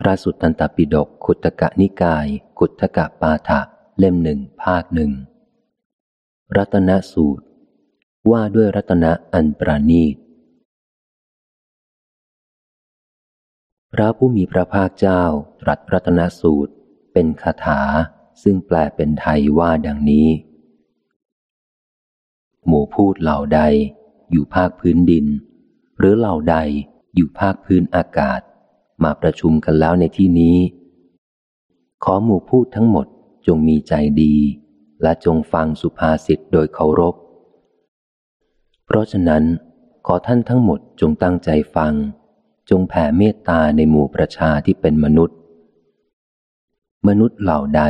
พระสุตตันตปิฎกขุตกะนิกาย ขุตกะปาฐะเล่มหนึ่งภาคหนึ่งรัตนสูตร ว่าด้วยรัตนะอันประณีตพระผู้มีพระภาคเจ้าตรัสรัตนสูตร เป็นคาถาซึ่งแปลเป็นไทยว่าดังนี้ หมู่พูดเหล่าใดอยู่ภาคพื้นดิน หรือเหล่าใดอยู่ภาคพื้นอากาศ มาประชุมกันแล้วในที่นี้ ขอหมู่พูดทั้งหมดจงมีใจดี และจงฟังสุภาษิตโดยเคารพ เพราะฉะนั้น ขอท่านทั้งหมดจงตั้งใจฟัง จงแผ่เมตตาในหมู่ประชาที่เป็นมนุษย์ มนุษย์เหล่าใด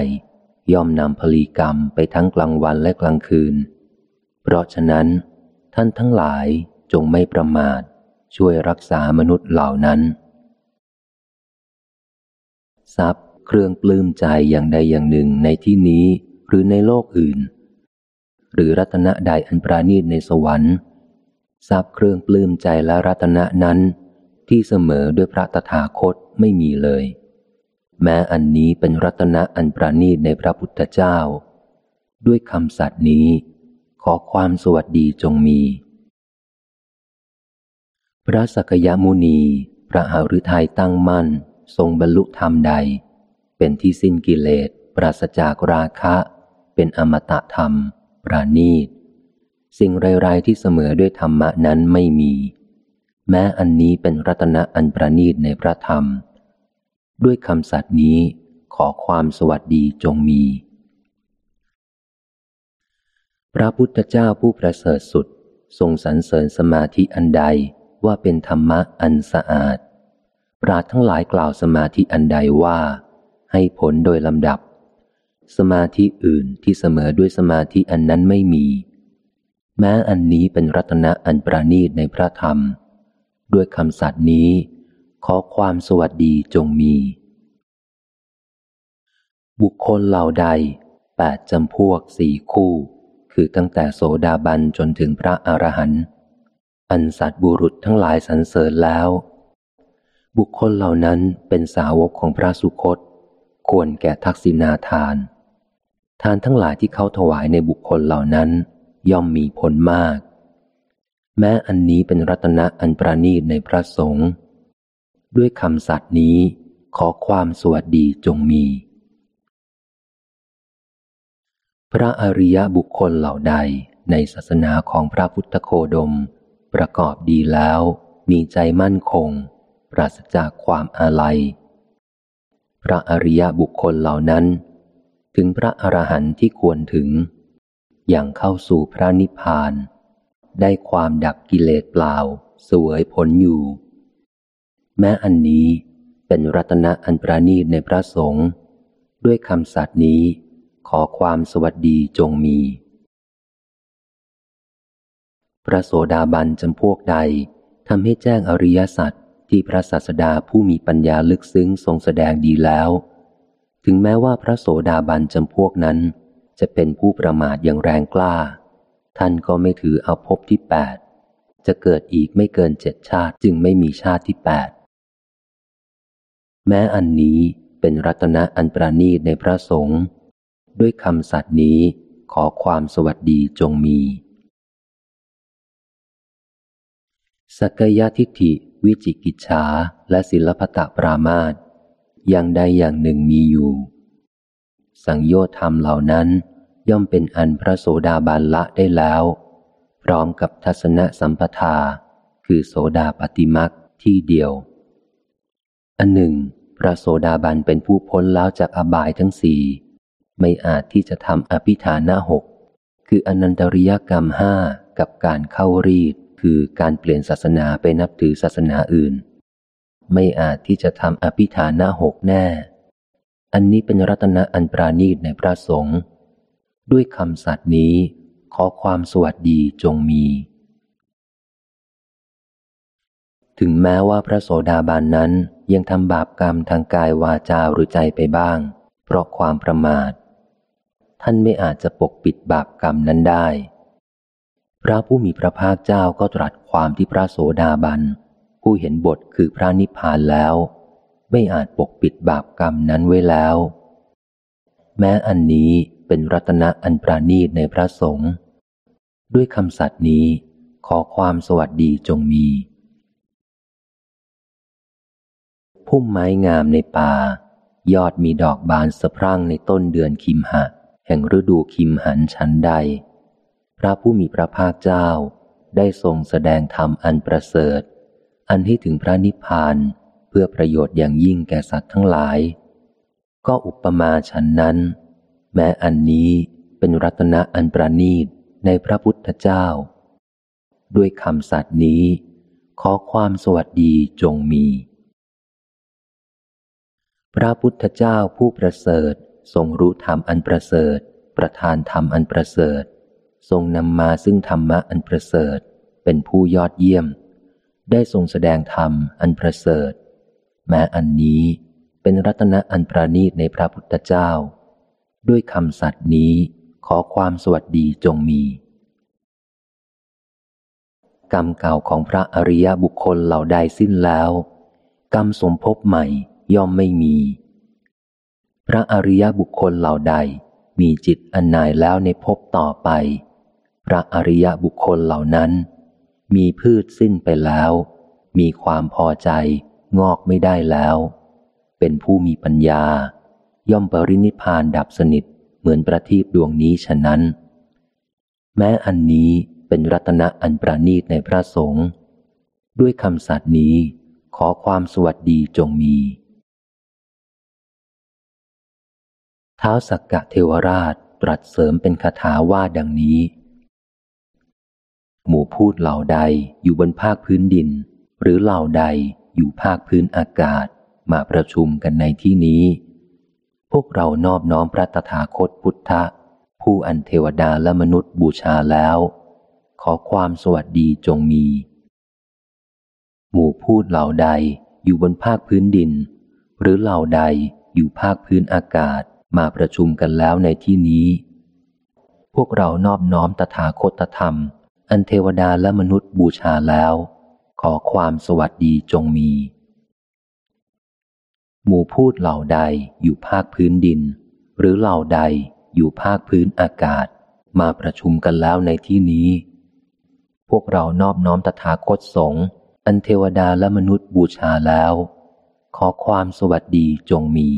ย่อมนำพลีกรรมไปทั้งกลางวันและกลางคืน เพราะฉะนั้น ท่านทั้งหลายจงไม่ประมาทช่วยรักษามนุษย์เหล่านั้น ทรัพย์ เครื่องปลื้มใจอย่างใดอย่างหนึ่งในที่นี้หรือในโลกอื่น หรือรัตนะใดอันปราณีตในสวรรค์ ทรัพย์เครื่องปลื้มใจและรัตนะนั้น ที่เสมอด้วยพระตถาคตไม่มีเลย แม้อันนี้เป็นรัตนะอันปราณีตในพระพุทธเจ้า ด้วยคำสัตย์นี้ ขอความสวัสดีจงมีพระสักยมุนี พระหฤทัยตั้งมั่น ทรงบรรลุธรรมใด เป็นที่สิ้นกิเลส ปราศจากราคะ เป็นอมตะธรรม ปราณีต สิ่งไรๆที่เสมอด้วยธรรมะนั้นไม่มี แม้อันนี้เป็นรัตนะอันประณีตในพระธรรม ด้วยคำสัตย์นี้ขอความสวัสดีจงมี พระพุทธเจ้าผู้ประเสริฐสุด ทรงสรรเสริญสมาธิอันใดว่าเป็นธรรมะอันสะอาด ปราดทั้งหลายกล่าวสมาธิอันใดว่า ให้ผลโดยลำดับ สมาธิอื่นที่เสมอด้วยสมาธิอันนั้นไม่มี แม้อันนี้เป็นรัตนะอันประณีตในพระธรรม ด้วยคำสัตย์นี้ ขอความสวัสดีจงมี บุคคลเหล่าใดแปดจำพวกสี่คู่ คือตั้งแต่โสดาบันจนถึงพระอรหันต์อันสัตบุรุษทั้งหลายสรรเสริญแล้ว บุคคลเหล่านั้นเป็นสาวกของพระสุคต ควรแก่ทักษิณาทาน ทานทั้งหลายที่เขาถวายในบุคคลเหล่านั้น ย่อมมีผลมาก แม้อันนี้เป็นรัตนะอันประณีตในพระสงฆ์ด้วยคำสัตย์นี้ขอความสวัสดีจงมี พระอริยบุคคลเหล่าใดในศาสนาของพระพุทธโคดม ประกอบดีแล้วมีใจมั่นคง ปราศจากความอาลัย พระอริยบุคคลเหล่านั้น ถึงพระอรหันต์ที่ควรถึง อย่างเข้าสู่พระนิพพาน ได้ความดับกิเลสเปล่า สวยผลอยู่ แม้อันนี้เป็นรัตนะอันประณีตในพระสงฆ์ด้วยคำสัตย์นี้ขอความสวัสดีจงมี พระโสดาบันจำพวกใดทำให้แจ้งอริยสัจ ที่พระศาสดาผู้มีปัญญาลึกซึ้งทรงแสดงดีแล้ว ถึงแม้ว่าพระโสดาบันจำพวกนั้น จะเป็นผู้ประมาทอย่างแรงกล้า ท่านก็ไม่ถือเอาภพที่แปดจะเกิดอีกไม่เกินเจ็ดชาติจึงไม่มีชาติที่แปดแม้อันนี้เป็นรัตนะอันประณีตในพระสงฆ์ด้วยคำสัตย์นี้ขอความสวัสดีจงมี สักยทิฏฐิ วิจิกิจฉาและศิลปตะปรามาตอย่างใดอย่างหนึ่งมีอยู่ สังโยชน์ธรรมเหล่านั้นย่อมเป็นอันพระโสดาบันละได้แล้ว พร้อมกับทัศนสัมปทา คือโสดาปฏิมักที่เดียว อันหนึ่ง พระโสดาบันเป็นผู้พ้นแล้วจากอบายทั้งสี่ไม่อาจที่จะทำอภิฐานะหกคืออนันตริยกรรมห้ากับการเข้ารีด คือการเปลี่ยนศาสนาไปนับถือศาสนาอื่น ไม่อาจที่จะทำอภิฐานะหกแน่ อันนี้เป็นรัตนะอันปราณีตในพระสงฆ์ด้วยคำสัตย์นี้ขอความสวัสดีจงมี ถึงแม้ว่าพระโสดาบานนั้นยังทำบาปกรรมทางกายวาจาหรือใจไปบ้าง เพราะความประมาท ท่านไม่อาจจะปกปิดบาปกรรมนั้นได้ พระผู้มีพระภาคเจ้าก็ตรัสความที่พระโสดาบัน ผู้เห็นบทคือพระนิพพานแล้ว ไม่อาจปกปิดบาปกรรมนั้นไว้แล้ว แม้อันนี้เป็นรัตนะอันประณีตในพระสงฆ์ด้วยคำสัตย์นี้ขอความสวัสดีจงมี พุ่มไม้งามในป่า ยอดมีดอกบานสะพรั่งในต้นเดือนคิมหะ แห่งฤดูคิมหันชั้นใด พระผู้มีพระภาคเจ้า ได้ทรงแสดงธรรมอันประเสริฐ อันให้ถึงพระนิพพานเพื่อประโยชน์อย่างยิ่งแก่สัตว์ทั้งหลาย ก็อุปมาฉันนั้น แม้อันนี้เป็นรัตนะอันประณีตในพระพุทธเจ้า ด้วยคำสัตย์นี้ ขอความสวัสดีจงมี พระพุทธเจ้าผู้ประเสริฐทรงรู้ธรรมอันประเสริฐ ประทานธรรมอันประเสริฐ ทรงนำมาซึ่งธรรมะอันประเสริฐ เป็นผู้ยอดเยี่ยม ได้ทรงแสดงธรรมอันประเสริฐ แม้อันนี้เป็นรัตนะอันประณีตในพระพุทธเจ้า ด้วยคำสัตย์นี้ขอความสวัสดีจงมี กรรมเก่าของพระอริยบุคคลเหล่าใดสิ้นแล้ว กรรมสมภพใหม่ย่อมไม่มี พระอริยบุคคลเหล่าใดมีจิตอันนายแล้วในภพต่อไป พระอริยบุคคลเหล่านั้น มีพืชสิ้นไปแล้ว มีความพอใจงอกไม่ได้แล้ว เป็นผู้มีปัญญา ย่อมปรินิพานดับสนิทเหมือนประทีปดวงนี้ฉะนั้น แม้อันนี้เป็นรัตนะอันประณีตในพระสงฆ์ด้วยคำสัตย์นี้ขอความสวัสดีจงมีเท้าสักกะเทวราชตรัสเสริมเป็นคาถาว่าดังนี้ หมู่พูดเหล่าใดอยู่บนภาคพื้นดิน หรือเหล่าใดอยู่ภาคพื้นอากาศมาประชุมกันในที่นี้ พวกเรานอบน้อมพระตถาคตพุทธะ ผู้อันเทวดาและมนุษย์บูชาแล้ว ขอความสวัสดีจงมี หมู่พูดเหล่าใดอยู่บนภาคพื้นดิน หรือเหล่าใดอยู่ภาคพื้นอากาศมาประชุมกันแล้วในที่นี้ พวกเรานอบน้อมตถาคตธรรม อันเทวดาและมนุษย์บูชาแล้ว ขอความสวัสดีจงมี หมู่พูดเหล่าใดอยู่ภาคพื้นดิน หรือเหล่าใดอยู่ภาคพื้นอากาศ มาประชุมกันแล้วในที่นี้ พวกเรานอบน้อมตถาคตสงฆ์อันเทวดาและมนุษย์บูชาแล้ว ขอความสวัสดีจงมี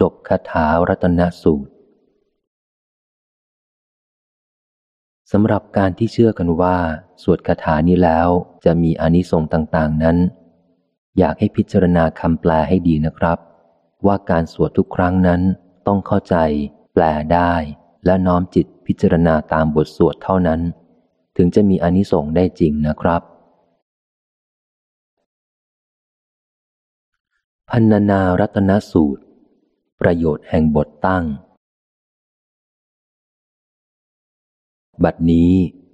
จบคาถารัตนสูตร สำหรับการที่เชื่อกันว่า สวดคาถานี้แล้วจะมีอนิสงส์ต่าง ๆ นั้น อยากให้พิจารณาคำแปลให้ดีนะครับ ว่าการสวดทุกครั้งนั้น ต้องเข้าใจ แปลได้ และน้อมจิตพิจารณาตามบทสวดเท่านั้น ถึงจะมีอนิสงส์ได้จริงนะครับ พันนารัตนสูตร ประโยชน์แห่งบทตั้ง บัดนี้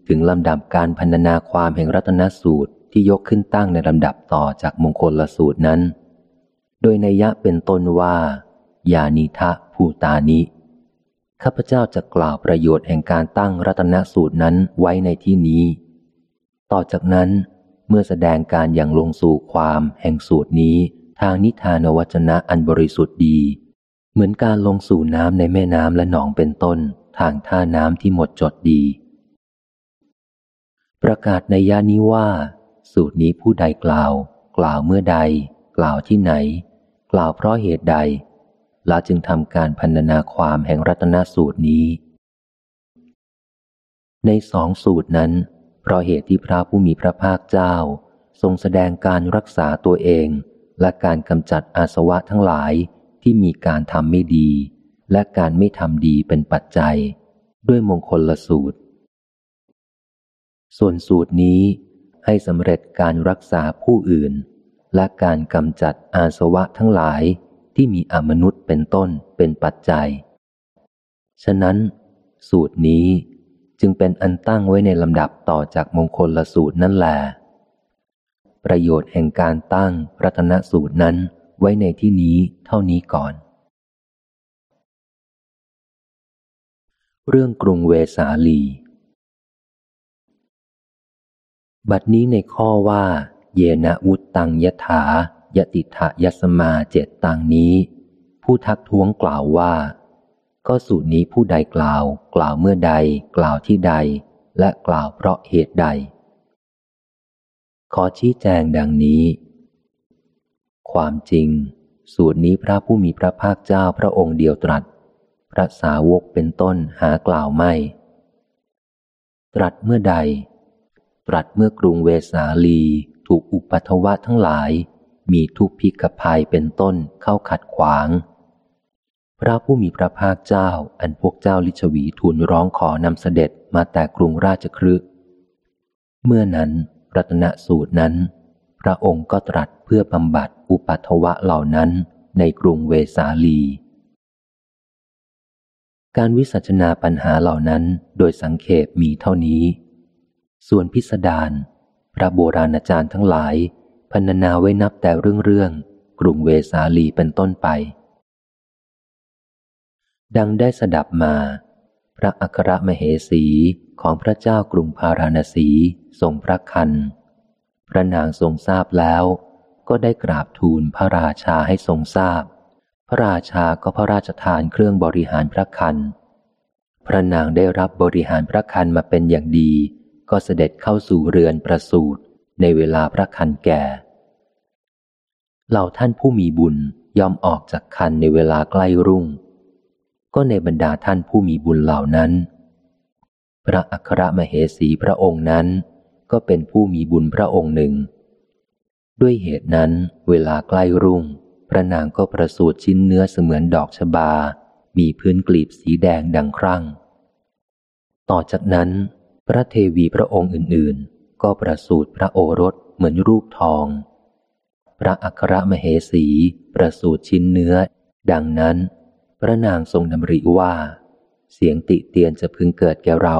ถึงลำดับการพันนาความแห่งรัตนสูตรที่ยกขึ้นตั้งในลำดับต่อจากมงคลละสูตรนั้น โดยในยะเป็นต้นว่า ยานิทะภูตานิข้าพเจ้าจะกล่าวประโยชน์แห่งการตั้งรัตนสูตรนั้นไว้ในที่นี้ ต่อจากนั้นเมื่อแสดงการอย่างลงสู่ความแห่งสูตรนี้ทางนิทานวจนะอันบริสุทธิ์ดี เหมือนการลงสู่น้ำในแม่น้ำและหนองเป็นต้น ทางท่าน้ำที่หมดจดดี ประกาศในยานี้ว่า สูตรนี้ผู้ใดกล่าว กล่าวเมื่อใด กล่าวที่ไหน กล่าวเพราะเหตุใดเราจึงทำการพันนาความแห่งรัตนสูตรนี้ ในสองสูตรนั้น เพราะเหตุที่พระผู้มีพระภาคเจ้า ทรงแสดงการรักษาตัวเอง และการกำจัดอาสวะทั้งหลายที่มีการทำไม่ดี และการไม่ทำดีเป็นปัจจัย ด้วยมงคลละสูตร ส่วนสูตรนี้ให้สำเร็จการรักษาผู้อื่น และการกำจัดอาสวะทั้งหลายที่มีอมนุษย์เป็นต้นเป็นปัจจัย ฉะนั้น สูตรนี้จึงเป็นอันตั้งไว้ในลำดับต่อจากมงคลละสูตรนั่นแหละประโยชน์แห่งการตั้งรัตนสูตรนั้นไว้ในที่นี้เท่านี้ก่อน เรื่องกรุงเวสาลี บัดนี้ในข้อว่า เยนะวุตตังยถายติทะยสมาเจตตังนี้ ผู้ทักท้วงกล่าวว่า ก็สูตรนี้ผู้ใดกล่าว กล่าวเมื่อใด กล่าวที่ใด และกล่าวเพราะเหตุใด ขอชี้แจงดังนี้ ความจริง สูตรนี้พระผู้มีพระภาคเจ้าพระองค์เดียวตรัส พระสาวกเป็นต้นหากล่าวไม่ ตรัสเมื่อใด ตรัสเมื่อกรุงเวสาลี ถูกอุปัทวะทั้งหลาย มีทุพพิกภัยเป็นต้นเข้าขัดขวาง พระผู้มีพระภาคเจ้าอันพวกเจ้าลิชวีทูลร้องขอนำเสด็จมาแต่กรุงราชครึเมื่อนั้นรัตนสูตรนั้น พระองค์ก็ตรัสเพื่อบำบัดอุปัทวะเหล่านั้นในกรุงเวสาลี การวิสัชนาปัญหาเหล่านั้นโดยสังเขปมีเท่านี้ ส่วนพิสดารพระโบราณอาจารย์ทั้งหลายพรรณนาไว้นับแต่เรื่องเรื่องกรุงเวสาลีเป็นต้นไป ดังได้สดับมา พระอัครมเหสีของพระเจ้ากรุงพาราณสีทรงพระคัน พระนางทรงทราบแล้ว ก็ได้กราบทูลพระราชาให้ทรงทราบ พระราชาก็พระราชทานเครื่องบริหารพระคัน พระนางได้รับบริหารพระคันมาเป็นอย่างดี ก็เสด็จเข้าสู่เรือนประสูตรในเวลาพระคันแก่ เหล่าท่านผู้มีบุญยอมออกจากคันในเวลาใกล้รุ่ง ก็ในบรรดาท่านผู้มีบุญเหล่านั้น พระอัครมเหสีพระองค์นั้น ก็เป็นผู้มีบุญพระองค์หนึ่ง ด้วยเหตุนั้นเวลาใกล้รุ่ง พระนางก็ประสูติชิ้นเนื้อเสมือนดอกชบา มีพื้นกลีบสีแดงดังครั่ง ต่อจากนั้น พระเทวีพระองค์อื่นๆ ก็ประสูติพระโอรสเหมือนรูปทอง พระอัครมเหสีประสูติชิ้นเนื้อ ดังนั้น พระนางทรงดำริว่า เสียงติเตียนจะพึงเกิดแก่เรา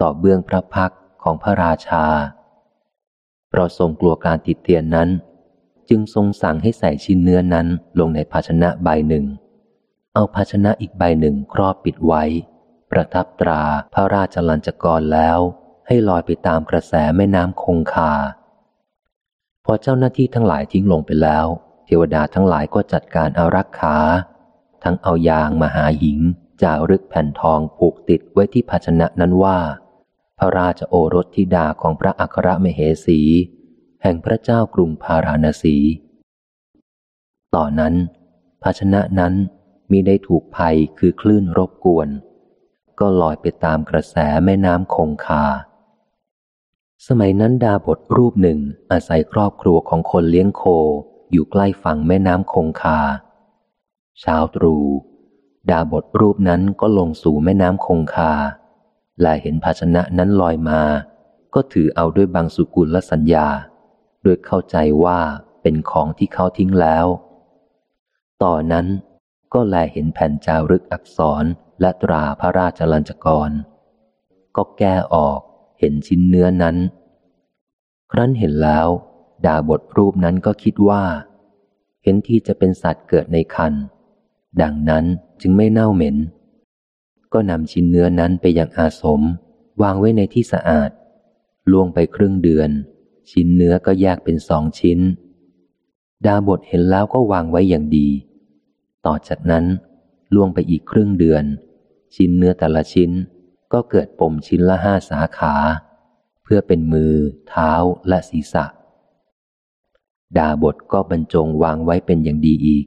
ต่อเบื้องพระพักของพระราชา เพราะทรงกลัวการติเตียนนั้น จึงทรงสั่งให้ใส่ชิ้นเนื้อนั้นลงในภาชนะใบหนึ่ง เอาภาชนะอีกใบหนึ่งครอบปิดไว้ ประทับตราพระราชลัญจกรแล้ว ให้ลอยไปตามกระแสแม่น้ำคงคา พอเจ้าหน้าที่ทั้งหลายทิ้งลงไปแล้ว เทวดาทั้งหลายก็จัดการเอารักขา ทั้งเอายางมาหาหิงจารึกแผ่นทองผูกติดไว้ที่ภาชนะนั้นว่า พระราชโอรสธิดาของพระอัครมเหสี แห่งพระเจ้ากรุงพาราณสี ต่อนนั้น ภาชนะนั้นมีได้ถูกภัยคือคลื่นรบกวน ก็ลอยไปตามกระแสแม่น้ำคงคา สมัยนั้นดาบทรูปหนึ่งอาศัยครอบครัวของคนเลี้ยงโคอยู่ใกล้ฝั่งแม่น้ำคงคา เช้าตรู่ดาบทรูปนั้นก็ลงสู่แม่น้ำคงคา และเห็นภาชนะนั้นลอยมา ก็ถือเอาด้วยบางสุกุลและสัญญา โดยเข้าใจว่าเป็นของที่เขาทิ้งแล้ว ต่อนนั้นก็แลเห็นแผ่นจารึกอักษรและตราพระราชลัญจกร ก็แก้ออกเห็นชิ้นเนื้อนั้น ครั้นเห็นแล้ว ดาบทรูปนั้นก็คิดว่า เห็นที่จะเป็นสัตว์เกิดในคัน ดังนั้นจึงไม่เน่าเหม็น ก็นำชิ้นเนื้อนั้นไปยังอาสม วางไว้ในที่สะอาดล่วงไปครึ่งเดือน ชิ้นเนื้อก็แยกเป็นสองชิ้น ดาบทเห็นแล้วก็วางไว้อย่างดี ต่อจากนั้นล่วงไปอีกครึ่งเดือน ชิ้นเนื้อแต่ละชิ้นก็เกิดปมชิ้นละห้าสาขา เพื่อเป็นมือ เท้าและศีรษะ ดาบทก็บรรจงวางไว้เป็นอย่างดีอีก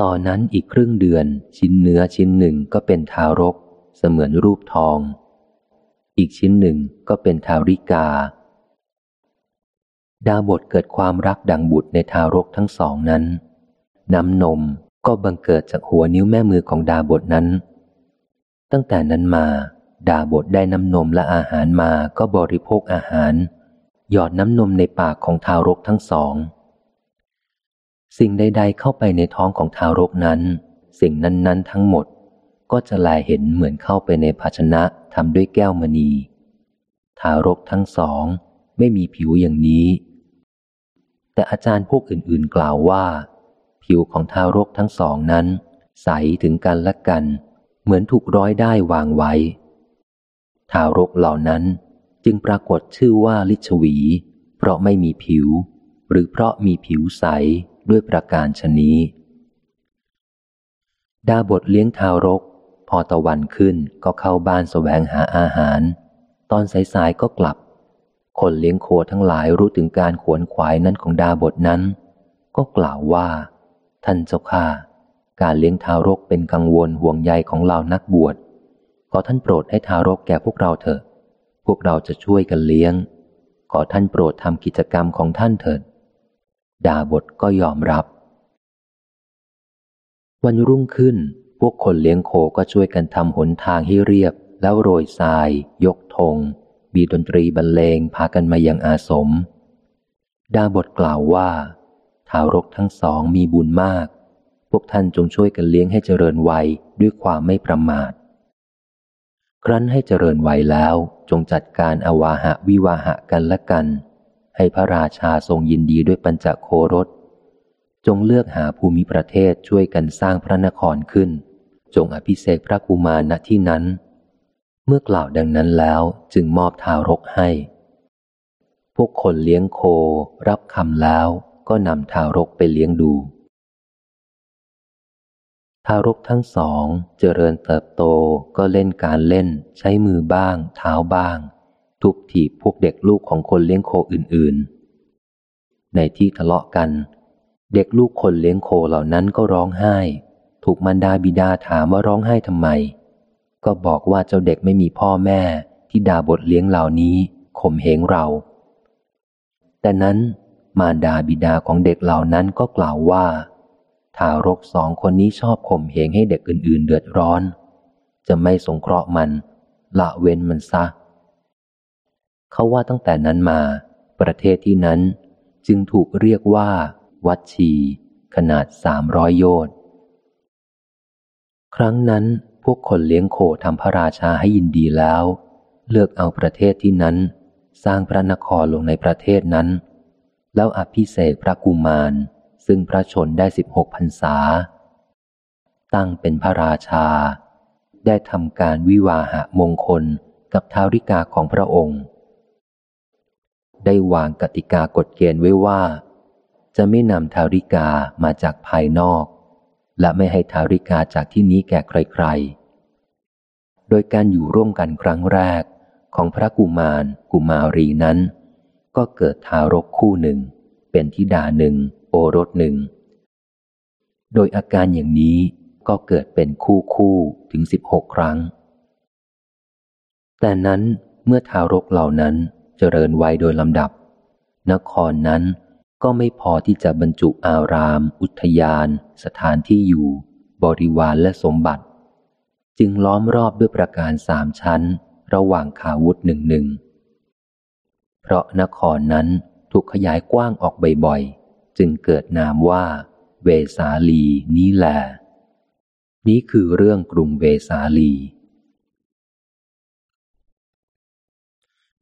ตอนนั้นอีกครึ่งเดือน ชิ้นเนื้อชิ้นหนึ่งก็เป็นทารก เสมือนรูปทอง อีกชิ้นหนึ่งก็เป็นทาริกา ดาบทเกิดความรักดังบุตรในทารกทั้งสองนั้น น้ำนมก็บังเกิดจากหัวนิ้วแม่มือของดาบทนั้น ตั้งแต่นั้นมา ดาบทได้น้ำนมและอาหารมาก็บริโภคอาหาร หยอดน้ำนมในปากของทารกทั้งสอง สิ่งใด ๆ เข้าไปในท้องของทารกนั้น สิ่งนั้นๆ ทั้งหมดก็จะลายเห็นเหมือนเข้าไปในภาชนะทำด้วยแก้วมณี ทารกทั้งสองไม่มีผิวอย่างนี้ แต่อาจารย์พวกอื่นๆกล่าวว่า ผิวของทารกทั้งสองนั้น ใสถึงกันและกัน เหมือนถูกร้อยได้วางไว้ ทารกเหล่านั้นจึงปรากฏชื่อว่าลิชวี เพราะไม่มีผิว หรือเพราะมีผิวใสด้วยประการชนี้ ดาบทเลี้ยงทารก พอตะวันขึ้นก็เข้าบ้านสแสวงหาอาหาร ตอนสายๆก็กลับ คนเลี้ยงโคทั้งหลายรู้ถึงการขวนขวายนั้นของดาบทนั้น ก็กล่าวว่า ท่านเจ้าข้าการเลี้ยงทารกเป็นกังวลห่วงใยของเรานักบวชขอท่านโปรดให้ทารกแก่พวกเราเถิดพวกเราจะช่วยกันเลี้ยง ขอท่านโปรดทำกิจกรรมของท่านเถิด ดาบทก็ยอมรับ วันรุ่งขึ้น พวกคนเลี้ยงโคก็ช่วยกันทำหนทางให้เรียบแล้วโรยทราย ยกธง บีดนตรีบรรเลงพากันมายังอาสม ดาบทกล่าวว่า ทารกทั้งสองมีบุญมาก พวกท่านจงช่วยกันเลี้ยงให้เจริญวัยด้วยความไม่ประมาท ครั้นให้เจริญวัยแล้วจงจัดการอวาหะวิวาหะกันละกัน ให้พระราชาทรงยินดีด้วยปัญจโครส จงเลือกหาภูมิประเทศช่วยกันสร้างพระนครขึ้น จงอภิเษกพระกุมารณที่นั้น เมื่อกล่าวดังนั้นแล้วจึงมอบทารกให้ พวกคนเลี้ยงโค รับคำแล้วก็นำทารกไปเลี้ยงดู ทารกทั้งสองเจริญเติบโตก็เล่นการเล่น ใช้มือบ้าง เท้าบ้าง ทุบถีบพวกเด็กลูกของคนเลี้ยงโคอื่นๆ ในที่ทะเลาะกัน เด็กลูกคนเลี้ยงโคเหล่านั้นก็ร้องไห้ ถูกมันดาบิดาถามว่าร้องไห้ทำไม ก็บอกว่าเจ้าเด็กไม่มีพ่อแม่ที่ดาบทเลี้ยงเหล่านี้ข่มเหงเรา แต่นั้นมารดาบิดาของเด็กเหล่านั้นก็กล่าวว่า ทารกสองคนนี้ชอบข่มเหงให้เด็กอื่น ๆ เดือดร้อน จะไม่สงเคราะห์มัน ละเว้นมันซะ เขาว่าตั้งแต่นั้นมา ประเทศที่นั้นจึงถูกเรียกว่า วัดชี ขนาดสามร้อยโยชน์ครั้งนั้น พวกคนเลี้ยงโคทำพระราชาให้ยินดีแล้ว เลือกเอาประเทศที่นั้น สร้างพระนครลงในประเทศนั้น แล้วอภิเษกพระกุมาร ซึ่งพระชนได้สิบหกพรรษา ตั้งเป็นพระราชา ได้ทำการวิวาหะมงคลกับทาริกาของพระองค์ ได้วางกติกากฎเกณฑ์ไว้ว่า จะไม่นำทาริกามาจากภายนอก และไม่ให้ทาริกาจากที่นี้แก่ใครๆ โดยการอยู่ร่วมกันครั้งแรกของพระกุมาร กุมารีนั้น ก็เกิดทารกคู่หนึ่ง เป็นธิดาหนึ่ง โอรสหนึ่ง โดยอาการอย่างนี้ก็เกิดเป็นคู่คู่ถึงสิบหกครั้ง แต่นั้นเมื่อทารกเหล่านั้นเจริญวัยโดยลำดับ นครนั้น ก็ไม่พอที่จะบรรจุอาราม อุทยาน สถานที่อยู่ บริวารและสมบัติ จึงล้อมรอบด้วยประการสามชั้น ระหว่างขาวุธหนึ่งหนึ่ง เพราะนครนั้นถูกขยายกว้างออกบ่อยๆ จึงเกิดนามว่า เวสาลีนี้แหลนี้คือเรื่องกรุงเวสาลี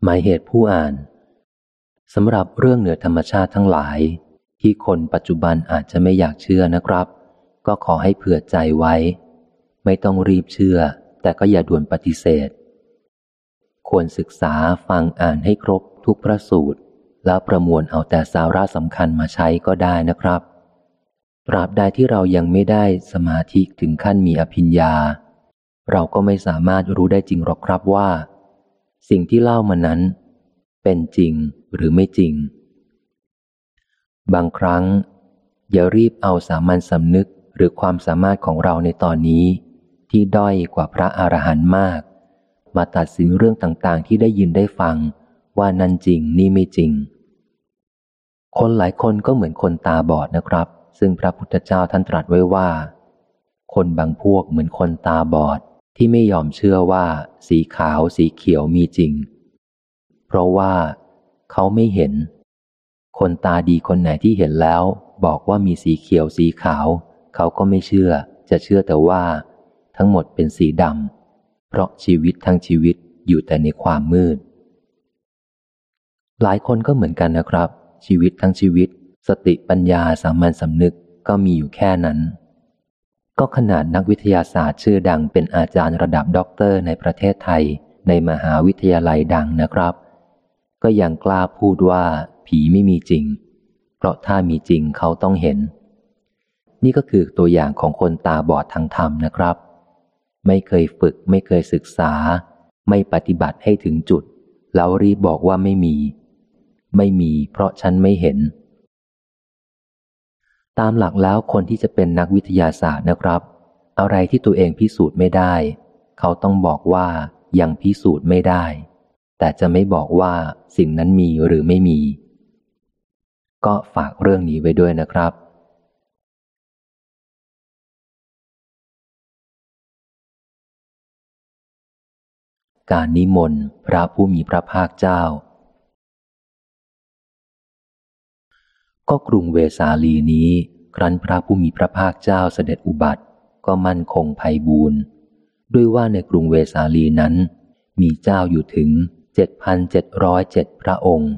หมายเหตุผู้อ่าน สำหรับเรื่องเหนือธรรมชาติทั้งหลาย ที่คนปัจจุบันอาจจะไม่อยากเชื่อนะครับ ก็ขอให้เผื่อใจไว้ ไม่ต้องรีบเชื่อ แต่ก็อย่าด่วนปฏิเสธ ควรศึกษาฟังอ่านให้ครบทุกพระสูตร แล้วประมวลเอาแต่สาระสำคัญมาใช้ก็ได้นะครับ ตราบใดที่เรายังไม่ได้สมาธิถึงขั้นมีอภิญญา เราก็ไม่สามารถรู้ได้จริงหรอกครับว่า สิ่งที่เล่ามานั้น เป็นจริงหรือไม่จริง บางครั้ง อย่ารีบเอาสามัญสำนึกหรือความสามารถของเราในตอนนี้ ที่ด้อยกว่าพระอรหันต์มาก มาตัดสินเรื่องต่างๆ ที่ได้ยินได้ฟัง ว่านั่นจริงนี่ไม่จริง คนหลายคนก็เหมือนคนตาบอดนะครับ ซึ่งพระพุทธเจ้าท่านตรัสไว้ว่า คนบางพวกเหมือนคนตาบอดที่ไม่ยอมเชื่อว่าสีขาวสีเขียวมีจริง ราะว่า เขาไม่เห็น คนตาดีคนไหนที่เห็นแล้ว บอกว่ามีสีเขียวสีขาว เขาก็ไม่เชื่อ จะเชื่อแต่ว่า ทั้งหมดเป็นสีดำเพราะชีวิตทั้งชีวิตอยู่แต่ในความมืด หลายคนก็เหมือนกันนะครับ ชีวิตทั้งชีวิต สติปัญญาสามัญสำนึกก็มีอยู่แค่นั้น ก็ขนาดนักวิทยาศาสตร์ชื่อดังเป็นอาจารย์ระดับด็อกเตอร์ในประเทศไทยในมหาวิทยาลัยดังนะครับ ก็ยังกล้าพูดว่าผีไม่มีจริง เพราะถ้ามีจริงเขาต้องเห็น นี่ก็คือตัวอย่างของคนตาบอดทางธรรมนะครับ ไม่เคยฝึกไม่เคยศึกษา ไม่ปฏิบัติให้ถึงจุด แล้วรีบบอกว่าไม่มี ไม่มีเพราะฉันไม่เห็น ตามหลักแล้วคนที่จะเป็นนักวิทยาศาสตร์นะครับ อะไรที่ตัวเองพิสูจน์ไม่ได้ เขาต้องบอกว่ายังพิสูจน์ไม่ได้ แต่จะไม่บอกว่าสิ่งนั้นมีหรือไม่มี ก็ฝากเรื่องนี้ไว้ด้วยนะครับ การนิมนต์พระผู้มีพระภาคเจ้า ก็กรุงเวสาลีนี้ ครั้นพระผู้มีพระภาคเจ้าเสด็จอุบัติก็มั่นคงภัยบูรณ์ด้วยว่าในกรุงเวสาลีนั้น มีเจ้าอยู่ถึง 7,707 พระองค์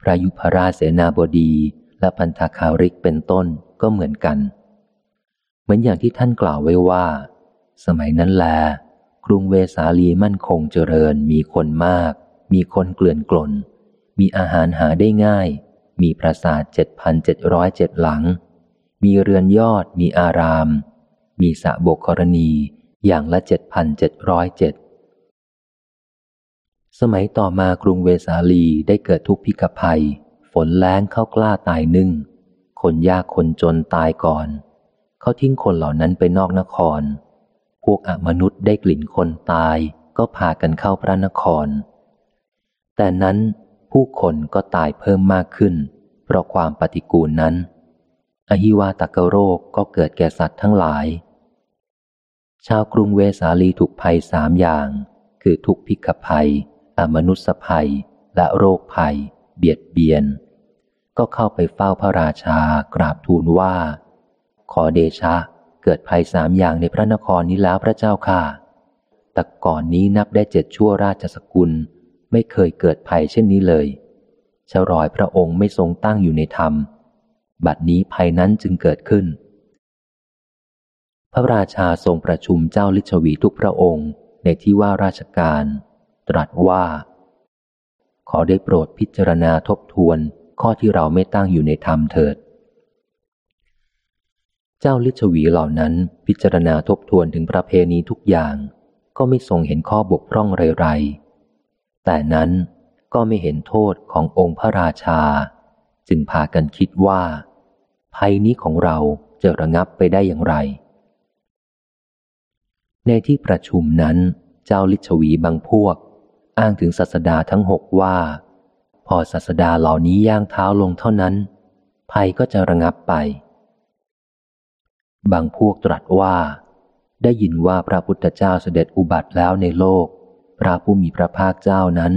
พระยุพราชเสนาบดีและพันธาคาริกเป็นต้นก็เหมือนกัน เหมือนอย่างที่ท่านกล่าวไว้ว่า สมัยนั้นแล กรุงเวสาลีมั่นคงเจริญมีคนมาก มีคนเกลื่อนกลน มีอาหารหาได้ง่าย มีปราสาท 7,707 หลัง มีเรือนยอด มีอาราม มีสระบกกรณีอย่างละ 7,707 สมัยต่อมากรุงเวสาลีได้เกิดทุกพิกภัย ฝนแล้งเข้ากล้าตายนึ่ง คนยากคนจนตายก่อน เขาทิ้งคนเหล่านั้นไปนอกนคร พวกอมนุษย์ได้กลิ่นคนตายก็พากันเข้าพระนคร แต่นั้นผู้คนก็ตายเพิ่มมากขึ้น เพราะความปฏิกูลนั้น อหิวาตกโรคก็เกิดแก่สัตว์ทั้งหลาย ชาวกรุงเวสาลีถูกภัยสามอย่าง คือทุกพิกภัย มนุษยภัยและโรคภัย เบียดเบียน ก็เข้าไปเฝ้าพระราชากราบทูลว่า ขอเดชะเกิดภัยสามอย่างในพระนครนี้แล้วพระเจ้าค่ะ แต่ก่อนนี้นับได้เจ็ดชั่วราชสกุล ไม่เคยเกิดภัยเช่นนี้เลยชรอยพระองค์ไม่ทรงตั้งอยู่ในธรรม บัดนี้ภัยนั้นจึงเกิดขึ้น พระราชาทรงประชุมเจ้าลิชวีทุกพระองค์ในที่ว่าราชการ ตรัสว่า ขอได้โปรดพิจารณาทบทวนข้อที่เราไม่ตั้งอยู่ในธรรมเถิด เจ้าลิชวีเหล่านั้นพิจารณาทบทวนถึงประเพณีทุกอย่าง ก็ไม่ทรงเห็นข้อบกพร่องไรๆ แต่นั้นก็ไม่เห็นโทษขององค์พระราชา จึงพากันคิดว่า ภัยนี้ของเราจะระงับไปได้อย่างไร ในที่ประชุมนั้น เจ้าลิชวีบางพวก อ้างถึงศาสดาทั้งหกว่า พอศาสดาเหล่านี้ย่างเท้าลงเท่านั้น ภัยก็จะระงับไป บางพวกตรัสว่า ได้ยินว่าพระพุทธเจ้าเสด็จอุบัติแล้วในโลก พระผู้มีพระภาคเจ้านั้น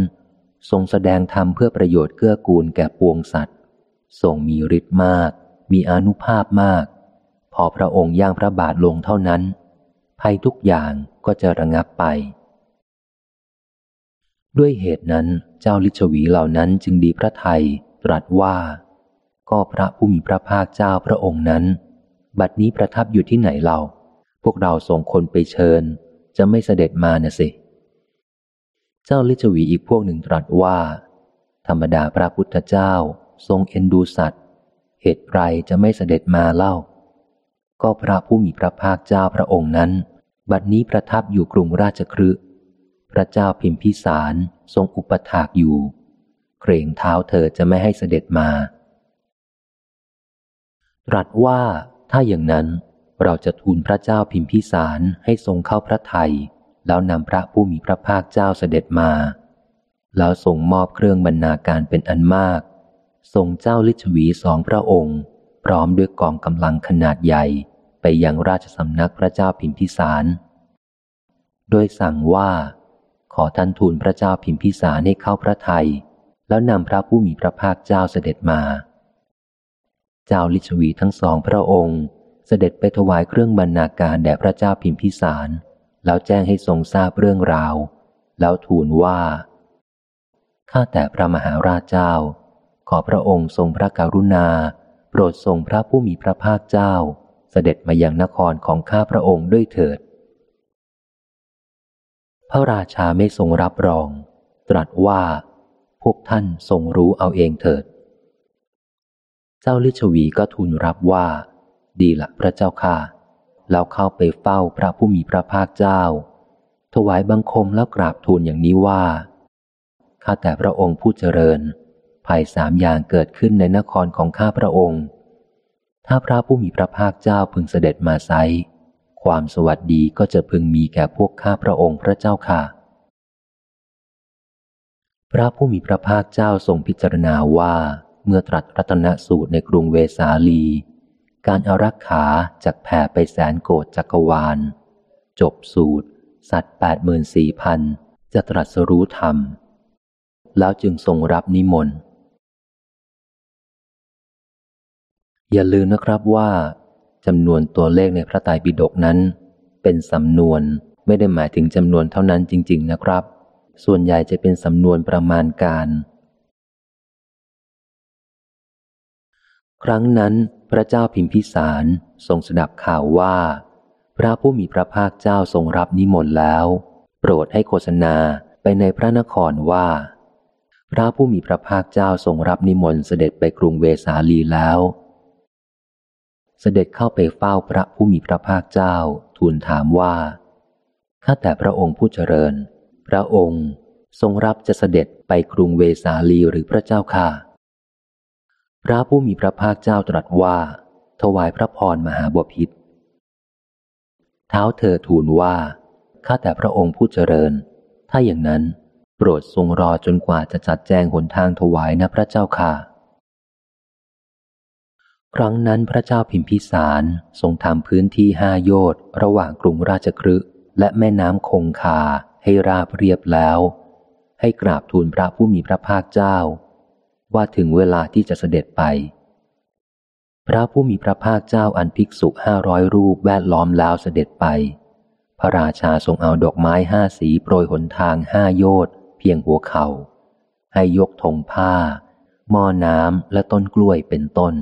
ทรงแสดงธรรมเพื่อประโยชน์เกื้อกูลแก่ปวงสัตว์ทรงมีฤทธิ์มาก มีอนุภาพมาก พอพระองค์ย่างพระบาทลงเท่านั้น ภัยทุกอย่างก็จะระงับไป ด้วยเหตุนั้นเจ้าลิชวีเหล่านั้นจึงดีพระไทยตรัสว่า ก็พระผู้มีพระภาคเจ้าพระองค์นั้น บัดนี้ประทับอยู่ที่ไหนเราพวกเราส่งคนไปเชิญ จะไม่เสด็จมานะสิ เจ้าลิชวีอีกพวกหนึ่งตรัสว่า ธรรมดาพระพุทธเจ้าทรงเอ็นดูสัตว์ เหตุไรจะไม่เสด็จมาเล่า ก็พระผู้มีพระภาคเจ้าพระองค์นั้น บัดนี้ประทับอยู่กรุงราชครื พระเจ้าพิมพิสารทรงอุปถากอยู่ เกรงเท้าเธอจะไม่ให้เสด็จมา ตรัสว่าถ้าอย่างนั้นเราจะทูลพระเจ้าพิมพิสารให้ทรงเข้าพระไทย แล้วนำพระผู้มีพระภาคเจ้าเสด็จมา แล้วส่งมอบเครื่องบรรณาการเป็นอันมากส่งเจ้าลิชวีสองพระองค์ พร้อมด้วยกองกำลังขนาดใหญ่ไปยังราชสำนักพระเจ้าพิมพิสาร โดยสั่งว่า ขอท่านทูลพระเจ้าพิมพิสารให้เข้าพระไทย แล้วนำพระผู้มีพระภาคเจ้าเสด็จมา เจ้าลิชวีทั้งสองพระองค์เสด็จไปถวายเครื่องบรรณาการแด่พระเจ้าพิมพิสาร แล้วแจ้งให้ทรงทราบเรื่องราว แล้วทูลว่า ข้าแต่พระมหาราชเจ้า ขอพระองค์ทรงพระกรุณา โปรดทรงพระผู้มีพระภาคเจ้า เสด็จมายังนครของข้าพระองค์ด้วยเถิด พระราชาไม่ทรงรับรอง ตรัสว่า พวกท่านทรงรู้เอาเองเถิด เจ้าลิชวีก็ทูลรับว่า ดีละพระเจ้าค่ะแล้วเข้าไปเฝ้าพระผู้มีพระภาคเจ้า ถวายบังคมแล้วกราบทูลอย่างนี้ว่า ข้าแต่พระองค์ผู้เจริญ ภัยสามอย่างเกิดขึ้นในนครของข้าพระองค์ ถ้าพระผู้มีพระภาคเจ้าพึงเสด็จมาไซ ความสวัสดีก็จะพึงมีแก่พวกข้าพระองค์พระเจ้าค่ะ พระผู้มีพระภาคเจ้าทรงพิจารณาว่า เมื่อตรัสรัตนสูตรในกรุงเวสาลี การอารักขาจากแผ่ไปแสนโกดจักรวาล จบสูตร สัตว์แปดหมื่นสี่พันจะตรัสรู้ธรรม แล้วจึงทรงรับนิมนต์อย่าลืมนะครับว่า จำนวนตัวเลขในพระไตรปิฎกนั้น เป็นสำนวนไม่ได้หมายถึงจำนวนเท่านั้นจริง ๆ นะครับ ส่วนใหญ่จะเป็นสำนวนประมาณการ ครั้งนั้น พระเจ้าพิมพิสารทรงสดับข่าวว่า พระผู้มีพระภาคเจ้าทรงรับนิมนต์แล้ว โปรดให้โฆษณาไปในพระนครว่า พระผู้มีพระภาคเจ้าทรงรับนิมนต์เสด็จไปกรุงเวสาลีแล้ว เสด็จเข้าไปเฝ้าพระผู้มีพระภาคเจ้า ทูลถามว่า ข้าแต่พระองค์ผู้เจริญ พระองค์ทรงรับจะเสด็จไปกรุงเวสาลีหรือพระเจ้าค่ะ พระผู้มีพระภาคเจ้าตรัสว่า ถวายพระพรมหาบพิษเท้าเธอทูลว่า ข้าแต่พระองค์ผู้เจริญ ถ้าอย่างนั้น โปรดทรงรอจนกว่าจะจัดแจงหนทางถวายนะพระเจ้าค่ะ ครั้งนั้นพระเจ้าพิมพิสารทรงทำพื้นที่ห้าโยชน์ระหว่างกรุงราชครึและแม่น้ำคงคาให้ราบเรียบแล้ว ให้กราบทูลพระผู้มีพระภาคเจ้า ว่าถึงเวลาที่จะเสด็จไป พระผู้มีพระภาคเจ้าอันภิกษุห้าร้อยรูปแวดล้อมแล้วเสด็จไป พระราชาทรงเอาดอกไม้ห้าสีโปรยหนทางห้าโยชน์เพียงหัวเขา่าให้ยกธงผ้า หม้อน้ำและต้นกล้วยเป็นต้น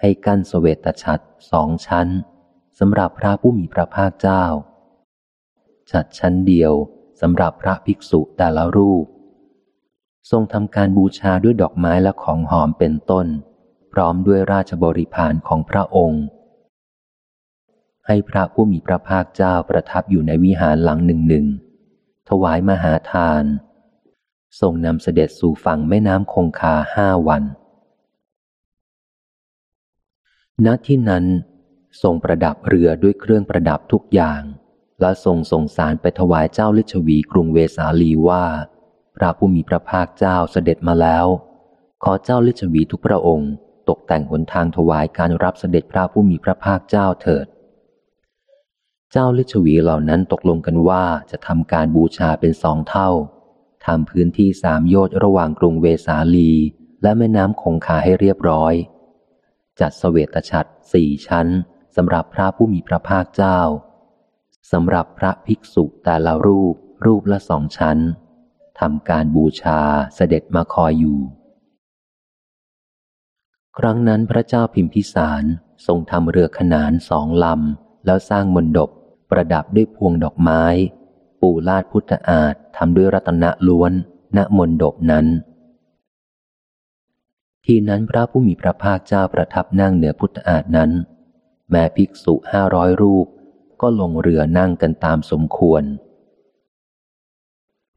ให้กั้นสเวตฉัตรสองชั้นสำหรับพระผู้มีพระภาคเจ้าจัดชั้นเดียวสำหรับพระภิกษุแต่ละรูป ทรงทำการบูชาด้วยดอกไม้และของหอมเป็นต้น พร้อมด้วยราชบริพารของพระองค์ ให้พระผู้มีพระภาคเจ้าประทับอยู่ในวิหารหลังหนึ่งหนึ่งถวายมหาทาน ทรงนำเสด็จสู่ฝั่งแม่น้ำคงคาห้าวัน ณที่นั้น ทรงประดับเรือด้วยเครื่องประดับทุกอย่าง และทรงส่งสารไปถวายเจ้าลิชวีกรุงเวสาลีว่า พระผู้มีพระภาคเจ้าเสด็จมาแล้ว ขอเจ้าลิชวีทุกพระองค์ตกแต่งหนทางถวายการรับเสด็จพระผู้มีพระภาคเจ้าเถิด เจ้าลิชวีเหล่านั้นตกลงกันว่าจะทำการบูชาเป็นสองเท่าทำพื้นที่สามโยชน์ระหว่างกรุงเวสาลี และแม่น้ำคงคาให้เรียบร้อย จัดสเวตฉัตรสี่ชั้นสำหรับพระผู้มีพระภาคเจ้าสำหรับพระภิกษุแต่ละรูปรูปละสองชั้นทำการบูชาเสด็จมาคอยอยู่ ครั้งนั้นพระเจ้าพิมพิสารทรงทำเรือขนานสองลำ แล้วสร้างมนดบประดับด้วยพวงดอกไม้ ปูลาดพุทธอาฏทำด้วยรัตนล้วน ณมนดบนั้น ทีนั้นพระผู้มีพระภาคเจ้าประทับนั่งเหนือพุทธอาฏนั้น แม้ภิกษุห้าร้อยรูป ก็ลงเรือนั่งกันตามสมควร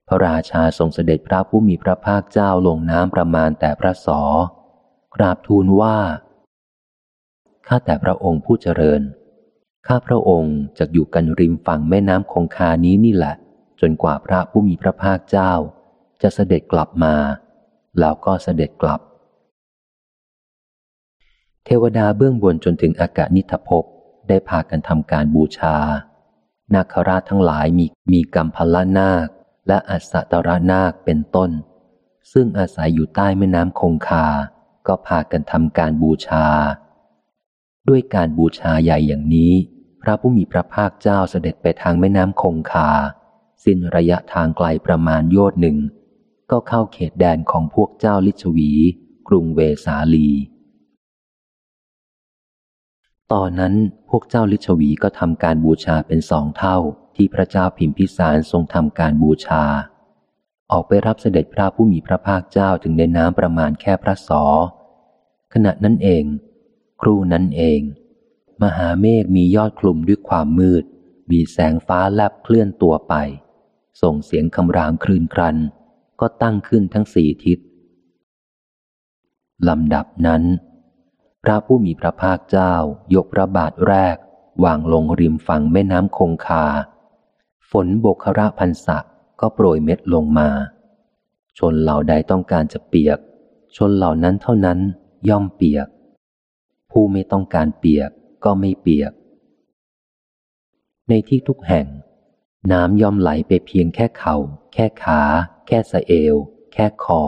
พระราชาทรงเสด็จพระผู้มีพระภาคเจ้าลงน้ำประมาณแต่พระสอกราบทูลว่า ข้าแต่พระองค์ผู้เจริญ ข้าพระองค์จะอยู่กันริมฝั่งแม่น้ำคงคานี้นี่แหละ จนกว่าพระผู้มีพระภาคเจ้า จะเสด็จกลับมา แล้วก็เสด็จกลับ เทวดาเบื้องบนจนถึงอากาศนิทภพได้พากันทำการบูชา นาคราชทั้งหลายมีมีกัมพลนาค และอัสตรนาคเป็นต้น ซึ่งอาศัยอยู่ใต้แม่น้ำคงคา ก็พากันทำการบูชา ด้วยการบูชาใหญ่อย่างนี้ พระผู้มีพระภาคเจ้าเสด็จไปทางแม่น้ำคงคา สิ้นระยะทางไกลประมาณโยชน์หนึ่ง ก็เข้าเขตแดนของพวกเจ้าลิชวี กรุงเวสาลี ตอนนั้นพวกเจ้าลิชวีก็ทำการบูชาเป็นสองเท่าที่พระเจ้าพิมพิสารทรงทำการบูชา ออกไปรับเสด็จพระผู้มีพระภาคเจ้าถึงในน้ำประมาณแค่พระสอ ขณะนั้นเอง ครู่นั้นเอง มหาเมฆมียอดคลุมด้วยความมืด มีแสงฟ้าแลบเคลื่อนตัวไป ส่งเสียงคำรามคลื่นครัน ก็ตั้งขึ้นทั้งสี่ทิศลำดับนั้น พระผู้มีพระภาคเจ้ายกพระบาทแรก วางลงริมฝั่งแม่น้ำคงคา ฝนบกคระพันษะก็โปรยเม็ดลงมา ชนเหล่าใดต้องการจะเปียก ชนเหล่านั้นเท่านั้นย่อมเปียก ผู้ไม่ต้องการเปียกก็ไม่เปียก ในที่ทุกแห่ง น้ำย่อมไหลไปเพียงแค่เขา่า แค่ขา แค่สะเอว แค่คอ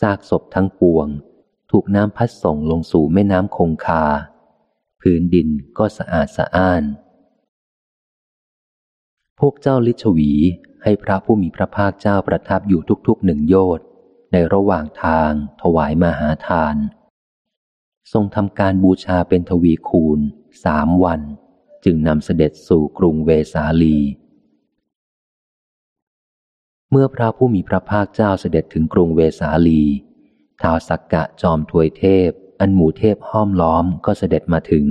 ซากศพทั้งปวง ถูกน้ำพัดส่งลงสู่แม่น้ำคงคา พื้นดินก็สะอาดสะอ้าน พวกเจ้าลิชวีให้พระผู้มีพระภาคเจ้าประทับอยู่ทุกๆหนึ่งโยชน์ในระหว่างทางถวายมหาทาน ทรงทำการบูชาเป็นทวีคูณสามวัน จึงนำเสด็จสู่กรุงเวสาลี เมื่อพระผู้มีพระภาคเจ้าเสด็จถึงกรุงเวสาลี ท้าวสักกะจอมถวยเทพ อันหมู่เทพห้อมล้อมก็เสด็จมาถึง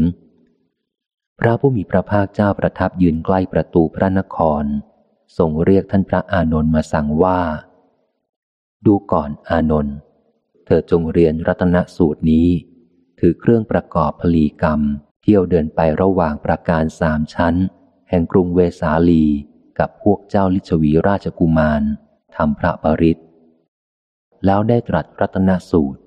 พระผู้มีพระภาคเจ้าประทับยืนใกล้ประตูพระนครทรงเรียกท่านพระอานนท์มาสั่งว่า ดูก่อนอานนท์เธอจงเรียนรัตนสูตรนี้ ถือเครื่องประกอบพลีกรรม เที่ยวเดินไประหว่างประการสามชั้น แห่งกรุงเวสาลีกับพวกเจ้าลิชวีราชกุมารทำพระปริศ แล้วได้ตรัสรัตนสูตร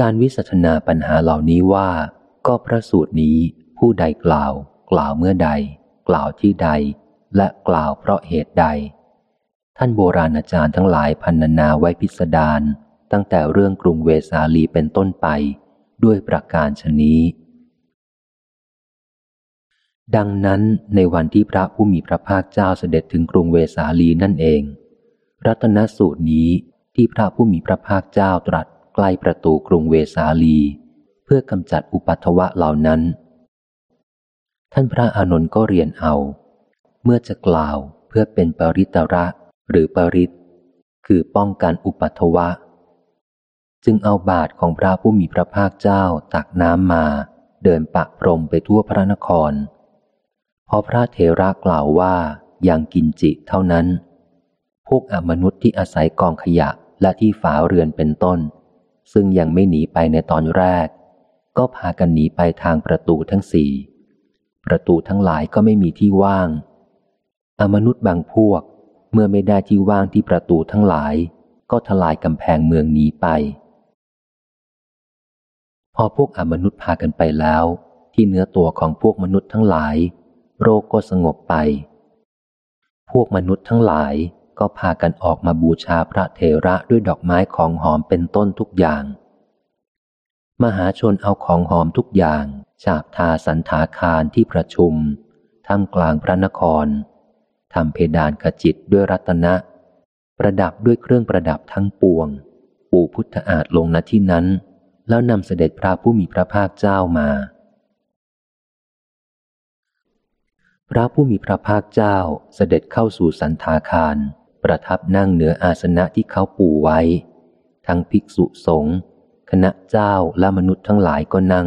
การวิสัชนาปัญหาเหล่านี้ว่า ก็พระสูตรนี้ผู้ใดกล่าว กล่าวเมื่อใด กล่าวที่ใด และกล่าวเพราะเหตุใด ท่านโบราณอาจารย์ทั้งหลายพันนาไว้พิสดารตั้งแต่เรื่องกรุงเวสาลีเป็นต้นไป ด้วยประการชนี้ ดังนั้นในวันที่พระผู้มีพระภาคเจ้าเสด็จถึงกรุงเวสาลีนั่นเอง รัตนสูตรนี้ที่พระผู้มีพระภาคเจ้าตรัสใกล้ประตูกรุงเวสาลี เพื่อกำจัดอุปัตวะเหล่านั้น ท่านพระอานนท์ก็เรียนเอา เมื่อจะกล่าวเพื่อเป็นปริตระหรือปริตคือป้องกันอุปัตวะ จึงเอาบาทของพระผู้มีพระภาคเจ้าตักน้ำมา เดินปะพรมไปทั่วพระนคร พอพระเทระกล่าวว่าอย่างกินจิเท่านั้น พวกอมนุษย์ที่อาศัยกองขยะและที่ฝาเรือนเป็นต้น ซึ่งยังไม่หนีไปในตอนแรก ก็พากันหนีไปทางประตูทั้งสี่ ประตูทั้งหลายก็ไม่มีที่ว่าง อมนุษย์บางพวกเมื่อไม่ได้ที่ว่างที่ประตูทั้งหลาย ก็ทลายกำแพงเมืองหนีไป พอพวกอมนุษย์พากันไปแล้ว ที่เนื้อตัวของพวกมนุษย์ทั้งหลาย โรคก็สงบไป พวกมนุษย์ทั้งหลายก็พากันออกมาบูชาพระเทระด้วยดอกไม้ของหอมเป็นต้นทุกอย่าง มหาชนเอาของหอมทุกอย่างฉาบทาสันถาคารที่ประชุมท่ามกลางพระนครทำเพดานขจิตด้วยรัตนะ ประดับด้วยเครื่องประดับทั้งปวง ปูพุทธอาฏลงณที่นั้น แล้วนำเสด็จพระผู้มีพระภาคเจ้ามา พระผู้มีพระภาคเจ้าเสด็จเข้าสู่สันถาคาร ประทับนั่งเหนืออาสนะที่เขาปูไว้ ทั้งภิกษุสงฆ์คณะเจ้าและมนุษย์ทั้งหลายก็นั่ง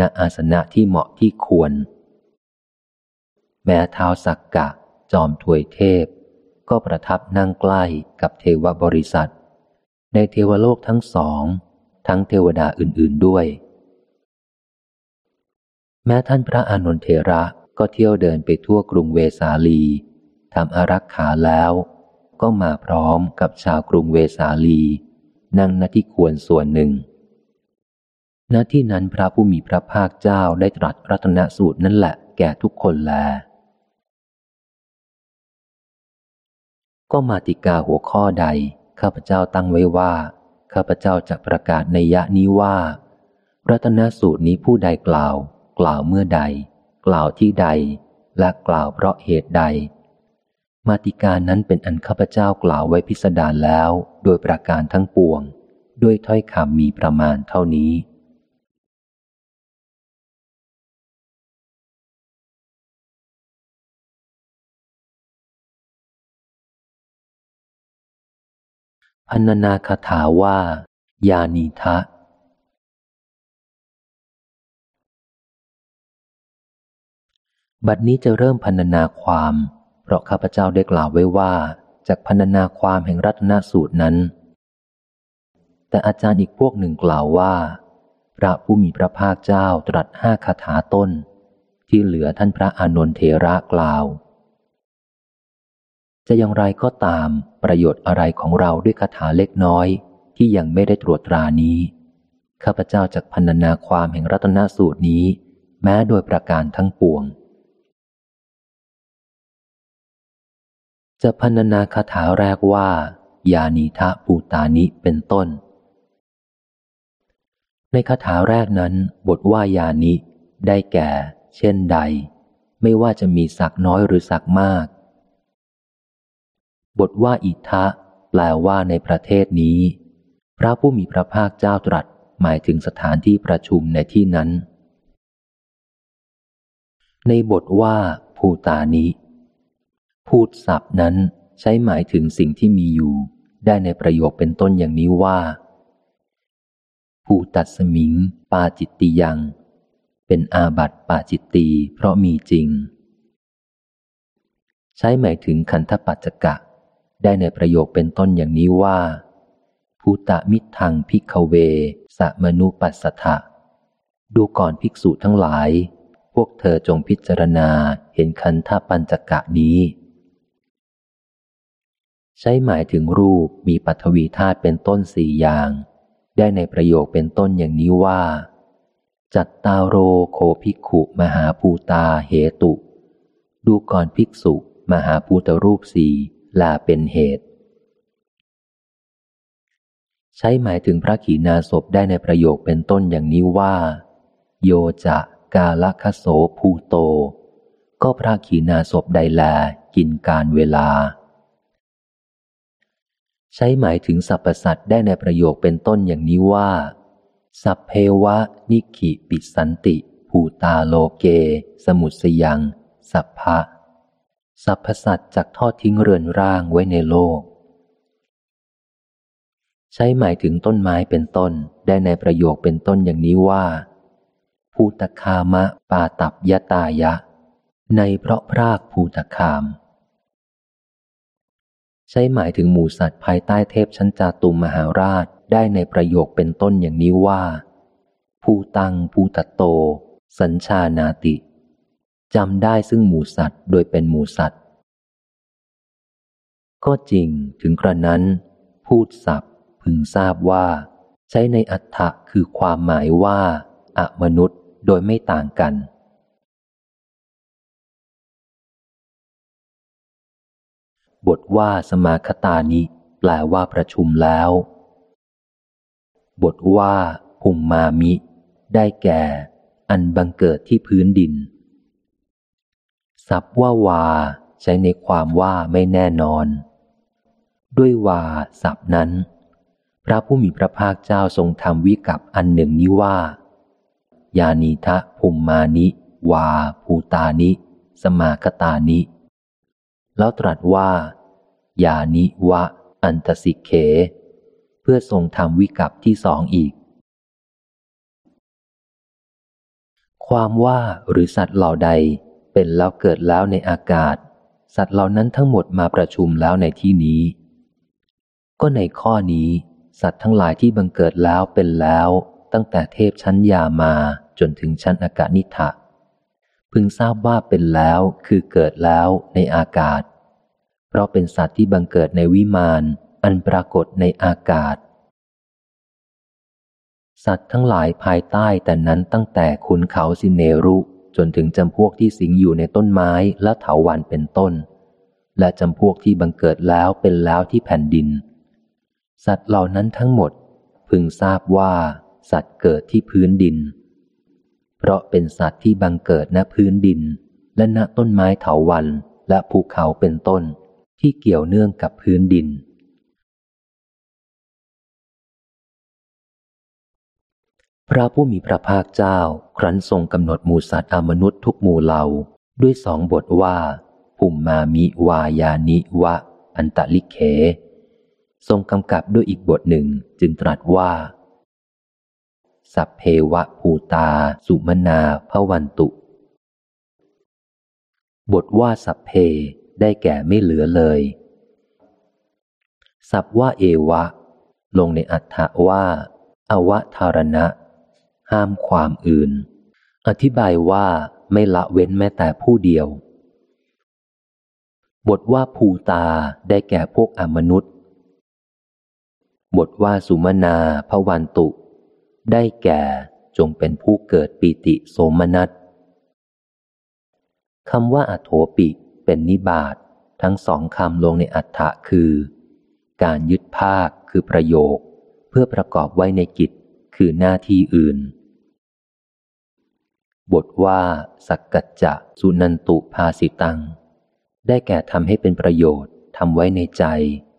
ณอาสนะที่เหมาะที่ควร แม้เท้าสักกะ จอมถวยเทพ ก็ประทับนั่งใกล้กับเทวบริษัท ในเทวโลกทั้งสอง ทั้งเทวดาอื่นๆด้วย แม้ท่านพระอานนทเทระ ก็เที่ยวเดินไปทั่วกรุงเวสาลีทำอารักขาแล้ว ก็มาพร้อมกับชาวกรุงเวสาลี นั่งณที่ควรส่วนหนึ่ง ณที่นั้นพระผู้มีพระภาคเจ้าได้ตรัสรัตนสูตรนั่นแหละแก่ทุกคนแล ก็มาติกาหัวข้อใด ข้าพเจ้าตั้งไว้ว่า ข้าพเจ้าจะประกาศในยะนี้ว่า รัตนสูตรนี้ผู้ใดกล่าว กล่าวเมื่อใด กล่าวที่ใด และกล่าวเพราะเหตุใด มาติกานั้นเป็นอันข้าพเจ้ากล่าวไว้พิสดารแล้ว โดยประการทั้งปวง ด้วยถ้อยคำมีประมาณเท่านี้ พันนาคาถาว่ายานีทะ บัดนี้จะเริ่มพันนาความ เพราะข้าพเจ้าได้กล่าวไว้ว่า จากพันนาความแห่งรัตนสูตรนั้น แต่อาจารย์อีกพวกหนึ่งกล่าวว่า พระผู้มีพระภาคเจ้าตรัสห้าคาถาต้น ที่เหลือท่านพระอานนทเทระกล่าว จะอย่างไรก็ตามประโยชน์อะไรของเราด้วยคาถาเล็กน้อยที่ยังไม่ได้ตรวจตรานี้ ข้าพเจ้าจากพันนาความแห่งรัตนสูตรนี้ แม้โดยประการทั้งปวง จะพันนาคาถาแรกว่า ยานีทะปูตานิเป็นต้น ในคาถาแรกนั้น บทว่ายานิได้แก่ เช่นใด ไม่ว่าจะมีศักน้อยหรือศักมาก บทว่าอิทะแปลว่าในประเทศนี้ พระผู้มีพระภาคเจ้าตรัสหมายถึงสถานที่ประชุมในที่นั้น ในบทว่าภูตานิ พูดศัพท์นั้นใช้หมายถึงสิ่งที่มีอยู่ ได้ในประโยคเป็นต้นอย่างนี้ว่าภูตัดสมิง ปาจิตติยัง เป็นอาบัติปาจิตตีเพราะมีจริง ใช้หมายถึงขันธปัจจกะ ได้ในประโยคเป็นต้นอย่างนี้ว่าภูตะมิทังพิกเวสะมนุปัสสถะดูก่อนภิกษุทั้งหลาย พวกเธอจงพิจารณาเห็นคันธปัญจกะนี้ ใช้หมายถึงรูปมีปัทวีธาตุเป็นต้นสี่อย่าง ได้ในประโยคเป็นต้นอย่างนี้ว่า จัตตาโรโคภิกขุมหาภูตาเหตุ ดูก่อนภิกษุ มหาภูตรูปสี่ลาเป็นเหตุ ใช้หมายถึงพระขีณาสพได้ในประโยคเป็นต้นอย่างนี้ว่า โยจะกาลคโสภูโต ก็พระขีณาสพใดแลกินการเวลา ใช้หมายถึงสรรพสัตว์ได้ในประโยคเป็นต้นอย่างนี้ว่า สัพเพวะนิขิปิสันติ ภูตาโลเก สมุสยัง สัพพะสรรพสัตว์จากทอดทิ้งเรือนร่างไว้ในโลก ใช้หมายถึงต้นไม้เป็นต้นได้ในประโยคเป็นต้นอย่างนี้ว่า ภูตคามะปาตับยตายะ ในเพราะพรากภูตคาม ใช้หมายถึงหมูสัตว์ภายใต้เทพชั้นจาตุมมหาราชได้ในประโยคเป็นต้นอย่างนี้ว่าภูตังภูตโต สัญชานาติจำได้ซึ่งหมูสัตว์โดยเป็นหมูสัตว์ ก็จริงถึงกระนั้น พูดศัพท์พึงทราบว่า ใช้ในอัฏฐะคือความหมายว่าอะมนุษย์โดยไม่ต่างกัน บทว่าสมาคตานิแปลว่าประชุมแล้ว บทว่าภูมมามิ ได้แก่ อันบังเกิดที่พื้นดินศัพท์ว่าวา ใช้ในความว่าไม่แน่นอน ด้วยวาศัพท์นั้น พระผู้มีพระภาคเจ้าทรงทำวิกับอันหนึ่งนี้ว่า ยานีทะภุมมานิ วาภูตานิ สมาคตานิ แล้วตรัสว่า ยานิวะ อันตสิกเข เพื่อทรงทำวิกับที่สองอีก ความว่าหรือสัตว์เหล่าใดเป็นแล้วเกิดแล้วในอากาศ สัตว์เหล่านั้นทั้งหมดมาประชุมแล้วในที่นี้ ก็ในข้อนี้ สัตว์ทั้งหลายที่บังเกิดแล้วเป็นแล้ว ตั้งแต่เทพชั้นยามาจนถึงชั้นอากาศนิทะ พึงทราบว่าเป็นแล้วคือเกิดแล้วในอากาศ เพราะเป็นสัตว์ที่บังเกิดในวิมานอันปรากฏในอากาศ สัตว์ทั้งหลายภายใต้แต่นั้นตั้งแต่ขุนเขาสิเนรุจนถึงจำพวกที่สิงอยู่ในต้นไม้และเถาวันเป็นต้น และจำพวกที่บังเกิดแล้วเป็นแล้วที่แผ่นดิน สัตว์เหล่านั้นทั้งหมด พึงทราบว่า สัตว์เกิดที่พื้นดิน เพราะเป็นสัตว์ที่บังเกิดณพื้นดิน และณต้นไม้เถาวันและภูเขาเป็นต้นที่เกี่ยวเนื่องกับพื้นดิน พระผู้มีพระภาคเจ้า ครั้นทรงกำหนดหมู่สัตว์อมนุษย์ทุกหมู่เหล่าด้วยสองบทว่าภูมมามิวายานิวะ อันตะลิเขทรงกำกับด้วยอีกบทหนึ่งจึงตรัสว่า สัพเพวะภูตา สุมนาพวันตุ บทว่าสัพเพได้แก่ไม่เหลือเลย สัพว่าเอวะ ลงในอัฏฐว่า อวทารณะ ห้ามความอื่น อธิบายว่าไม่ละเว้นแม้แต่ผู้เดียว บทว่าภูตาได้แก่พวกอมนุษย์ บทว่าสุมนาพวันตุ ได้แก่จงเป็นผู้เกิดปีติโสมนัสคำว่าอัโถปิเป็นนิบาตทั้งสองคำลงในอัฏฐะคือ การยึดภาคคือประโยค เพื่อประกอบไว้ในกิจคือหน้าที่อื่น บทว่า สักกัจจะสุนันตุภาสิตัง ได้แก่ทำให้เป็นประโยชน์ทำไว้ในใจ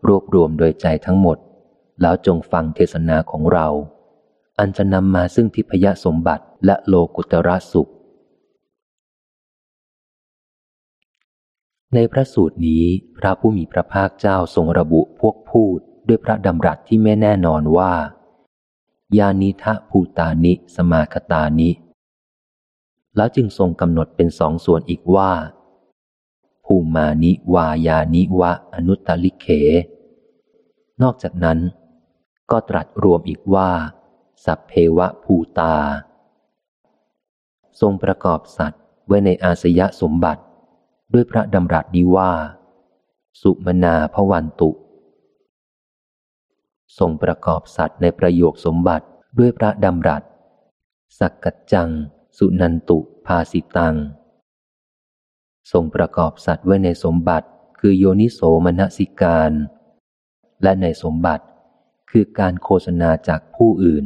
รวบรวมโดยใจทั้งหมด แล้วจงฟังเทศนาของเรา อันจะนำมาซึ่งทิพยสมบัติและโลกุตระสุข ในพระสูตรนี้ พระผู้มีพระภาคเจ้าทรงระบุพวกพูดด้วยพระดำรัสที่ไม่แน่นอนว่า ยานิทะภูตานิ สมาคตานิ แล้วจึงทรงกำหนดเป็นสองส่วนอีกว่า ภูมานิวายานิวะอนุตตลิเข นอกจากนั้น ก็ตรัสรวมอีกว่า สัพเพวะภูตา ทรงประกอบสัตว์ไว้ในอาสยสมบัติ ด้วยพระดำรัสนี้ว่า สุมนาพวันตุ ทรงประกอบสัตว์ในประโยคสมบัติด้วยพระดำรัส สักกัจจัง สุนันตุภาสิตัง ทรงประกอบสัตว์ไว้ในสมบัติคือโยนิโสมนสิการ และในสมบัติคือการโฆษณาจากผู้อื่น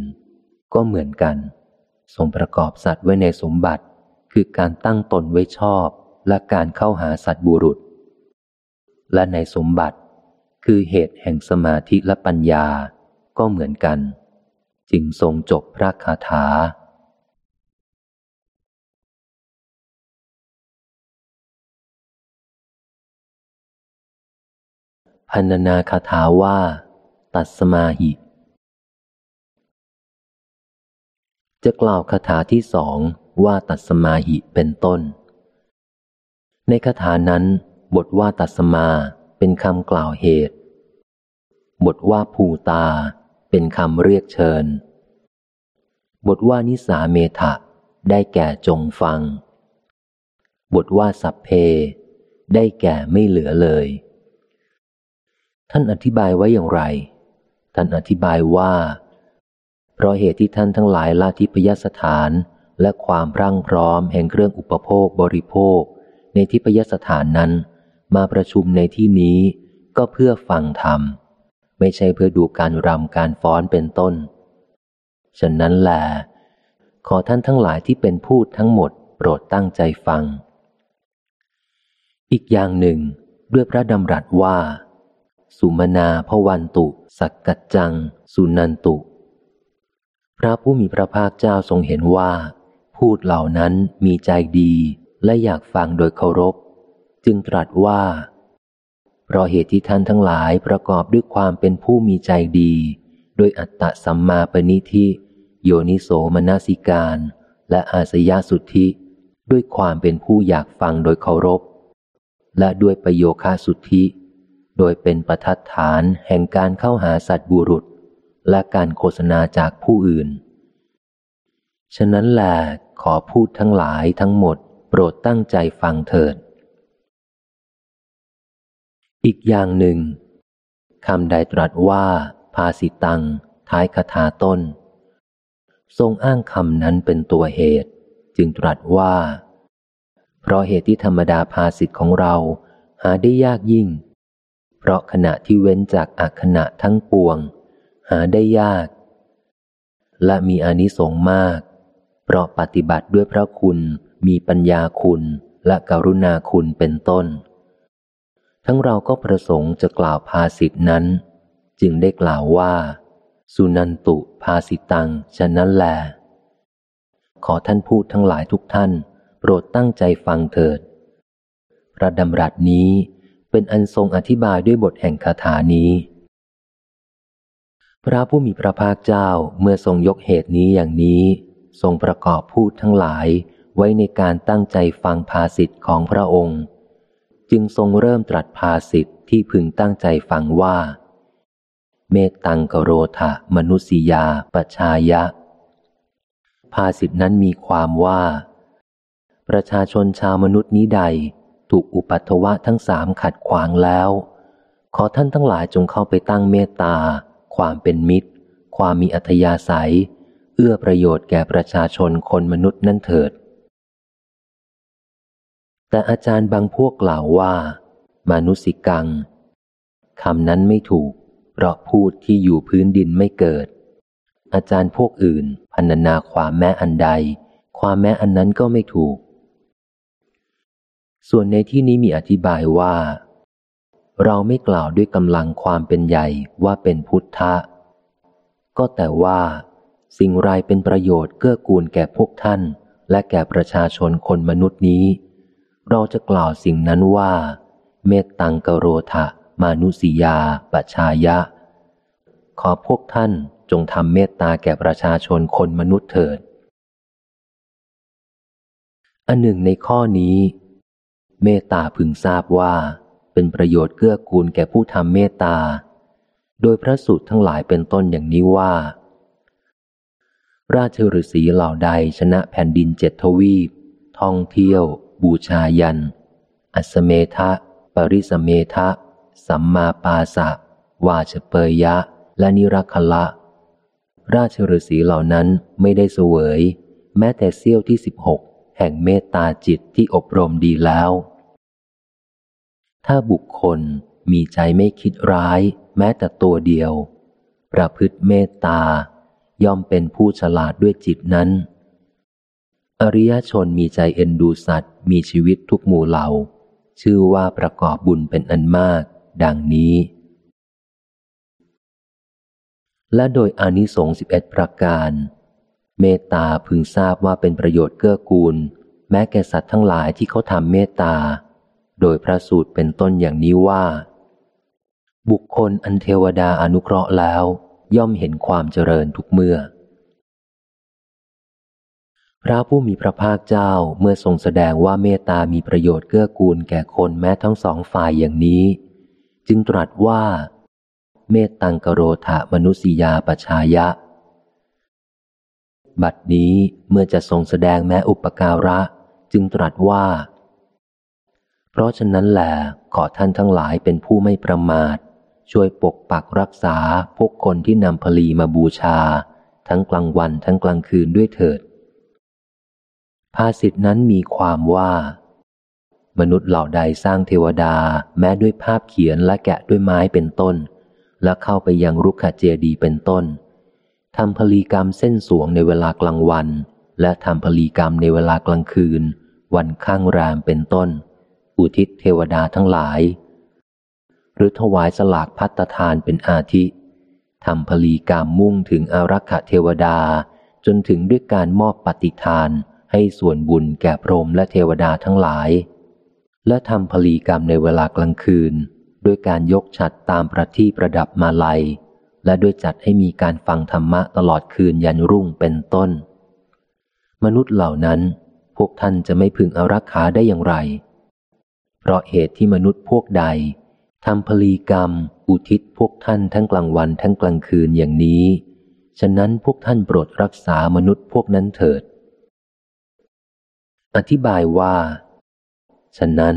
ก็เหมือนกันทรงประกอบสัตว์ไว้ในสมบัติ คือการตั้งตนไว้ชอบและการเข้าหาสัตบุรุษ และในสมบัติ คือเหตุแห่งสมาธิและปัญญาก็เหมือนกัน จึงทรงจบพระคาถา พันนาคาถาว่า ตัดสมาหิ จะกล่าวคาถาที่สองว่าตัดสมาหิเป็นต้น ในคาถานั้น บทว่าตัสมาเป็นคำกล่าวเหตุ บทว่าภูตา เป็นคำเรียกเชิญ บทว่านิสาเมทะได้แก่จงฟัง บทว่าสัพเพ ได้แก่ไม่เหลือเลย ท่านอธิบายไว้อย่างไร ท่านอธิบายว่า เพราะเหตุที่ท่านทั้งหลายละทิพยสถาน และความพรั่งพร้อมแห่งเครื่องอุปโภคบริโภค ในทิพยสถานนั้น มาประชุมในที่นี้ก็เพื่อฟังธรรม ไม่ใช่เพื่อดูการรำการฟ้อนเป็นต้น ฉะนั้นแหละขอท่านทั้งหลายที่เป็นพูดทั้งหมดโปรดตั้งใจฟัง อีกอย่างหนึ่ง ด้วยพระดำรัสว่า สุมนาพวันตุ สักกัจจัง สุนันตุ พระผู้มีพระภาคเจ้าทรงเห็นว่า พูดเหล่านั้นมีใจดีและอยากฟังโดยเคารพ จึงตรัสว่า เพราะเหตุที่ท่านทั้งหลายประกอบด้วยความเป็นผู้มีใจดีโดยอัตตะสัมมาปณิธิโยนิโสมนสิการ และอาสยาสุทธิ ด้วยความเป็นผู้อยากฟังโดยเคารพ และด้วยประโยคาสุทธิ โดยเป็นประทัดฐานแห่งการเข้าหาสัตบุรุษ และการโฆษณาจากผู้อื่น ฉะนั้นแหละขอพูดทั้งหลายทั้งหมด โปรดตั้งใจฟังเถิด อีกอย่างหนึ่งคำใดตรัสว่าภาสิตัง ท้ายคาถาต้น ทรงอ้างคำนั้นเป็นตัวเหตุ จึงตรัสว่า เพราะเหตุที่ธรรมดาภาสิทธิ์ของเราหาได้ยากยิ่ง เพราะขณะที่เว้นจากอักขณะทั้งปวง หาได้ยาก และมีอนิสงส์มาก เพราะปฏิบัติด้วยพระคุณมีปัญญาคุณและกรุณาคุณเป็นต้น ทั้งเราก็ประสงค์จะกล่าวภาสิทนั้น จึงได้กล่าวว่า สุนันตุภาสิตังฉะนั้นแล ขอท่านพูดทั้งหลายทุกท่าน โปรดตั้งใจฟังเถิด พระดำรัสนี้เป็นอันทรงอธิบายด้วยบทแห่งคาถานี้ พระผู้มีพระภาคเจ้าเมื่อทรงยกเหตุนี้อย่างนี้ ทรงประกอบพูดทั้งหลายไว้ในการตั้งใจฟังภาสิทธิ์ของพระองค์ จึงทรงเริ่มตรัสภาสิทธิ์ที่พึงตั้งใจฟังว่า เมตตังกโรธะมนุษยาปชายะ ภาสิทธินั้นมีความว่า ประชาชนชาวมนุษย์นี้ใดถูกอุปัตวะทั้งสามขัดขวางแล้ว ขอท่านทั้งหลายจงเข้าไปตั้งเมตตา ความเป็นมิตร ความมีอัธยาศัย เอื้อประโยชน์แก่ประชาชนคนมนุษย์นั่นเถิด แต่อาจารย์บางพวกกล่าวว่ามนุสิกังคำนั้นไม่ถูก เพราะพูดที่อยู่พื้นดินไม่เกิด อาจารย์พวกอื่นพันนาความแม้อันใด ความแม้อันนั้นก็ไม่ถูก ส่วนในที่นี้มีอธิบายว่า เราไม่กล่าวด้วยกำลังความเป็นใหญ่ว่าเป็นพุทธะ ก็แต่ว่า สิ่งไรเป็นประโยชน์เกื้อกูลแก่พวกท่านและแก่ประชาชนคนมนุษย์นี้ เราจะกล่าวสิ่งนั้นว่า เมตตังกโรธะมานุสิยาปชายะ ขอพวกท่านจงทำเมตตาแก่ประชาชนคนมนุษย์เถิด อันหนึ่งในข้อนี้ เมตตาพึงทราบว่า เป็นประโยชน์เกื้อกูลแก่ผู้ทำเมตตา โดยพระสูตรทั้งหลายเป็นต้นอย่างนี้ว่า ราชฤษีเหล่าใดชนะแผ่นดินเจ็ดทวีป ท่องเที่ยว บูชายัน อัสเมทะ ปริสเมทะ สัมมาปาสะ วาชเปยยะ และนิรักละ ราชฤษีเหล่านั้นไม่ได้เสวย แม้แต่เสี้ยวที่สิบหกแห่งเมตตาจิตที่อบรมดีแล้ว ถ้าบุคคลมีใจไม่คิดร้ายแม้แต่ตัวเดียว ประพฤติเมตตา ย่อมเป็นผู้ฉลาดด้วยจิตนั้น อริยชนมีใจเอ็นดูสัตว์ มีชีวิตทุกหมู่เหล่า ชื่อว่าประกอบบุญเป็นอันมาก ดังนี้ และโดยอนิสงส์สิบเอ็ดประการ เมตตาพึงทราบว่าเป็นประโยชน์เกื้อกูล แม้แก่สัตว์ทั้งหลายที่เขาทำเมตตา โดยพระสูตรเป็นต้นอย่างนี้ว่า บุคคลอันเทวดาอนุเคราะห์แล้ว ย่อมเห็นความเจริญทุกเมื่อ พระผู้มีพระภาคเจ้าเมื่อทรงแสดงว่าเมตตามีประโยชน์เกื้อกูลแก่คนแม้ทั้งสองฝ่ายอย่างนี้ จึงตรัสว่า เมตตังกโรธะมนุษยาปชายะ บัดนี้เมื่อจะทรงแสดงแม้อุปการะ จึงตรัสว่า เพราะฉะนั้นแหละขอท่านทั้งหลายเป็นผู้ไม่ประมาท ช่วยปกปักรักษาพวกคนที่นำผลีมาบูชา ทั้งกลางวันทั้งกลางคืนด้วยเถิด ภาษิตนั้นมีความว่า มนุษย์เหล่าใดสร้างเทวดาแม้ด้วยภาพเขียนและแกะด้วยไม้เป็นต้น และเข้าไปยังรุกขเจดีเป็นต้นทำผลีกรรมเส้นสวงในเวลากลางวัน และทำผลีกรรมในเวลากลางคืน วันข้างแรมเป็นต้น อุทิศเทวดาทั้งหลาย หรือถวายสลากพัตทานเป็นอาทิทำพลีกรรมมุ่งถึงอารักขเทวดาจนถึงด้วยการมอบปฏิทานให้ส่วนบุญแก่พรหมและเทวดาทั้งหลาย และทำพลีกรรมในเวลากลางคืน ด้วยการยกฉัดตามประที่ประดับมาลัย และด้วยจัดให้มีการฟังธรรมะตลอดคืนยันรุ่งเป็นต้น มนุษย์เหล่านั้น พวกท่านจะไม่พึงอารักขาได้อย่างไร เพราะเหตุที่มนุษย์พวกใดทำพลีกรรม อุทิศพวกท่านทั้งกลางวันทั้งกลางคืนอย่างนี้ ฉะนั้นพวกท่านโปรดรักษามนุษย์พวกนั้นเถิด อธิบายว่า ฉะนั้น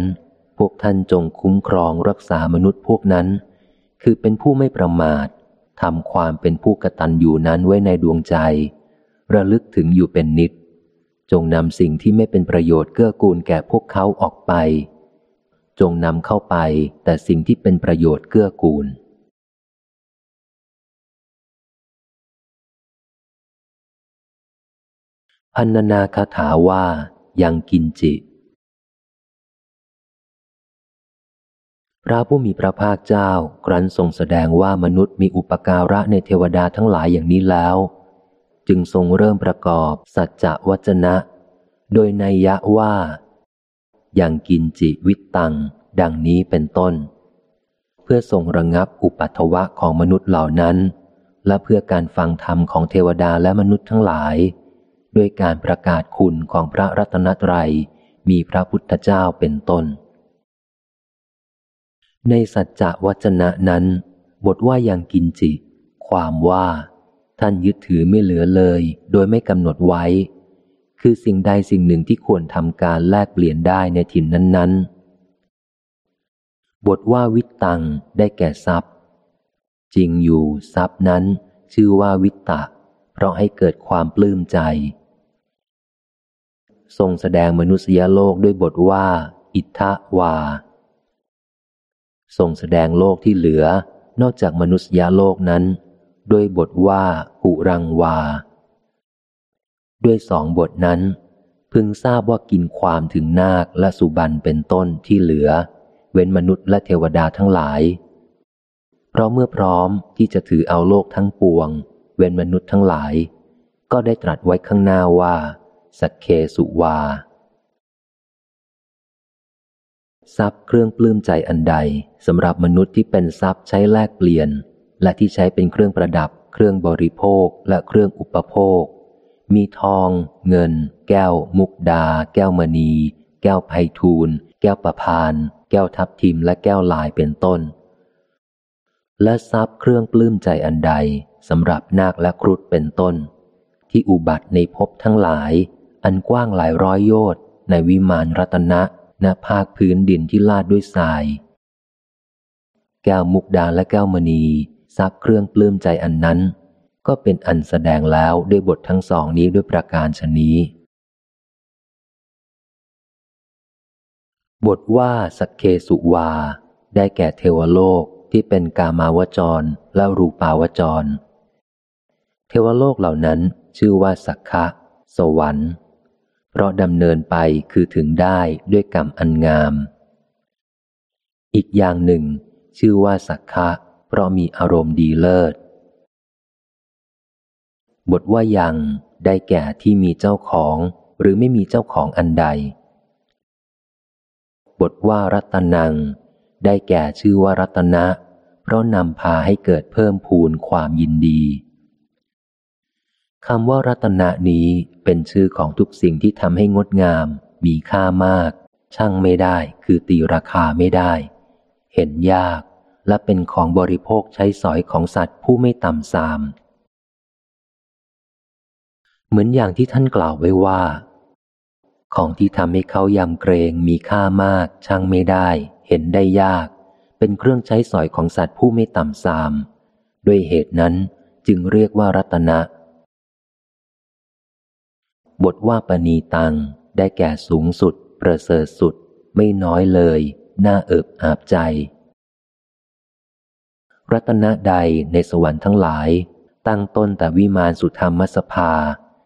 พวกท่านจงคุ้มครองรักษามนุษย์พวกนั้น คือเป็นผู้ไม่ประมาททำความเป็นผู้กตัญญูนั้นไว้ในดวงใจ ระลึกถึงอยู่เป็นนิด จงนำสิ่งที่ไม่เป็นประโยชน์เกื้อกูลแก่พวกเขาออกไป จงนำเข้าไปแต่สิ่งที่เป็นประโยชน์เกื้อกูล พันนาคาถาว่ายังกินจิ พระผู้มีพระภาคเจ้ากรันทรงแสดงว่ามนุษย์มีอุปการะในเทวดาทั้งหลายอย่างนี้แล้ว จึงทรงเริ่มประกอบสัจจะวจนะ โดยนัยยะว่า อย่างกินจิวิตตัง ดังนี้เป็นต้น เพื่อทรงระงับอุปัตวะของมนุษย์เหล่านั้น และเพื่อการฟังธรรมของเทวดาและมนุษย์ทั้งหลาย ด้วยการประกาศคุณของพระรัตนตรัยมีพระพุทธเจ้าเป็นต้น ในสัจจะวจนะนั้น บทว่ายังกินจิ ความว่า ท่านยึดถือไม่เหลือเลย โดยไม่กำหนดไว้ คือสิ่งใดสิ่งหนึ่งที่ควรทำการแลกเปลี่ยนได้ในถิ่นนั้น ๆ บทว่าวิตตังได้แก่ทรัพย์ จริงอยู่ทรัพย์นั้น ชื่อว่าวิตตะ เพราะให้เกิดความปลื้มใจ ทรงแสดงมนุษยโลกด้วยบทว่า อิทธวาทรงแสดงโลกที่เหลือนอกจากมนุษยโลกนั้น ด้วยบทว่าหุรังวา ด้วยสองบทนั้น พึงทราบว่ากินความถึงนาคและสุบันเป็นต้นที่เหลือ เว้นมนุษย์และเทวดาทั้งหลาย เพราะเมื่อพร้อมที่จะถือเอาโลกทั้งปวง เว้นมนุษย์ทั้งหลาย ก็ได้ตรัสไว้ข้างหน้าว่าสักเคสุวาทรัพย์เครื่องปลื้มใจอันใดสำหรับมนุษย์ที่เป็นทรัพย์ใช้แลกเปลี่ยน และที่ใช้เป็นเครื่องประดับ เครื่องบริโภคและเครื่องอุปโภค มีทอง เงิน แก้ว มุกดา แก้วมณี แก้วไพทูลแก้วประพาน แก้วทับทิมและแก้วลายเป็นต้น และทรัพย์เครื่องปลื้มใจอันใดสำหรับนาคและครุฑเป็นต้น ที่อุบัติในภพทั้งหลาย อันกว้างหลายร้อยโยชน์ในวิมานรัตนะณภาคพื้นดินที่ลาดด้วยทราย แก้วมุกดาและแก้วมณีซับเครื่องปลื้มใจอันนั้น ก็เป็นอันแสดงแล้วด้วยบททั้งสองนี้ด้วยประการชนี้ บทว่าสักเคสุวา ได้แก่เทวโลกที่เป็นกามาวจรและรูปาวจร เทวโลกเหล่านั้นชื่อว่าสักคะ สวรรค์ เพราะดำเนินไปคือถึงได้ด้วยกรรมอันงาม อีกอย่างหนึ่ง ชื่อว่าสักคะ เพราะมีอารมณ์ดีเลิศ บทว่ายังได้แก่ที่มีเจ้าของ หรือไม่มีเจ้าของอันใด บทว่ารัตนัง ได้แก่ชื่อว่ารัตนะ เพราะนำพาให้เกิดเพิ่มพูนความยินดีคำว่ารัตนะนี้เป็นชื่อของทุกสิ่งที่ทำให้งดงาม มีค่ามาก ช่างไม่ได้คือตีราคาไม่ได้ เห็นยากและเป็นของบริโภคใช้สอยของสัตว์ผู้ไม่ต่ำสาม เหมือนอย่างที่ท่านกล่าวไว้ว่า ของที่ทำให้เขายำเกรงมีค่ามาก ช่างไม่ได้ เห็นได้ยาก เป็นเครื่องใช้สอยของสัตว์ผู้ไม่ต่ำสาม ด้วยเหตุนั้นจึงเรียกว่ารัตนะ บทว่าปณีตัง ได้แก่สูงสุด ประเสริฐสุด ไม่น้อยเลย น่าเอิบอาบใจ รัตนะใดในสวรรค์ทั้งหลาย ตั้งต้นแต่วิมานสุธรรมสภา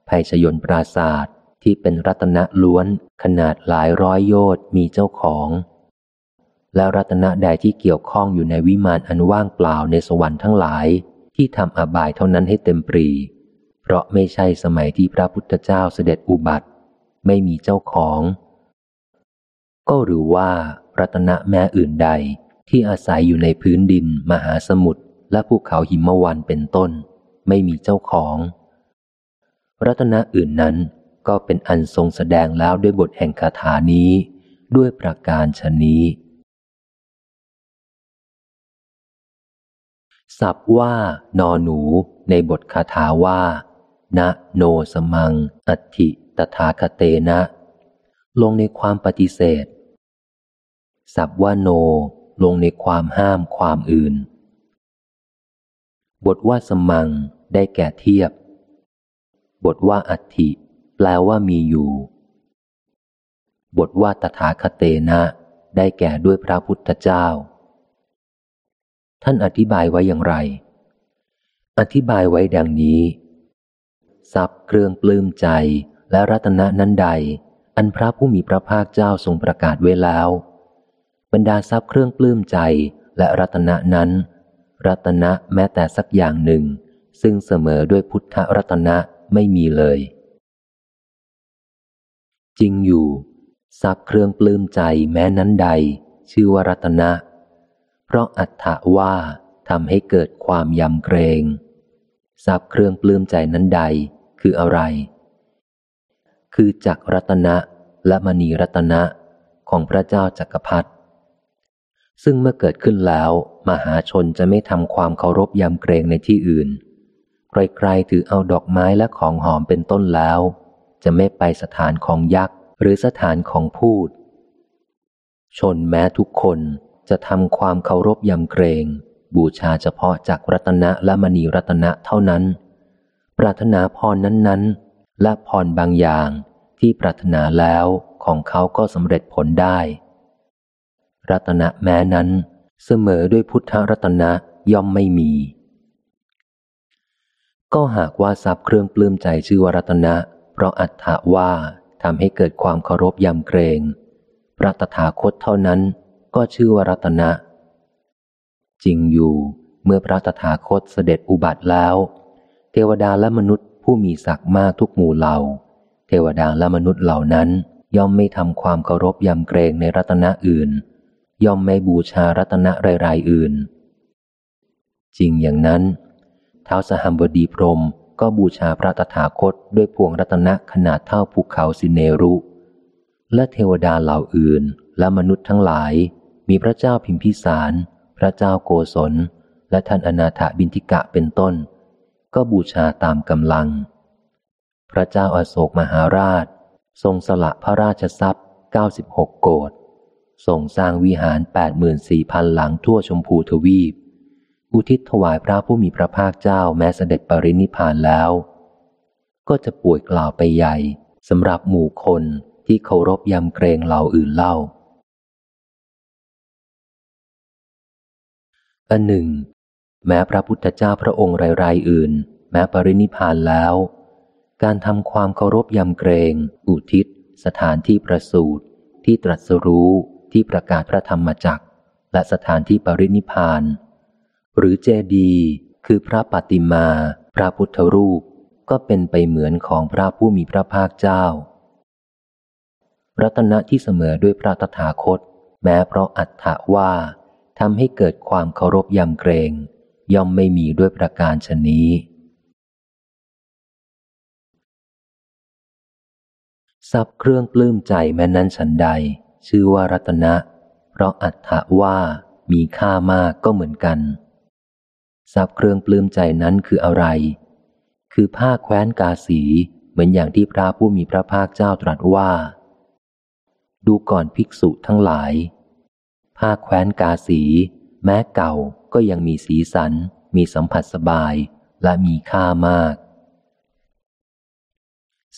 ภัยชยนปราศาสตร์ที่เป็นรัตนะล้วนขนาดหลายร้อยโยชน์มีเจ้าของ แล้วรัตนะใดที่เกี่ยวข้องอยู่ในวิมานอันว่างเปล่าในสวรรค์ทั้งหลาย ที่ทำอบายเท่านั้นให้เต็มปรี เพราะไม่ใช่สมัยที่พระพุทธเจ้าเสด็จอุบัติ ไม่มีเจ้าของ ก็หรือว่ารัตนะแม้อื่นใดที่อาศัยอยู่ในพื้นดินมหาสมุทรและภูเขาหิมวันเป็นต้น ไม่มีเจ้าของ รัตนะอื่นนั้นก็เป็นอันทรงแสดงแล้วด้วยบทแห่งคาถานี้ด้วยประการชนี้ สับว่านอหนูในบทคาถาว่านะโนสมัง อัติตถาคเตนะ ลงในความปฏิเสธ สับว่าโน ลงในความห้ามความอื่น บทว่าสมังได้แก่เทียบ บทว่าอัติแปลว่ามีอยู่ บทว่าตถาคเตนะ ได้แก่ด้วยพระพุทธเจ้า ท่านอธิบายไว้อย่างไร อธิบายไว้ดังนี้ ทรัพย์เครื่องปลื้มใจและรัตนะนั้นใด อันพระผู้มีพระภาคเจ้าทรงประกาศไว้แล้ว บรรดาทรัพย์เครื่องปลื้มใจและรัตนะนั้น รัตนะแม้แต่สักอย่างหนึ่ง ซึ่งเสมอด้วยพุทธรัตนะ ไม่มีเลย จริงอยู่ ทรัพย์เครื่องปลื้มใจแม้นั้นใด ชื่อว่ารัตนะ เพราะอัตถะว่าทำให้เกิดความยำเกรง ทรัพย์เครื่องปลื้มใจนั้นใดคืออะไร คือจักรัตนะและมณีรัตนะของพระเจ้าจักรพรรดิซึ่งเมื่อเกิดขึ้นแล้ว มหาชนจะไม่ทำความเคารพยำเกรงในที่อื่น ใครๆถือเอาดอกไม้และของหอมเป็นต้นแล้ว จะไม่ไปสถานของยักษ์หรือสถานของพูด ชนแม้ทุกคนจะทำความเคารพยำเกรง บูชาเฉพาะจากรัตนะและมณีรัตนะเท่านั้น ปรารถนาพรนั้นๆ และพรบางอย่างที่ปรารถนาแล้วของเขาก็สำเร็จผลได้ รัตนะแม้นั้นเสมอด้วยพุทธรัตนะย่อมไม่มี ก็หากว่าทรัพย์เครื่องปลื้มใจชื่อวรัตนะ เพราะอัตถาว่าทำให้เกิดความเคารพยำเกรง พระตถาคตเท่านั้นก็ชื่อวรัตนะ จริงอยู่เมื่อพระตถาคตเสด็จอุบัติแล้ว เทวดาและมนุษย์ผู้มีศักดิ์มากทุกหมู่เหล่า เทวดาและมนุษย์เหล่านั้น ย่อมไม่ทำความเคารพยำเกรงในรัตนะอื่น ย่อมไม่บูชารัตนะรายๆอื่น จริงอย่างนั้น ท้าสหัมบดีพรมก็บูชาพระตถาคตด้วยพวงรัตนะขนาดเท่าภูเขาสิเนรุ และเทวดาเหล่าอื่นและมนุษย์ทั้งหลาย มีพระเจ้าพิมพิสาร พระเจ้าโกศล และท่านอนาถบินทิกะเป็นต้น ก็บูชาตามกำลัง พระเจ้าอาโศกมหาราช ทรงสละพระราชทรัพย์ 96 โกดทรงสร้างวิหาร 84,000 หลังทั่วชมพูทวีป อุทิศถวายพระผู้มีพระภาคเจ้าแม้เสด็จปรินิพานแล้ว ก็จะป่วยกล่าวไปใหญ่สำหรับหมู่คนที่เคารพยำเกรงเหล่าอื่นเล่า อันหนึ่ง แม้พระพุทธเจ้าพระองค์รายๆอื่น แม้ปรินิพานแล้ว การทำความเคารพยำเกรง อุทิศ สถานที่ประสูติที่ตรัสรู้ที่ประกาศพระธรรมจักรและสถานที่ปรินิพาน หรือเจดีคือพระปฏิมา พระพุทธรูปก็เป็นไปเหมือนของพระผู้มีพระภาคเจ้า รัตนะที่เสมอด้วยพระตถาคต แม้เพราะอัตถะว่าทำให้เกิดความเคารพยำเกรง ย่อมไม่มีด้วยประการชนี้ ทรัพย์เครื่องปลื้มใจแม้นั้นฉันใด ชื่อว่ารัตนะ เพราะอัตถะว่ามีค่ามากก็เหมือนกัน ทรัพย์เครื่องปลื้มใจนั้นคืออะไร คือผ้าแคว้นกาสีเหมือนอย่างที่พระผู้มีพระภาคเจ้าตรัสว่า ดูก่อนภิกษุทั้งหลาย ผ้าแคว้นกาสี แม้เก่าก็ยังมีสีสัน มีสัมผัสสบายและมีค่ามาก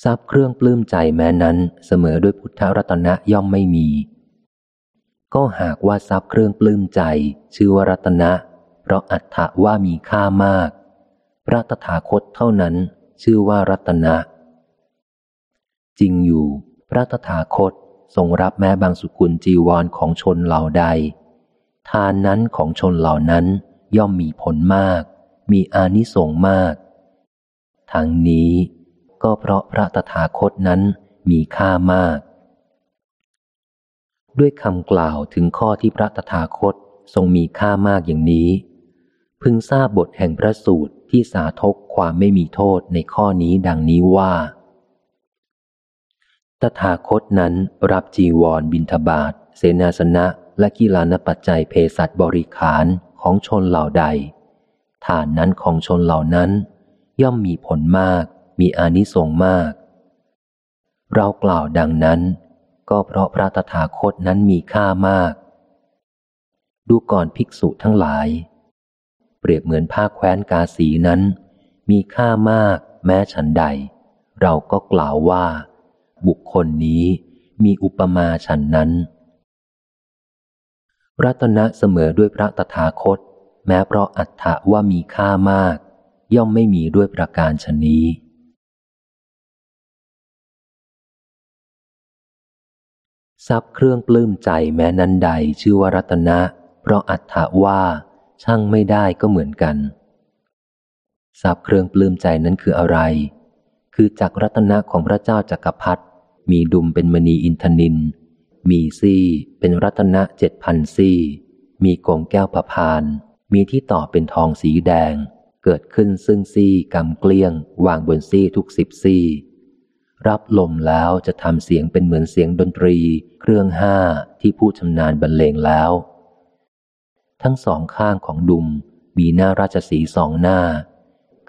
ทรัพย์เครื่องปลื้มใจแม้นั้นเสมอด้วยพุทธรัตนะย่อมไม่มี ก็หากว่าทรัพย์เครื่องปลื้มใจ ชื่อว่ารัตนะ ราะอัตถะว่ามีค่ามาก พระตถาคตเท่านั้นชื่อว่ารัตนะ จริงอยู่ พระตถาคตทรงรับแม้บางสุกุลจีวรของชนเหล่าใด ทานนั้นของชนเหล่านั้นย่อมมีผลมาก มีอานิสงส์มากทั้งนี้ก็เพราะพระตถาคตนั้นมีค่ามาก ด้วยคำกล่าวถึงข้อที่พระตถาคตทรงมีค่ามากอย่างนี้ พึงทราบบทแห่งพระสูตรที่สาธกความไม่มีโทษในข้อนี้ดังนี้ว่า ตถาคตนั้นรับจีวรบินทบาทเสนาสนะและกีฬานปัจจัยเพศัตบริขารของชนเหล่าใด ฐานนั้นของชนเหล่านั้น ย่อมมีผลมาก มีอานิสงส์มาก เรากล่าวดังนั้น ก็เพราะพระตถาคตนั้นมีค่ามาก ดูก่อนภิกษุทั้งหลาย เปรียบเหมือนผ้าแคว้นกาสีนั้น มีค่ามากแม้ฉันใด เราก็กล่าวว่า บุคคลนี้มีอุปมาฉันนั้น รัตนะเสมอด้วยพระตถาคต แม้เพราะอัตถะว่ามีค่ามาก ย่อมไม่มีด้วยประการชนนี้ทรัพย์เครื่องปลื้มใจแม้นั้นใดชื่อว่ารัตนะ เพราะอัตถาว่า ช่างไม่ได้ก็เหมือนกันทรัพย์เครื่องปลื้มใจนั้นคืออะไร คือจากรัตนะของพระเจ้าจักรพรรดิมีดุมเป็นมณีอินทนิน มีซี่เป็นรัตนะเจ็ดพันซี่ มีกงแก้วประพาน มีที่ต่อเป็นทองสีแดง เกิดขึ้นซึ่งซี่กำเกลี้ยง วางบนซี่ทุกสิบซี่ รับลมแล้วจะทำเสียงเป็นเหมือนเสียงดนตรี เครื่องห้าที่ผู้ชำนาญบรรเลงแล้ว ทั้งสองข้างของดุมมีหน้าราชสีสองหน้า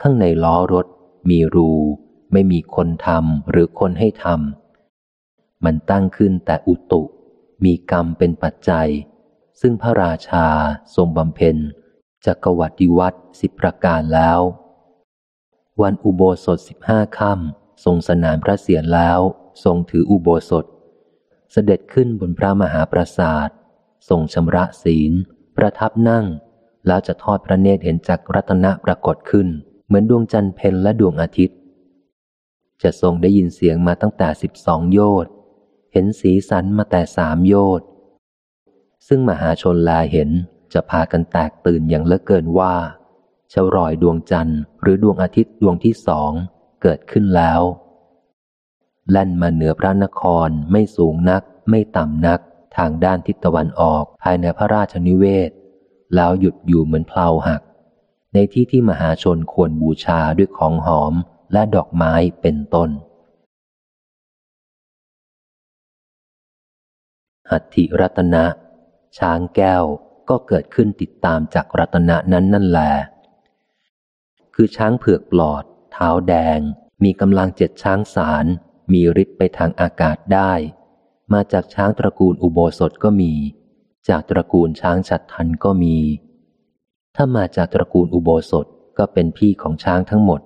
ข้างในล้อรถ มีรู ไม่มีคนทำหรือคนให้ทำมันตั้งขึ้นแต่อุตุ มีกรรมเป็นปัจจัย ซึ่งพระราชาทรงบำเพ็ญจักวัติวัตสิบประการแล้ว วันอุโบสถสิบห้าค่ำทรงสนานพระเศียรแล้ว ทรงถืออุโบสถ เสด็จขึ้นบนพระมหาปราสาททรงชำระศีล ประทับนั่ง แล้วจะทอดพระเนตรเห็นจักรัตนะปรากฏขึ้น เหมือนดวงจันทร์เพนและดวงอาทิตย์ จะทรงได้ยินเสียงมาตั้งแต่สิบสองโยชน์เห็นสีสันมาแต่สามโยชน์ซึ่งมหาชนลาเห็นจะพากันแตกตื่นอย่างเลิกเกินว่าชารอยดวงจันทร์หรือดวงอาทิตย์ดวงที่สองเกิดขึ้นแล้ว แล่นมาเหนือพระนครไม่สูงนักไม่ต่ำนัก ทางด้านทิศตะวันออกภายในพระราชนิเวศ แล้วหยุดอยู่เหมือนเพลาหัก ในที่ที่มหาชนควรบูชาด้วยของหอมและดอกไม้เป็นต้น หัตถิรัตนะ ช้างแก้วก็เกิดขึ้นติดตามจากรัตนะนั้นนั่นแหละคือช้างเผือกปลอด เท้าแดง มีกำลังเจ็ดช้างสาร มีฤทธิ์ไปทางอากาศได้ มาจากช้างตระกูลอุโบสถก็มี จากตระกูลช้างฉัดทันก็มี ถ้ามาจากตระกูลอุโบสถก็เป็นพี่ของช้างทั้งหมด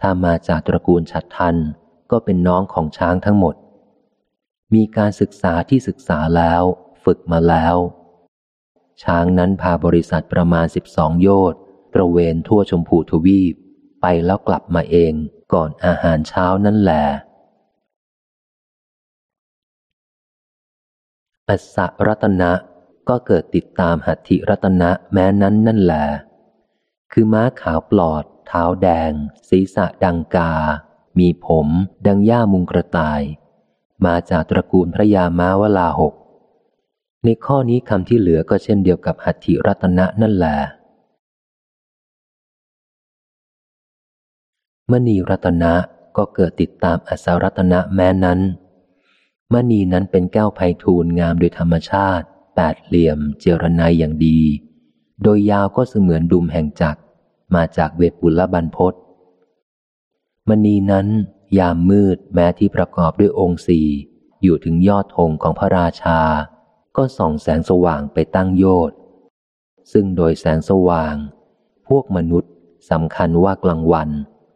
ถ้ามาจากตระกูลฉัดทันก็เป็นน้องของช้างทั้งหมด มีการศึกษาที่ศึกษาแล้ว ฝึกมาแล้ว ช้างนั้นพาบริษัทประมาณสิบสองโยชน์ตระเวนทั่วชมพูทวีป ไปแล้วกลับมาเองก่อนอาหารเช้านั่นแหละ อัสะรัตนะก็เกิดติดตามหัตถิรัตนะแม้นั้นนั่นแหละคือม้าขาวปลอด เท้าแดง ศีรษะดังกา มีผมดังย่ามุงกระต่าย มาจากตระกูลพระยาม้าวลาหก ในข้อนี้คำที่เหลือก็เช่นเดียวกับหัตถิรัตนะนั่นแหละมณีรัตนะก็เกิดติดตามอสารัตนะแม้นั้น มณีนั้นเป็นแก้วไพทูลงามโดยธรรมชาติ แปดเหลี่ยม เจรนายอย่างดี โดยยาวก็เสมือนดุมแห่งจักรมาจากเวปุลบันพศมณีนั้น ยามมืดแม้ที่ประกอบด้วยองค์สี่อยู่ถึงยอดธงของพระราชา ก็ส่องแสงสว่างไปตั้งโยชน์ซึ่งโดยแสงสว่าง พวกมนุษย์สำคัญว่ากลางวัน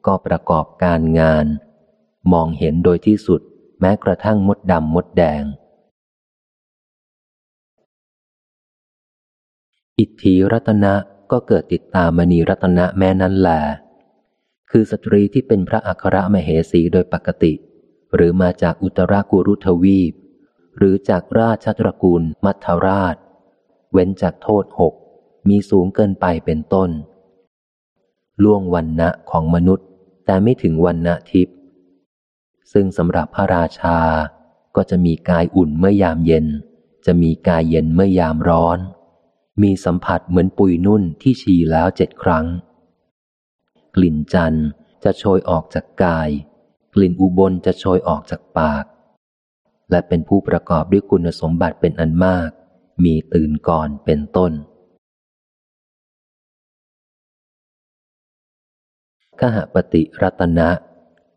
ก็ประกอบการงาน มองเห็นโดยที่สุด แม้กระทั่งมดดำมดแดง อิทธิรัตนะก็เกิดติดตามมณีรัตนะแม้นั้นแหละคือสตรีที่เป็นพระอัครมเหสีโดยปกติ หรือมาจากอุตรากุรุทวีป หรือจากราชตระกูลมัทราช เว้นจากโทษหกมีสูงเกินไปเป็นต้น ล่วงวันณะของมนุษย์ แต่ไม่ถึงวันณะทิพย์ ซึ่งสำหรับพระราชา ก็จะมีกายอุ่นเมื่อยามเย็น จะมีกายเย็นเมื่อยามร้อน มีสัมผัสเหมือนปุยนุ่นที่ฉี่แล้วเจ็ดครั้ง กลิ่นจันทร์จะโชยออกจากกาย กลิ่นอุบลจะโชยออกจากปาก และเป็นผู้ประกอบด้วยคุณสมบัติเป็นอันมาก มีตื่นก่อนเป็นต้นขหปฏิรัตนะ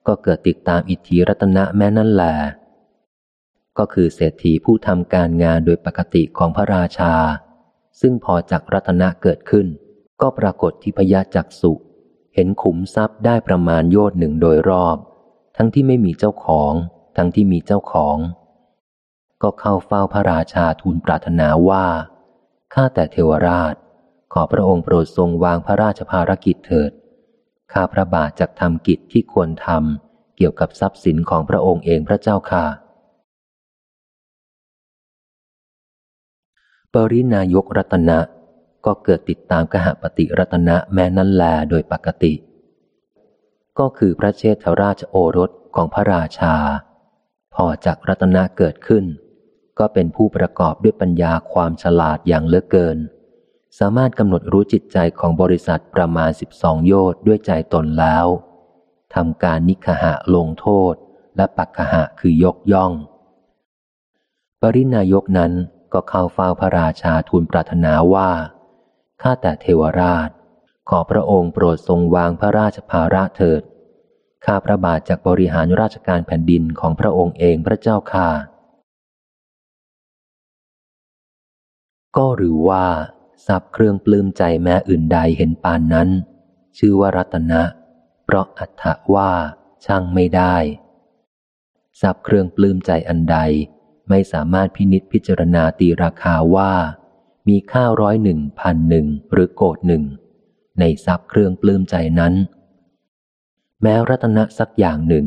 ก็เกิดติดตามอิทธิรัตนะแม้นั่นแหละก็คือเศรษฐีผู้ทำการงานโดยปกติของพระราชา ซึ่งพอจากรัตนะเกิดขึ้น ก็ปรากฏที่พยาจักสุ เห็นขุมทรัพย์ได้ประมาณโยชน์หนึ่งโดยรอบ ทั้งที่ไม่มีเจ้าของ ทั้งที่มีเจ้าของ ก็เข้าเฝ้าพระราชาทูลปรารถนาว่าข้าแต่เทวราช ขอพระองค์โปรดทรงวางพระราชภารกิจเถิด ข้าพระบาทจะทำกิจที่ควรทำเกี่ยวกับทรัพย์สินของพระองค์เองพระเจ้าค่ะ ปรินายกรัตนะ ก็เกิดติดตามกหปฏิรัตนะแม้นั้นแลโดยปกติ ก็คือพระเชษฐราชโอรสของพระราชา พอจากรัตนะเกิดขึ้น ก็เป็นผู้ประกอบด้วยปัญญาความฉลาดอย่างเลือเกิน สามารถกำหนดรู้จิตใจของบริษัทประมาณสิบสองโยชน์ด้วยใจตนแล้วทำการนิคหะลงโทษ และปักขหะคือยกย่อง ปรินายกนั้นก็เข้าเฝ้าพระราชาทูลปรารถนาว่า ข้าแต่เทวราช ขอพระองค์โปรดทรงวางพระราชภาระเถิด ข้าพระบาทจากบริหารราชการแผ่นดินของพระองค์เองพระเจ้าค่าก็หรือว่า ทรัพย์เครื่องปลื้มใจแม้อื่นใดเห็นปานนั้น ชื่อว่ารัตนะ เพราะอัตถว่าช่างไม่ได้ ทรัพย์เครื่องปลื้มใจอันใดไม่สามารถพินิษพิจารณาตีราคาว่า มีค่าร้อยหนึ่งพันหนึ่งหรือโกดหนึ่งในทรัพย์เครื่องปลื้มใจนั้น แม้รัตนะสักอย่างหนึ่ง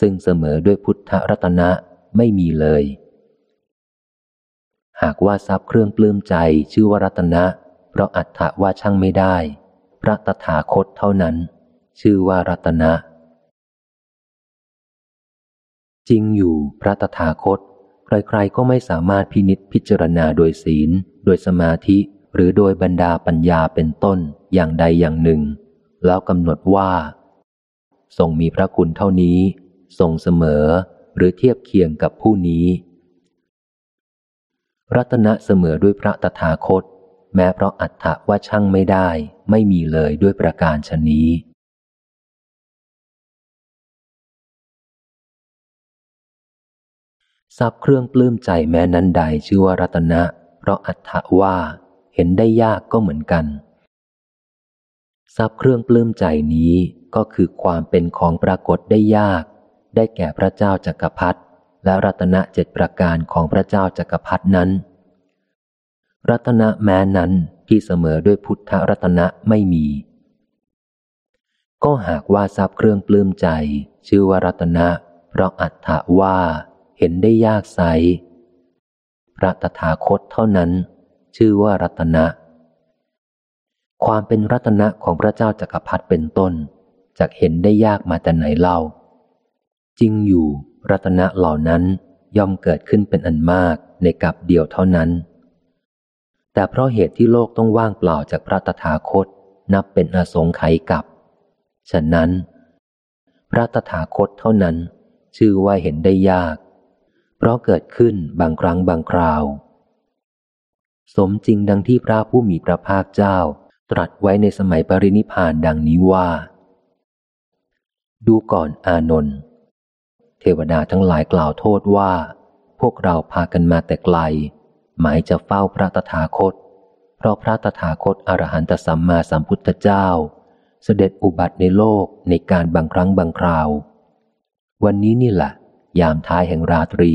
ซึ่งเสมอด้วยพุทธรัตนะไม่มีเลย หากว่าทรัพย์เครื่องปลื้มใจชื่อว่ารัตนะ เพราะอัตถะว่าช่างไม่ได้ พระตถาคตเท่านั้น ชื่อว่ารัตนะ จริงอยู่พระตถาคต ใครๆก็ไม่สามารถพินิษพิจารณาโดยศีล โดยสมาธิ หรือโดยบรรดาปัญญาเป็นต้นอย่างใดอย่างหนึ่ง แล้วกำหนดว่า ทรงมีพระคุณเท่านี้ ทรงเสมอหรือเทียบเคียงกับผู้นี้ รัตนะเสมอด้วยพระตถาคต แม้เพราะอัตถะว่าช่างไม่ได้ ไม่มีเลยด้วยประการชนี้ ทรัพย์เครื่องปลื้มใจแม้นั้นใดชื่อว่ารัตนะ เพราะอัตถะว่าเห็นได้ยากก็เหมือนกัน ทรัพย์เครื่องปลื้มใจนี้ก็คือความเป็นของปรากฏได้ยาก ได้แก่พระเจ้าจักรพรรดิ และรัตนะเจ็ดประการของพระเจ้าจักรพรรดนั้น รัตนะแม้นั้นที่เสมอด้วยพุทธรัตนะไม่มี ก็หากว่าทรัพย์เครื่องปลื้มใจ ชื่อว่ารัตนะเพราะอัตถะว่าเห็นได้ยากใสพระตถาคตเท่านั้น ชื่อว่ารัตนะ ความเป็นรัตนะของพระเจ้าจักรพรรดิเป็นต้นจากเห็นได้ยากมาแต่ไหนเล่า จริงอยู่ รัตนะเหล่านั้นย่อมเกิดขึ้นเป็นอันมากในกับเดียวเท่านั้น แต่เพราะเหตุที่โลกต้องว่างเปล่าจากพระตถาคตนับเป็นอสงไขยกับ ฉะนั้น พระตถาคตเท่านั้น ชื่อว่าเห็นได้ยาก เพราะเกิดขึ้นบางครั้งบางคราว สมจริงดังที่พระผู้มีพระภาคเจ้าตรัสไว้ในสมัยปรินิพานดังนี้ว่า ดูก่อนอานนท์ ทวดาทั้งหลายกล่าวโทษว่า พวกเราพากันมาแต่ไกล หมายจะเฝ้าพระตถาคต เพราะพระตถาคตอรหันตสัมมาสัมพุทธเจ้า เสด็จอุบัติในโลกในการบางครั้งบางคราว วันนี้นี่แหละยามท้ายแห่งราตรี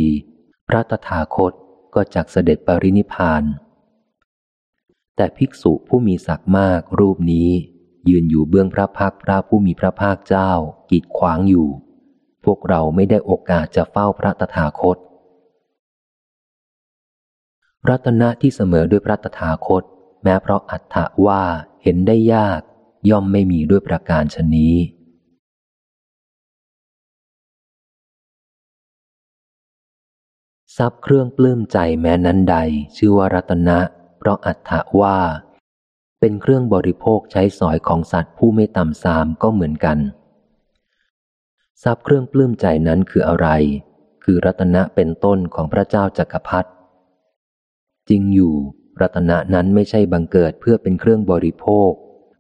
พระตถาคตก็จักเสด็จปรินิพาน แต่ภิกษุผู้มีศักดิ์มากรูปนี้ ยืนอยู่เบื้องพระพักพระผู้มีพระภาคเจ้ากีดขวางอยู่ วกเราไม่ได้โอกาสจะเฝ้าพระตถาคต รัตนะที่เสมอด้วยพระตถาคต แม้เพราะอัตถะว่าเห็นได้ยาก ย่อมไม่มีด้วยประการชนนี้ ทรัพย์เครื่องปลื้มใจแม้นั้นใด ชื่อว่ารัตนะ เพราะอัตถะว่า เป็นเครื่องบริโภคใช้สอยของสัตว์ผู้ไม่ต่ำสามก็เหมือนกัน ทรัพย์เครื่องปลื้มใจนั้นคืออะไร คือรัตนะเป็นต้นของพระเจ้าจักรพรรดิจริงอยู่ รัตนะนั้นไม่ใช่บังเกิดเพื่อเป็นเครื่องบริโภค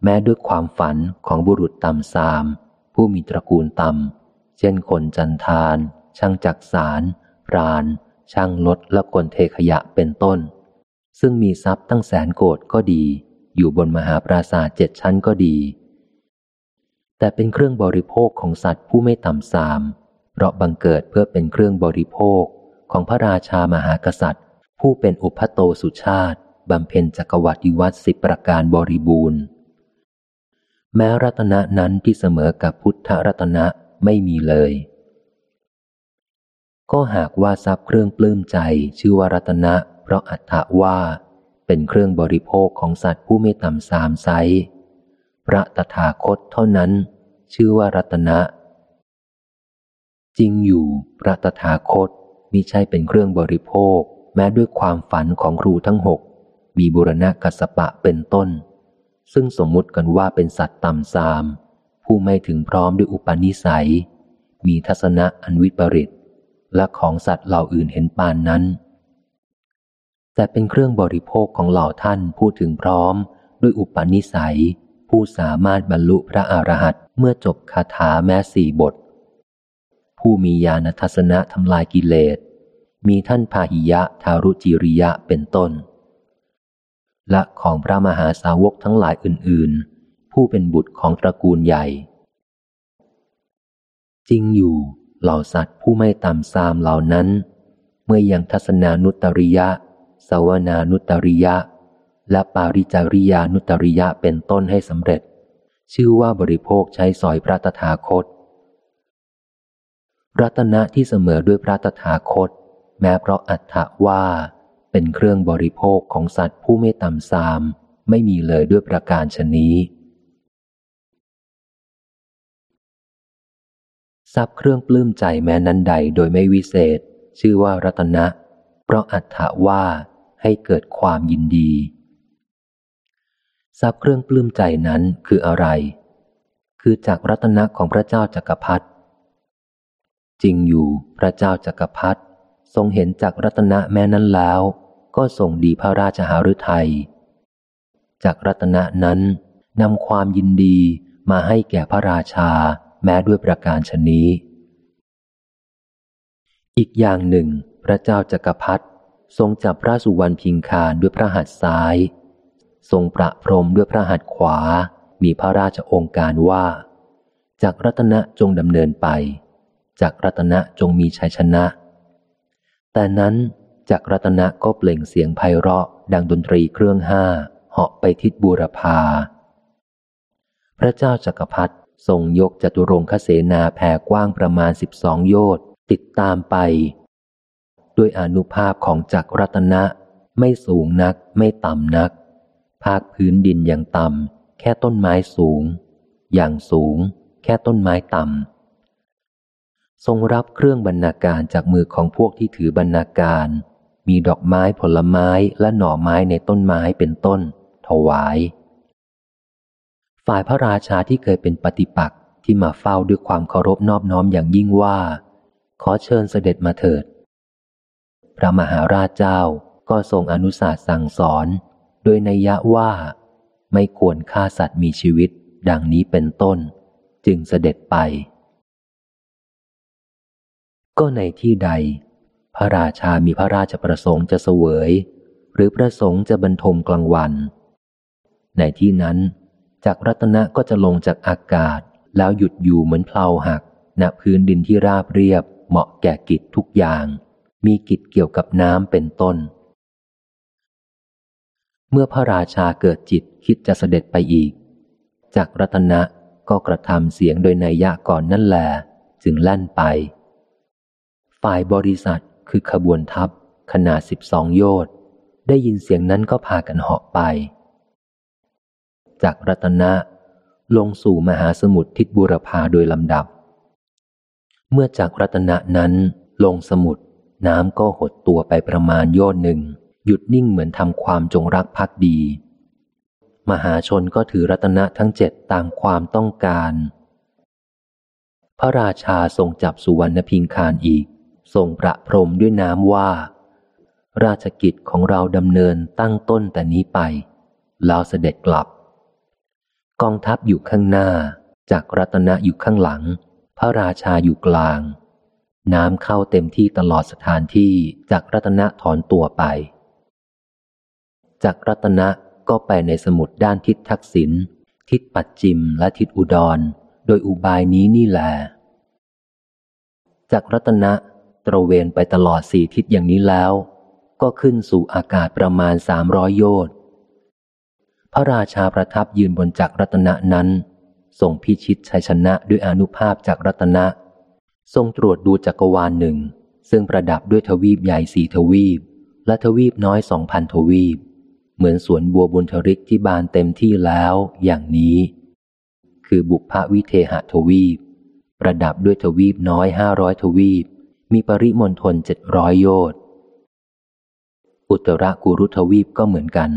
แม้ด้วยความฝันของบุรุษต่ำสาม ผู้มีตระกูลต่ำ เช่นคนจันทาน ช่างจักสารพราน ช่างลดและกลเทขยะเป็นต้น ซึ่งมีทรัพย์ตั้งแสนโกดก็ดี อยู่บนมหาปราสาทเจ็ดชั้นก็ดี แต่เป็นเครื่องบริโภคของสัตว์ผู้ไม่ต่ำสาม เพราะบังเกิดเพื่อเป็นเครื่องบริโภคของพระราชามหากษัตริย์ ผู้เป็นอุพโตสุชาติบำเพ็ญจักรวรรดิวัตสิบประการบริบูรณ์ แม้รัตนะนั้นที่เสมอกับพุทธรัตนะไม่มีเลย ก็หากว่าทรัพย์เครื่องปลื้มใจชื่อว่ารัตนะ เพราะอัตถะว่า เป็นเครื่องบริโภคของสัตว์ผู้ไม่ต่ำสามไซ พระตถาคตเท่านั้น ชื่อว่ารัตนะ จริงอยู่พระตถาคตมิใช่เป็นเครื่องบริโภค แม้ด้วยความฝันของครูทั้งหก มีบุรณะกัสปะเป็นต้น ซึ่งสมมุติกันว่าเป็นสัตว์ต่ำซาม ผู้ไม่ถึงพร้อมด้วยอุปนิสัย มีทัศนะอันวิปริต และของสัตว์เหล่าอื่นเห็นปานนั้น แต่เป็นเครื่องบริโภคของเหล่าท่านผู้ถึงพร้อมด้วยอุปนิสัย ผู้สามารถบรรลุพระอรหันต์เมื่อจบคาถาแม้สี่บท ผู้มีญาณทัศนะทำลายกิเลส มีท่านพาหิยะทารุจิริยะเป็นต้น และของพระมหาสาวกทั้งหลายอื่น ๆ ผู้เป็นบุตรของตระกูลใหญ่ จริงอยู่เหล่าสัตว์ผู้ไม่ต่ำซามเหล่านั้น เมื่อยังทัศนานุตริยะ สวนานุตริยะ และปาริจาริยานุตริยะเป็นต้นให้สำเร็จ ชื่อว่าบริโภคใช้สอยพระตถาคต รัตนะที่เสมอด้วยพระตถาคต แม้เพราะอัตถะว่า เป็นเครื่องบริโภคของสัตว์ผู้ไม่ต่ำซาม ไม่มีเลยด้วยประการชนี้ทรัพย์เครื่องปลื้มใจแม้นั้นใดโดยไม่วิเศษ ชื่อว่ารัตนะ เพราะอัตถว่าให้เกิดความยินดี ทรัพย์เครื่องปลื้มใจนั้นคืออะไร คือจากรัตนะของพระเจ้าจักรพรรดิจริงอยู่พระเจ้าจักรพรรดิทรงเห็นจากรัตนะแม้นั้นแล้ว ก็ทรงดีพระราชหฤทัยจากรัตนะนั้นนำความยินดีมาให้แก่พระราชาแม้ด้วยประการชนี้ อีกอย่างหนึ่ง พระเจ้าจักรพรรดิทรงจับพระสุวรรณพิงคารด้วยพระหัตถ์ซ้าย ทรงประพรมด้วยพระหัตถ์ขวา มีพระราชองค์การว่า จากรัตนะจงดำเนินไป จากรัตนะจงมีชัยชนะ แต่นั้นจากรัตนะก็เปล่งเสียงไพเราะ ดังดนตรีเครื่องห้าเหาะไปทิศบูรพา พระเจ้าจักรพรรดิทรงยกจตุรงคเสนาแผ่กว้างประมาณสิบสองโยชน์ติดตามไป ด้วยอนุภาพของจักรรัตนะ ไม่สูงนักไม่ต่ำนัก ภาคพื้นดินอย่างต่ำแค่ต้นไม้สูง อย่างสูง แค่ต้นไม้ต่ำทรงรับเครื่องบรรณาการจากมือของพวกที่ถือบรรณาการ มีดอกไม้ผลไม้และหน่อไม้ในต้นไม้เป็นต้น ถวาย ฝ่ายพระราชาที่เคยเป็นปฏิปักษ์ที่มาเฝ้าด้วยความเคารพนอบน้อมอย่างยิ่งว่า ขอเชิญเสด็จมาเถิด พระมหาราชเจ้าก็ทรงอนุสาสสั่งสอน โดยนัยยะว่า ไม่ควรฆ่าสัตว์มีชีวิต ดังนี้เป็นต้น จึงเสด็จไป ก็ในที่ใด พระราชามีพระราชประสงค์จะเสวย หรือประสงค์จะบรรทมกลางวัน ในที่นั้นจากรัตนะก็จะลงจากอากาศแล้วหยุดอยู่เหมือนเพลาหักณพื้นดินที่ราบเรียบเหมาะแก่กิจทุกอย่าง มีกิจเกี่ยวกับน้ำเป็นต้น เมื่อพระราชาเกิดจิตคิดจะเสด็จไปอีก จากรัตนะก็กระทำเสียงโดยในยะก่อนนั่นแหละจึงแล่นไป ฝ่ายบริษัทคือขบวนทัพขนาดสิบสองโยชน์ได้ยินเสียงนั้นก็พากันเหาะไป จากรัตนะลงสู่มหาสมุทรทิศบุรพาโดยลำดับ เมื่อจากรัตนะนั้นลงสมุทรน้ำก็หดตัวไปประมาณโยนหนึ่ง หยุดนิ่งเหมือนทำความจงรักภักดี มหาชนก็ถือรัตนะทั้งเจ็ดตามความต้องการ พระราชาทรงจับสุวรรณพิงคารอีก ทรงประพรมด้วยน้ำว่า ราชกิจของเราดำเนินตั้งต้นแต่นี้ไป แล้วเสด็จกลับ กองทัพอยู่ข้างหน้า จากรัตนะอยู่ข้างหลัง พระราชาอยู่กลางน้ำเข้าเต็มที่ตลอดสถานที่จากรัตนะถอนตัวไป จากรัตนะก็ไปในสมุทรด้านทิศทักษิณทิศปัจจิมและทิศอุดร โดยอุบายนี้นี่แหละจากรัตนะตระเวนไปตลอดสี่ทิศอย่างนี้แล้ว ก็ขึ้นสู่อากาศประมาณสามร้อยโยชน์พระราชาประทับยืนบนจักรรัตนะนั้นทรงพิชิตชัยชนะด้วยอนุภาพจากรัตนะ ทรงตรวจดูจักรวาลหนึ่ง ซึ่งประดับด้วยทวีปใหญ่สี่ทวีป และทวีปน้อยสองพันทวีป เหมือนสวนบัวบุญทริกที่บานเต็มที่แล้วอย่างนี้ คือบุพวิเทหทวีป ประดับด้วยทวีปน้อยห้าร้อยทวีป มีปริมณฑลเจ็ดร้อยโยชน์อุตรกุรุทวีปก็เหมือนกัน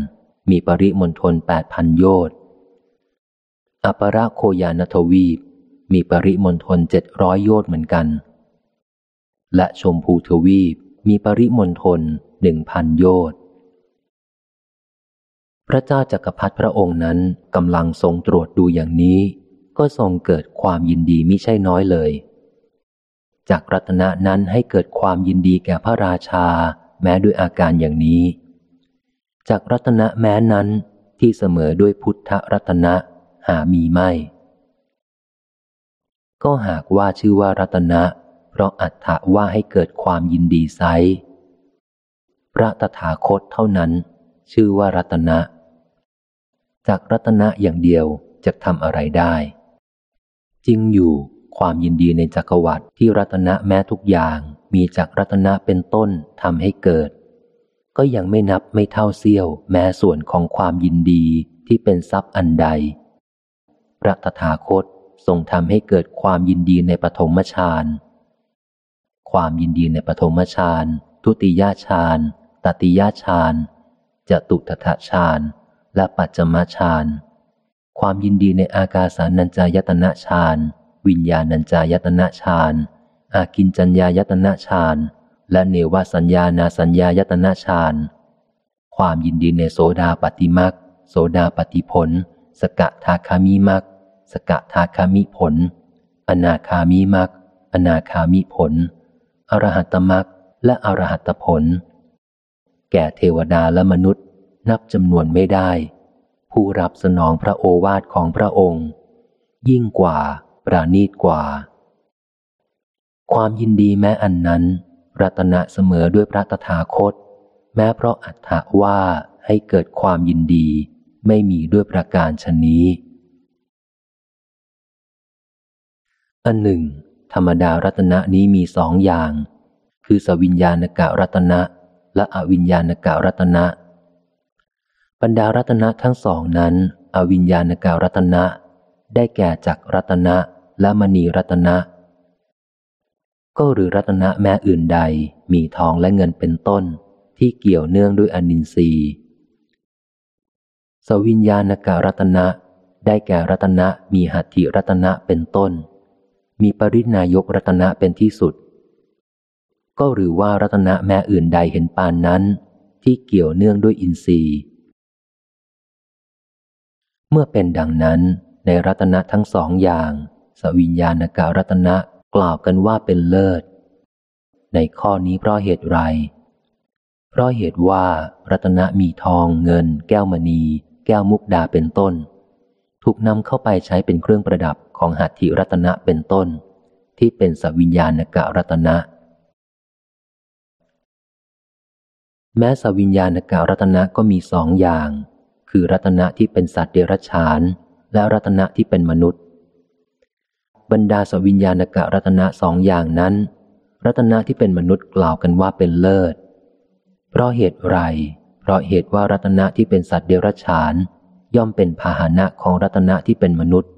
มีปริมณฑลแปดพันโยชน์อปราโคยานทวีป มีปริมณฑลเจ็ดร้อยโยชน์เหมือนกัน และชมพูทวีป มีปริมณฑลหนึ่งพันโยชน์ ระเจ้าจักรพรรดิพระองค์นั้นกำลังทรงตรวจดูอย่างนี้ ก็ทรงเกิดความยินดีมิใช่น้อยเลย จากรัตนะนั้นให้เกิดความยินดีแก่พระราชา แม้ด้วยอาการอย่างนี้ จากรัตนะแม้นั้นที่เสมอด้วยพุทธรัตนะหามีไม่ ก็หากว่าชื่อว่ารัตนะ เพราะอัตถะว่าให้เกิดความยินดีไซพระตถาคตเท่านั้น ชื่อว่ารัตนะ จากรัตนะอย่างเดียวจะทำอะไรได้ จริงอยู่ความยินดีในจักรวรรดิที่รัตนะแม้ทุกอย่างมีจากรัตนะเป็นต้นทำให้เกิด ก็ยังไม่นับไม่เท่าเสี้ยว แม้ส่วนของความยินดีที่เป็นทรัพย์อันใด พระตถาคตทรงทำให้เกิดความยินดีในปฐมฌานความยินดีในปฐมฌานทุติยฌานตติยฌานจตุตถฌาน และปัจจมาฌาน ความยินดีในอากาสานัญจายตนะฌาน วิญญาณัญจายตนะฌาน อากินจัญญายตนะฌาน และเนวสัญญานาสัญญายตนะฌาน ความยินดีในโสดาปฏิมักโสดาปฏิผล สกะทาคามิมักสกะทาคามิผล อนาคามิมักอนาคามิผล อรหัตมักและอรหัตผล แก่เทวดาและมนุษย์ นับจำนวนไม่ได้ ผู้รับสนองพระโอวาทของพระองค์ ยิ่งกว่า ปราณีตกว่า ความยินดีแม้อันนั้น รัตนะเสมอด้วยพระตถาคต แม้เพราะอัตถว่าให้เกิดความยินดีไม่มีด้วยประการชนนี้ อันหนึ่ง ธรรมดารัตนะนี้มีสองอย่าง คือสวิญญาณกะรัตนะและอวิญญาณกะรัตนะ บรรดารัตนะทั้งสองนั้น อวิญญาณการัตนะ ได้แก่จักรัตนะและมณีรัตนะ ก็หรือรัตนะแม้อื่นใดมีทองและเงินเป็นต้นที่เกี่ยวเนื่องด้วยอนินทรีย์ สวิญญาณการัตนะ ได้แก่รัตนะมีหัตถิรัตนะเป็นต้น มีปรินายกรัตนะเป็นที่สุด ก็หรือว่ารัตนะแม้อื่นใดเห็นปานนั้น ที่เกี่ยวเนื่องด้วยอินทรีย์ เมื่อเป็นดังนั้นในรัตนะทั้งสองอย่าง สวิญญาณการัตนะกล่าวกันว่าเป็นเลิศ ในข้อนี้เพราะเหตุไร เพราะเหตุว่ารัตนะมีทองเงิน แก้วมณี แก้วมุกดาเป็นต้น ถูกนำเข้าไปใช้เป็นเครื่องประดับของหัตถิรัตนะเป็นต้น ที่เป็นสวิญญาณการัตนะ แม้สวิญญาณการัตนะก็มีสองอย่าง คือรัตนะที่เป็นสัตว์เดรัจฉาน และรัตนะที่เป็นมนุษย์ บรรดาสวิญญาณกะรัตนะสองอย่างนั้น รัตนะที่เป็นมนุษย์กล่าวกันว่าเป็นเลิศ เพราะเหตุไร เพราะเหตุว่ารัตนะที่เป็นสัตว์เดรัจฉาน ย่อมเป็นพาหนะของรัตนะที่เป็นมนุษย์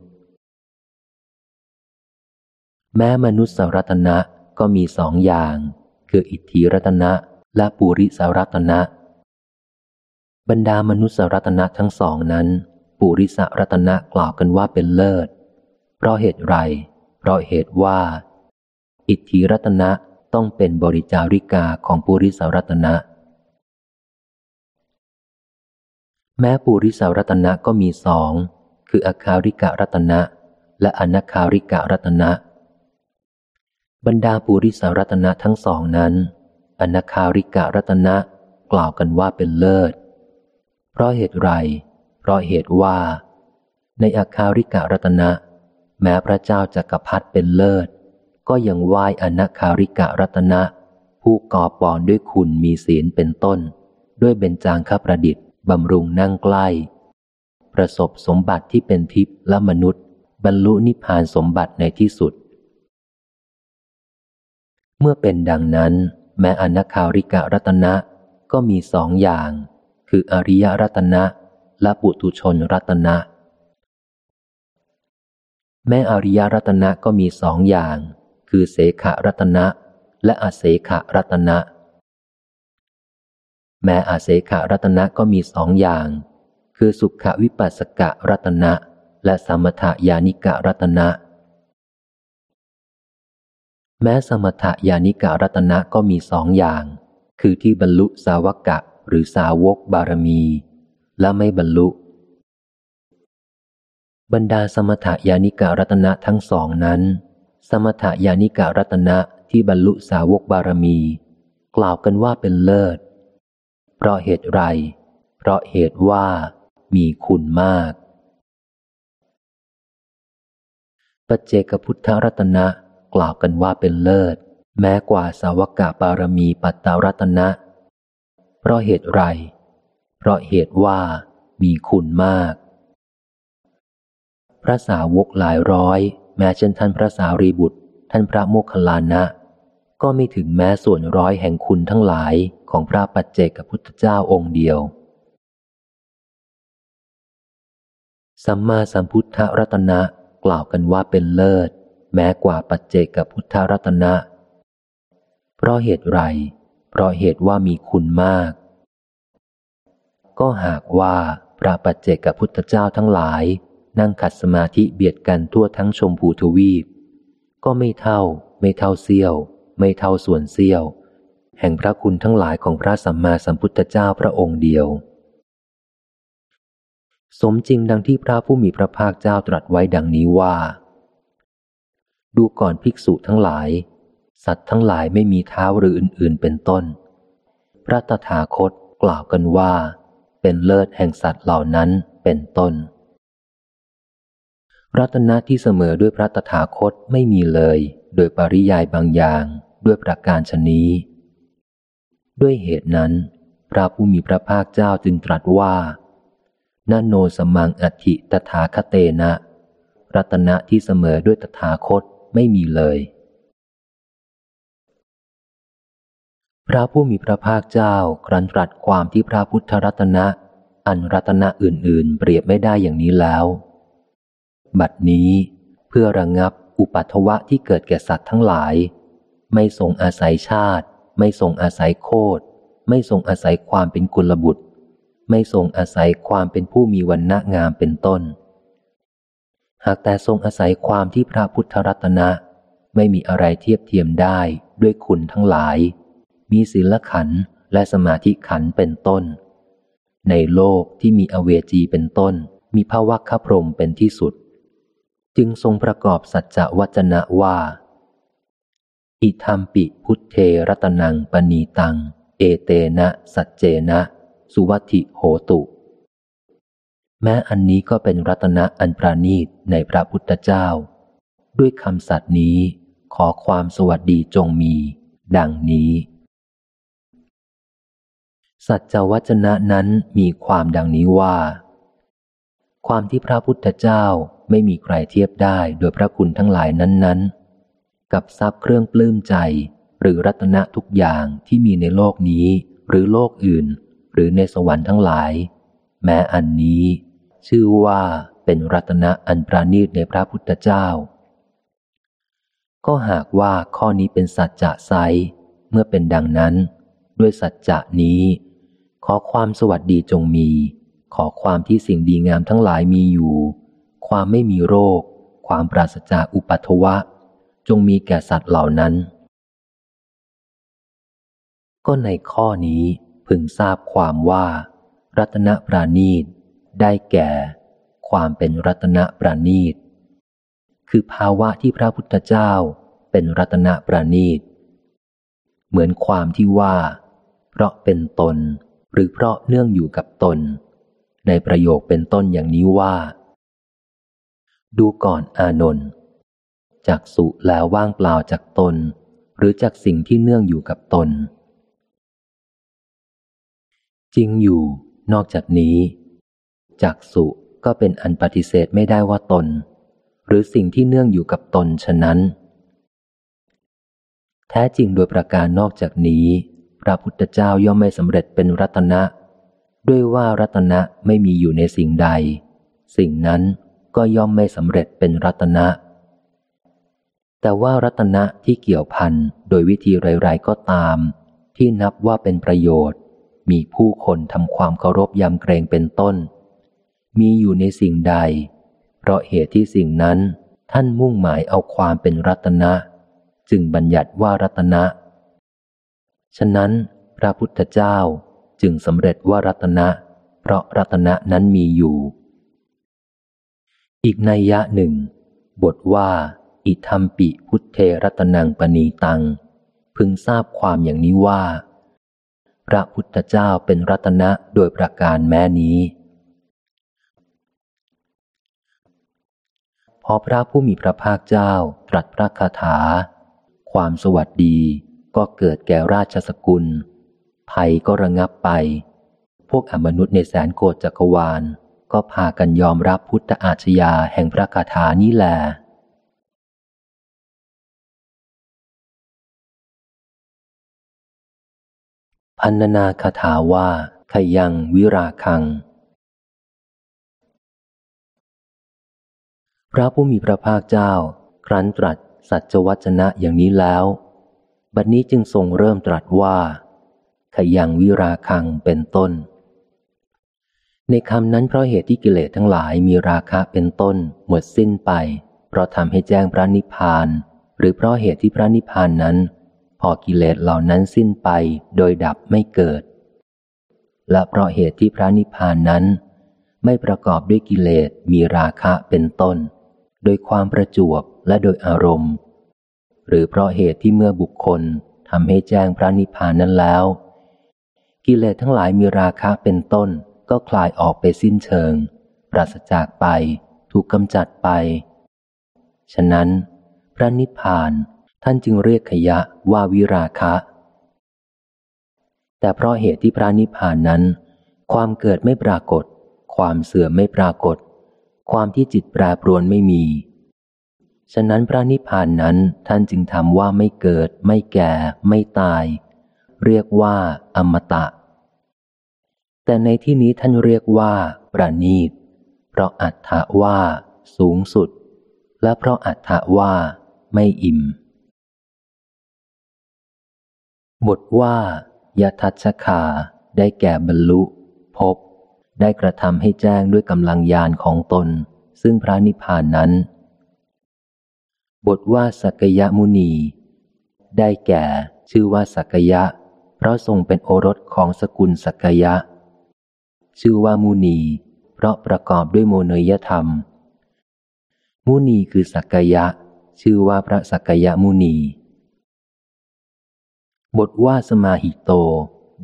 แม้มนุษย์สรัตนะก็มีสองอย่าง คืออิทธิรัตนะและปุริสรัตนะ บรรดามนุษยรัตนะทั้งสองนั้น ปุริสรัตนะกล่าวกันว่าเป็นเลิศ เพราะเหตุไร เพราะเหตุว่า อิทธิรัตนะต้องเป็นบริจาริกาของปุริสรัตนะ แม้ปุริสรัตนะก็มีสอง คืออาคาริกะรัตนะ และอนาคาริกะรัตนะ บรรดาปุริสรัตนะทั้งสองนั้นอนาคาริกะรัตนะกล่าวกันว่าเป็นเลิศ เพราะเหตุไร เพราะเหตุว่า ในอาคาริกะรัตนะ แม้พระเจ้าจักรพรรดิเป็นเลิศ ก็ยังไหว้อนาคาริกะรัตนะ ผู้ก่อปอนด้วยคุณมีศีลเป็นต้น ด้วยเบญจางคประดิษฐ์บำรุงนั่งใกล้ ประสบสมบัติที่เป็นทิพย์และมนุษย์ บรรลุนิพพานสมบัติในที่สุด เมื่อเป็นดังนั้น แม้อนาคาริกะรัตนะก็มีสองอย่าง คืออริยรัตนะ และปุถุชนรัตนะ แม้อริยรัตนะก็มีสองอย่าง คือเสขรัตนะ และอาเสขรัตนะ แม้อาเสขรัตนะก็มีสองอย่าง คือสุขวิปัสสกะรัตนะ และสมถยานิกะรัตนะแม้สมถยานิกะรัตนะก็มีสองอย่าง คือที่บรรลุสาวกะ หรือสาวกบารมี และไม่บรรลุ บรรดาสมถยานิกะรัตนะทั้งสองนั้น สมถยานิกะรัตนะที่บรรลุสาวกบารมี กล่าวกันว่าเป็นเลิศ เพราะเหตุไร เพราะเหตุว่ามีคุณมาก ปัจเจกพุทธรัตนะกล่าวกันว่าเป็นเลิศ แม้กว่าสาวกะบารมีปัตตารัตนะ เพราะเหตุไร เพราะเหตุว่ามีคุณมาก พระสาวกหลายร้อย แม้เช่นท่านพระสารีบุตร ท่านพระโมคคัลลานะ ก็ไม่ถึงแม้ส่วนร้อยแห่งคุณทั้งหลายของพระปัจเจกพุทธเจ้าองค์เดียว สัมมาสัมพุทธรัตนะกล่าวกันว่าเป็นเลิศ แม้กว่าปัจเจกพุทธรัตนะ เพราะเหตุไร เพราะเหตุว่ามีคุณมาก ก็หากว่าพระปัจเจกพุทธเจ้าทั้งหลาย นั่งขัดสมาธิเบียดกันทั่วทั้งชมพูทวีป ก็ไม่เท่า ไม่เท่าเสี้ยว ไม่เท่าส่วนเสี้ยว แห่งพระคุณทั้งหลายของพระสัมมาสัมพุทธเจ้าพระองค์เดียว สมจริงดังที่พระผู้มีพระภาคเจ้าตรัสไว้ดังนี้ว่า ดูก่อนภิกษุทั้งหลาย สัตว์ทั้งหลายไม่มีเท้าหรืออื่น ๆ เป็นต้น พระตถาคตกล่าวกันว่า เป็นเลิศแห่งสัตว์เหล่านั้นเป็นต้น รัตนะที่เสมอด้วยพระตถาคตไม่มีเลย โดยปริยายบางอย่างด้วยประการชนี้ ด้วยเหตุนั้น พระผู้มีพระภาคเจ้าจึงตรัสว่านาโนสมังอธิตถาคเตนะ รัตนะที่เสมอด้วยตถาคตไม่มีเลย พระผู้มีพระภาคเจ้าครันตรัสความที่พระพุทธรัตนะ อันรัตนะอื่น ๆ เปรียบไม่ได้อย่างนี้แล้ว บัดนี้เพื่อระงงับอุปัทวะที่เกิดแก่สัตว์ทั้งหลาย ไม่ทรงอาศัยชาติ ไม่ทรงอาศัยโคดไม่ทรงอาศัยความเป็นกุลบุตร ไม่ทรงอาศัยความเป็นผู้มีวันณะงามเป็นต้น หากแต่ทรงอาศัยความที่พระพุทธรัตนะ ไม่มีอะไรเทียบเทียมได้ด้วยคุณทั้งหลาย มีศีลขันและสมาธิขันเป็นต้น ในโลกที่มีอเวจีเป็นต้น มีภาวะคพรมเป็นที่สุด จึงทรงประกอบสัจจวัจนะว่า อิธรรมปิพุทเทรตนังปณีตัง เอเตนะสัจเจนะ สุวัติโหตุ แม้อันนี้ก็เป็นรัตนะอันปราณีตในพระพุทธเจ้า ด้วยคำสัตย์นี้ขอความสวัสดีจงมี ดังนี้ สัจวัจนะนั้นมีความดังนี้ว่า ความที่พระพุทธเจ้าไม่มีใครเทียบได้โดยพระคุณทั้งหลายนั้น ๆ กับทรัพย์เครื่องปลื้มใจ หรือรัตนะทุกอย่างที่มีในโลกนี้ หรือโลกอื่น หรือในสวรรค์ทั้งหลาย แม้อันนี้ ชื่อว่าเป็นรัตนะอันปราณีตในพระพุทธเจ้า ก็หากว่าข้อนี้เป็นสัจจะไซเมื่อเป็นดังนั้น ด้วยสัจจะนี้ ขอความสวัสดีจงมี ขอความที่สิ่งดีงามทั้งหลายมีอยู่ ความไม่มีโรค ความปราศจากอุปัทวะ จงมีแก่สัตว์เหล่านั้น ก็ในข้อนี้พึงทราบความว่า รัตนปราณีต ได้แก่ ความเป็นรัตนปราณีต คือภาวะที่พระพุทธเจ้าเป็นรัตนปราณีต เหมือนความที่ว่า เพราะเป็นตน หรือเพราะเนื่องอยู่กับตน ในประโยคเป็นต้นอย่างนี้ว่า ดูก่อนอานนท์จากสุแล้วว่างเปล่าจากตน หรือจากสิ่งที่เนื่องอยู่กับตน จริงอยู่ นอกจากนี้ จากสุก็เป็นอันปฏิเสธไม่ได้ว่าตน หรือสิ่งที่เนื่องอยู่กับตนฉะนั้น แท้จริงโดยประการนอกจากนี้ พระพุทธเจ้าย่อมไม่สำเร็จเป็นรัตนะ ด้วยว่ารัตนะไม่มีอยู่ในสิ่งใด สิ่งนั้นก็ย่อมไม่สำเร็จเป็นรัตนะ แต่ว่ารัตนะที่เกี่ยวพันโดยวิธีไรๆก็ตาม ที่นับว่าเป็นประโยชน์ มีผู้คนทำความเคารพยำเกรงเป็นต้น มีอยู่ในสิ่งใด เพราะเหตุที่สิ่งนั้นท่านมุ่งหมายเอาความเป็นรัตนะ จึงบัญญัติว่ารัตนะ ฉะนั้นพระพุทธเจ้าจึงสำเร็จว่ารัตนะ เพราะรัตนะนั้นมีอยู่ อีกนัยยะหนึ่ง บทว่า อิธรรมปิพุทเทรัตนังปณีตัง พึงทราบความอย่างนี้ว่า พระพุทธเจ้าเป็นรัตนะโดยประการแม้นี้ พอพระผู้มีพระภาคเจ้าตรัสพระคาถา ความสวัสดี ก็เกิดแก่ราชสกุล ภัยก็ระงับไป พวกอมนุษย์ในแสนโกฏจักรวาล ก็พากันยอมรับพุทธอาชญาแห่งพระคาถานี้แหละพันนาคาถาว่าขยังวิราคัง พระผู้มีพระภาคเจ้า ครั้นตรัสสัจวัจนะอย่างนี้แล้ว บัดนี้จึงทรงเริ่มตรัสว่า ขยังวิราคังเป็นต้น ในคำนั้นเพราะเหตุที่กิเลสทั้งหลายมีราคะเป็นต้น หมดสิ้นไป เพราะทำให้แจ้งพระนิพพาน หรือเพราะเหตุที่พระนิพพานนั้น พอกิเลสเหล่านั้นสิ้นไปโดยดับไม่เกิด และเพราะเหตุที่พระนิพพานนั้น ไม่ประกอบด้วยกิเลสมีราคะเป็นต้น โดยความประจวบและโดยอารมณ์ หรือเพราะเหตุที่เมื่อบุคคลทำให้แจ้งพระนิพพานนั้นแล้ว กิเลสทั้งหลายมีราคะเป็นต้น ก็คลายออกไปสิ้นเชิง ปราศจากไป ถูกกำจัดไป ฉะนั้น พระนิพพานท่านจึงเรียกขยะว่าวิราคะ แต่เพราะเหตุที่พระนิพพานนั้น ความเกิดไม่ปรากฏ ความเสื่อมไม่ปรากฏ ความที่จิตแปรปรวนไม่มี ฉะนั้นพระนิพพานนั้นท่านจึงทำว่าไม่เกิด ไม่แก่ ไม่ตาย เรียกว่าอมตะ แต่ในที่นี้ท่านเรียกว่า ประณีต เพราะอัฏฐว่า สูงสุด และเพราะอัฏฐว่า ไม่อิ่ม บทว่ายทัชคาได้แก่บรรลุพบ ได้กระทำให้แจ้งด้วยกำลังยานของตน ซึ่งพระนิพพานนั้น บทว่าสักยะมุนี ได้แก่ชื่อว่าสักยะ เพราะทรงเป็นโอรสของสกุลสักยะ ชื่อว่ามุนี เพราะประกอบด้วยโมเนยธรรม มุนีคือสักยะ ชื่อว่าพระสักยะมุนี บทว่าสมาหิโต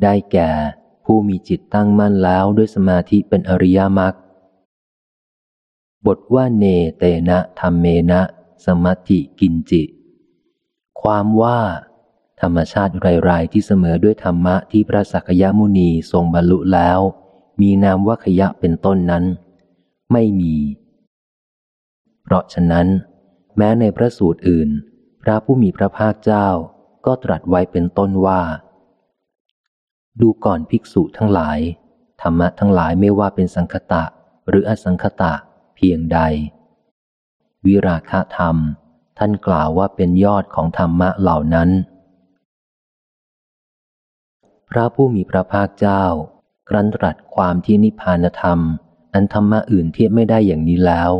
ได้แก่ผู้มีจิตตั้งมั่นแล้วด้วยสมาธิเป็นอริยมรรคบทว่าเนเตนะธรรมเมนะ สมัติกินจิ ความว่า ธรรมชาติไรๆที่เสมอด้วยธรรมะที่พระสักยมุนีทรงบรรลุแล้ว มีนามว่าขยะเป็นต้นนั้น ไม่มี เพราะฉะนั้น แม้ในพระสูตรอื่น พระผู้มีพระภาคเจ้าก็ตรัสไว้เป็นต้นว่า ดูก่อนภิกษุทั้งหลาย ธรรมะทั้งหลายไม่ว่าเป็นสังคตะหรืออสังคตะเพียงใด วิราคะธรรม ท่านกล่าวว่าเป็นยอดของธรรมะเหล่านั้น พระผู้มีพระภาคเจ้าครันตรัสความที่นิพพานธรรม อันธรรมะอื่นเทียบไม่ได้อย่างนี้แล้ว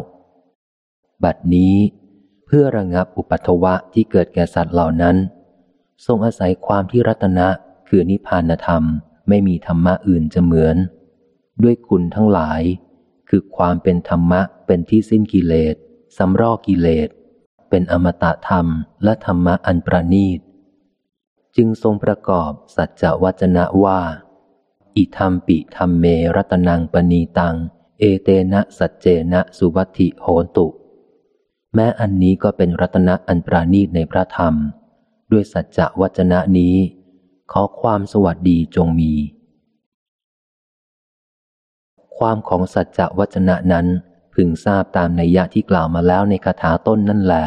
บัดนี้เพื่อระงับอุปัตวะที่เกิดแก่สัตว์เหล่านั้น ทรงอาศัยความที่รัตนะคือนิพพานธรรมไม่มีธรรมะอื่นจะเหมือน ด้วยคุณทั้งหลาย คือความเป็นธรรมะเป็นที่สิ้นกิเลส สำรอกกิเลส เป็นอมตะธรรมและธรรมะอันประณีต จึงทรงประกอบสัจจวัจนะว่า อิธรรมปิธรรมเมรตนังปณีตัง เอเตนะสัจเจนะสุวัติโหตุ แม้อันนี้ก็เป็นรัตนะอันประณีตในพระธรรม ด้วยสัจจะวจนะนี้ ขอความสวัสดีจงมีความของสัจจะวจนะนั้น พึงทราบตามในยะที่กล่าวมาแล้วในคาถาต้นนั่นแหละ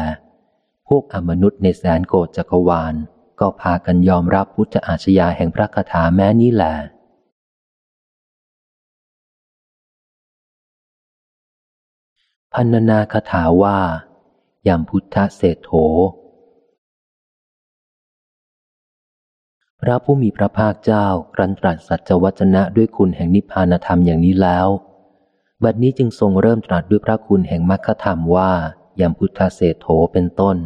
พวกอมนุษย์ในแสนโกฏจักรวาล ก็พากันยอมรับพุทธอาชญาแห่งพระคาถาแม้นี้แหละพันนาคาถาว่ายามพุทธเศรษโถระผู้มีพระภาคเจ้ารันตรัสสัจวจนะด้วยคุณแห่งนิพพานธรรมอย่างนี้แล้ว บัดนี้จึงทรงเริ่มตรัสด้วยพระคุณแห่งมรรคธรรมว่ายมพุทธเศธโธเป็นต้น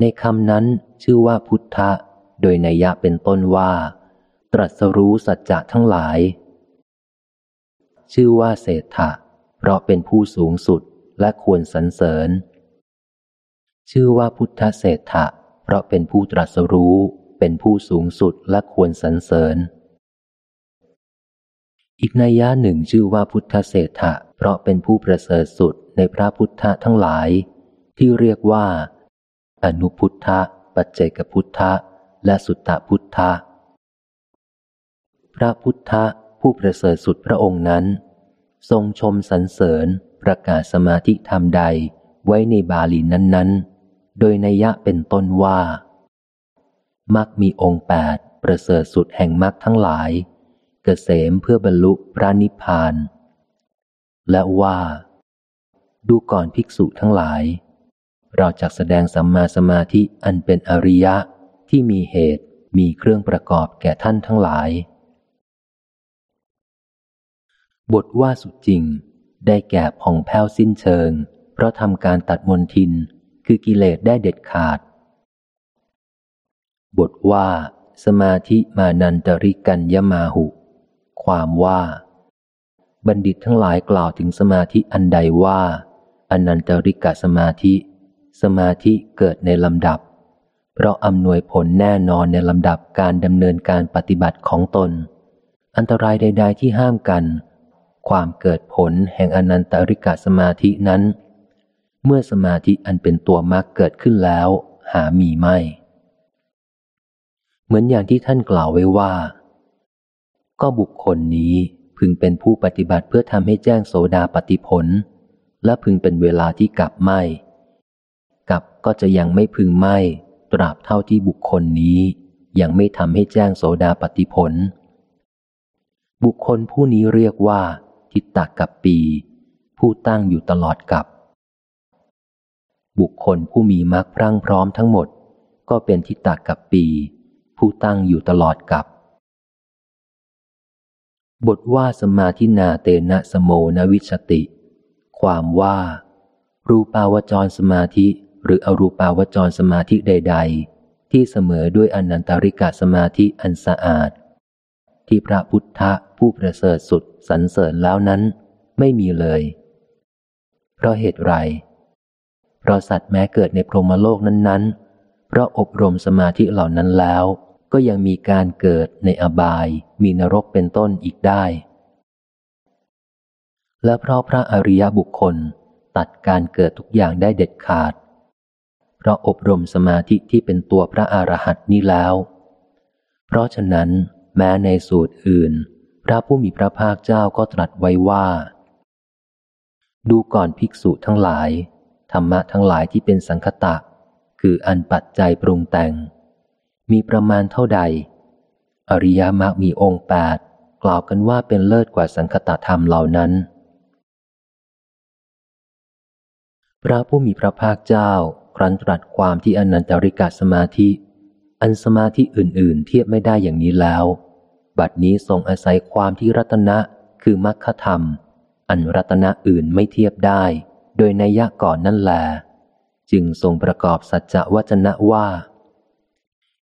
ในคำนั้นชื่อว่าพุทธะ โดยนัยยะเป็นต้นว่า ตรัสรู้สัจจะทั้งหลาย ชื่อว่าเศรษฐะเพราะเป็นผู้สูงสุดและควรสรรเสริญ ชื่อว่าพุทธเศรษฐะเพราะเป็นผู้ตรัสรู้ เป็นผู้สูงสุดและควรสรรเสริญ อีกนัยยะหนึ่งชื่อว่าพุทธเศรษฐะเพราะเป็นผู้ประเสริฐสุดในพระพุทธทั้งหลาย ที่เรียกว่า อนุพุทธะ ปัจเจกพุทธะ และสุตตพุทธะ พระพุทธผู้ประเสริฐสุดพระองค์นั้น ทรงชมสรรเสริญประกาศสมาธิธรรมใดไว้ในบาลีนั้น ๆ โดยนัยยะเป็นต้นว่ามักมีองค์แปดประเสริฐสุดแห่งมักทั้งหลาย เกษมเพื่อบรรลุพระนิพพาน และว่า ดูก่อนภิกษุทั้งหลาย เราจะแสดงสัมมาสมาธิอันเป็นอริยะที่มีเหตุมีเครื่องประกอบแก่ท่านทั้งหลาย บทว่าสุดจริง ได้แก่ผ่องแผ้วสิ้นเชิง เพราะทำการตัดมนทินคือกิเลสได้เด็ดขาด บทว่า สมาธิมานันตริกันยมาหุ ความว่า บัณฑิตทั้งหลายกล่าวถึงสมาธิอันใดว่าอนันตริกะสมาธิ สมาธิเกิดในลำดับ เพราะอำนวยผลแน่นอนในลำดับการดำเนินการปฏิบัติของตน อันตรายใด ๆ ที่ห้ามกัน ความเกิดผลแห่งอนันตริกาสมาธินั้น เมื่อสมาธิอันเป็นตัวมรรคเกิดขึ้นแล้ว หามีไม่ เหมือนอย่างที่ท่านกล่าวไว้ว่า ก็บุคคลนี้พึงเป็นผู้ปฏิบัติเพื่อทำให้แจ้งโสดาปฏิผล และพึงเป็นเวลาที่กลับไม่กับก็จะยังไม่พึงไม่ตราบเท่าที่บุคคลนี้ยังไม่ทำให้แจ้งโสดาปฏิผล บุคคลผู้นี้เรียกว่า ทิตตกับปี ผู้ตั้งอยู่ตลอดกับ บุคคลผู้มีมรรคพรั่งพร้อมทั้งหมด ก็เป็นทิตตกับปี ผู้ตั้งอยู่ตลอดกับ บทว่าสมาธินาเตนะสโมนวิชติ ความว่า รูปาวจรสมาธิหรืออรูปาวจรสมาธิใด ๆ ที่เสมอด้วยอนันตริกาสมาธิอันสะอาด ที่พระพุทธะผู้ประเสริฐสุดสรรเสริญแล้วนั้น ไม่มีเลย เพราะเหตุไร เพราะสัตว์แม้เกิดในพรหมโลกนั้นๆ เพราะอบรมสมาธิเหล่านั้นแล้ว ก็ยังมีการเกิดในอบาย มีนรกเป็นต้นอีกได้ และเพราะพระอริยบุคคลตัดการเกิดทุกอย่างได้เด็ดขาด เพราะอบรมสมาธิที่เป็นตัวพระอรหันต์นี้แล้ว เพราะฉะนั้นแม้ในสูตรอื่น พระผู้มีพระภาคเจ้าก็ตรัสไว้ว่า ดูก่อนภิกษุทั้งหลาย ธรรมะทั้งหลายที่เป็นสังคตะ คืออันปัจจัยปรุงแต่ง มีประมาณเท่าใด อริยมรรคมีองค์แปดกล่าวกันว่าเป็นเลิศกว่าสังคตธรรมเหล่านั้น พระผู้มีพระภาคเจ้า ครั้นตรัสความที่อนันตริกาสมาธิ อันสมาธิอื่น ๆ เทียบไม่ได้อย่างนี้แล้ว บัดนี้ทรงอาศัยความที่รัตนะคือมรรคธรรม อันรัตนะอื่นไม่เทียบได้ โดยนัยยะก่อนนั่นแลจึงทรงประกอบสัจจะวจนะว่า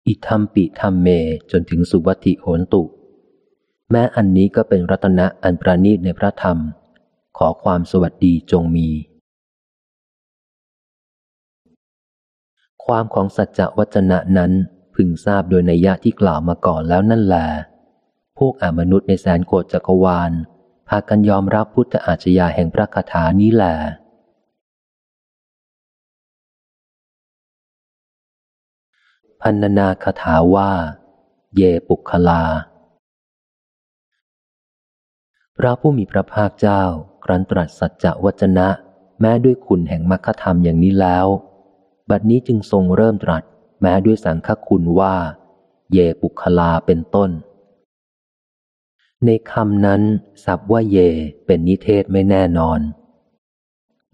อิธรรมปิธรรมเมจนถึงสุวัติโหนตุ แม้อันนี้ก็เป็นรัตนะอันประณีตในพระธรรม ขอความสวัสดีจงมี ความของสัจจะวจนะนั้นพึงทราบโดยนัยยะที่กล่าวมาก่อนแล้วนั่นแหละพวกอมนุษย์ในแสนโกดจักรวาลพากันยอมรับพุทธอาชญาแห่งพระคาถานี้แหละ พันนาคาถาว่า เยปุคลา พระผู้มีพระภาคเจ้า ครั้นตรัสสัจจะวจนะ แม้ด้วยคุณแห่งมรรคธรรมอย่างนี้แล้ว บัดนี้จึงทรงเริ่มตรัส แม้ด้วยสังฆคุณว่า เยปุคลาเป็นต้น ในคำนั้นสับว่าเยเป็นนิเทศไม่แน่นอน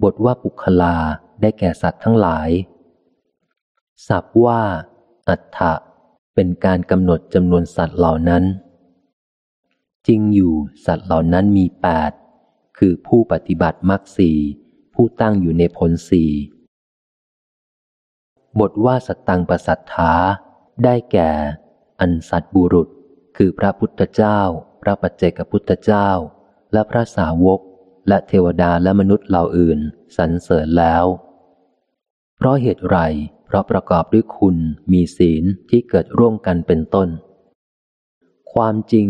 บทว่าปุคลาได้แก่สัตว์ทั้งหลายสับว่า อัฏฐะเป็นการกำหนดจำนวนสัตว์เหล่านั้น จริงอยู่สัตว์เหล่านั้นมีแปดคือผู้ปฏิบัติมรรคสี่ผู้ตั้งอยู่ในผลสี่บทว่าสัตังประสัทธาได้แก่ อันสัตบุรุษ คือพระพุทธเจ้า พระปัจเจกพุทธเจ้า และพระสาวก และเทวดาและมนุษย์เหล่าอื่นสรรเสริญแล้ว เพราะเหตุไร เพราะประกอบด้วยคุณมีศีลที่เกิดร่วมกันเป็นต้น ความจริง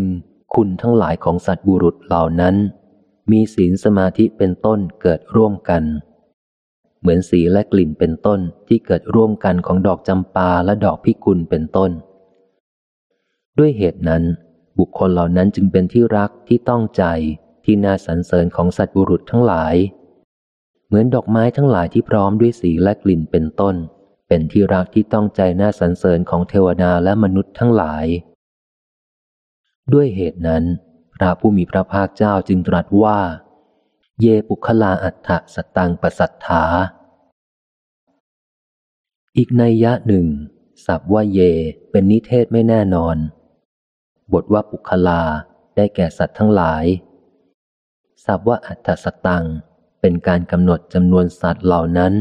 คุณทั้งหลายของสัตว์บุรุษเหล่านั้น มีศีลสมาธิเป็นต้นเกิดร่วมกัน เหมือนสีและกลิ่นเป็นต้นที่เกิดร่วมกันของดอกจำปาและดอกพิกุลเป็นต้น ด้วยเหตุนั้น บุคคลเหล่านั้นจึงเป็นที่รักที่ต้องใจที่น่าสรรเสริญของสัตว์บุรุษทั้งหลาย เหมือนดอกไม้ทั้งหลายที่พร้อมด้วยสีและกลิ่นเป็นต้น เป็นที่รักที่ต้องใจน่าสรรเสริญของเทวดาและมนุษย์ทั้งหลาย ด้วยเหตุนั้น พระผู้มีพระภาคเจ้าจึงตรัสว่า เยปุคลาอัฏฐสตังปสัทธาอีกในยะหนึ่งสับว่าเย เป็นนิเทศไม่แน่นอน บทว่าปุคลาได้แก่สัตว์ทั้งหลายสับว่าอัฏฐสตังเป็นการกำหนดจำนวนสัตว์เหล่านั้น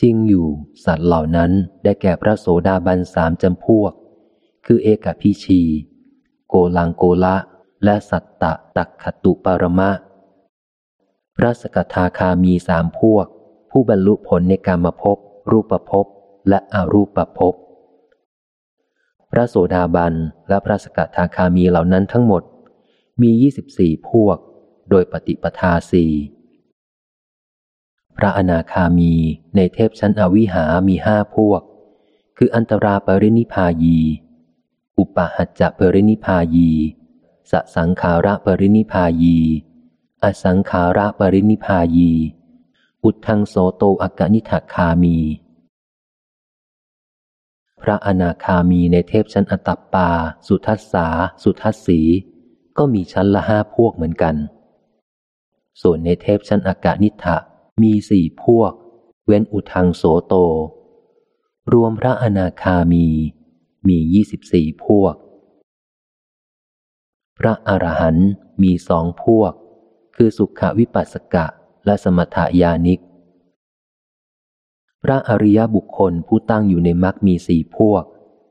จริงอยู่สัตว์เหล่านั้นได้แก่พระโสดาบันสามจำพวก คือเอกพิชี โกลังโกละ และสัตตะตักขตุปรมะ พระสกทาคามีสามพวก ผู้บรรลุผลในการมาพบรูปภพและอรูปภพพระโสดาบันและพระสกทาคามีเหล่านั้นทั้งหมด มียี่สิบสี่พวก โดยปฏิปทาสี่ พระอนาคามีในเทพชั้นอวิหามีห้าพวก คืออันตราปรินิพายี อุปหัจจะปรินิพายีสสังขาระปรินิพายี อสังขาระปรินิพายี อุทังโสโตอากานิทัคามี พระอนาคามีในเทพชั้นอตัปปา สุทัสสา สุทัสสี ก็มีชั้นละห้าพวกเหมือนกัน ส่วนในเทพชั้นอากานิทะ มีสี่พวก เว้นอุทังโสโต รวมพระอนาคามี มียี่สิบสี่พวก พระอรหันต์มีสองพวก คือสุขวิปัสสกะและสมถยานิก พระอริยบุคคลผู้ตั้งอยู่ในมรรคมีสี่พวก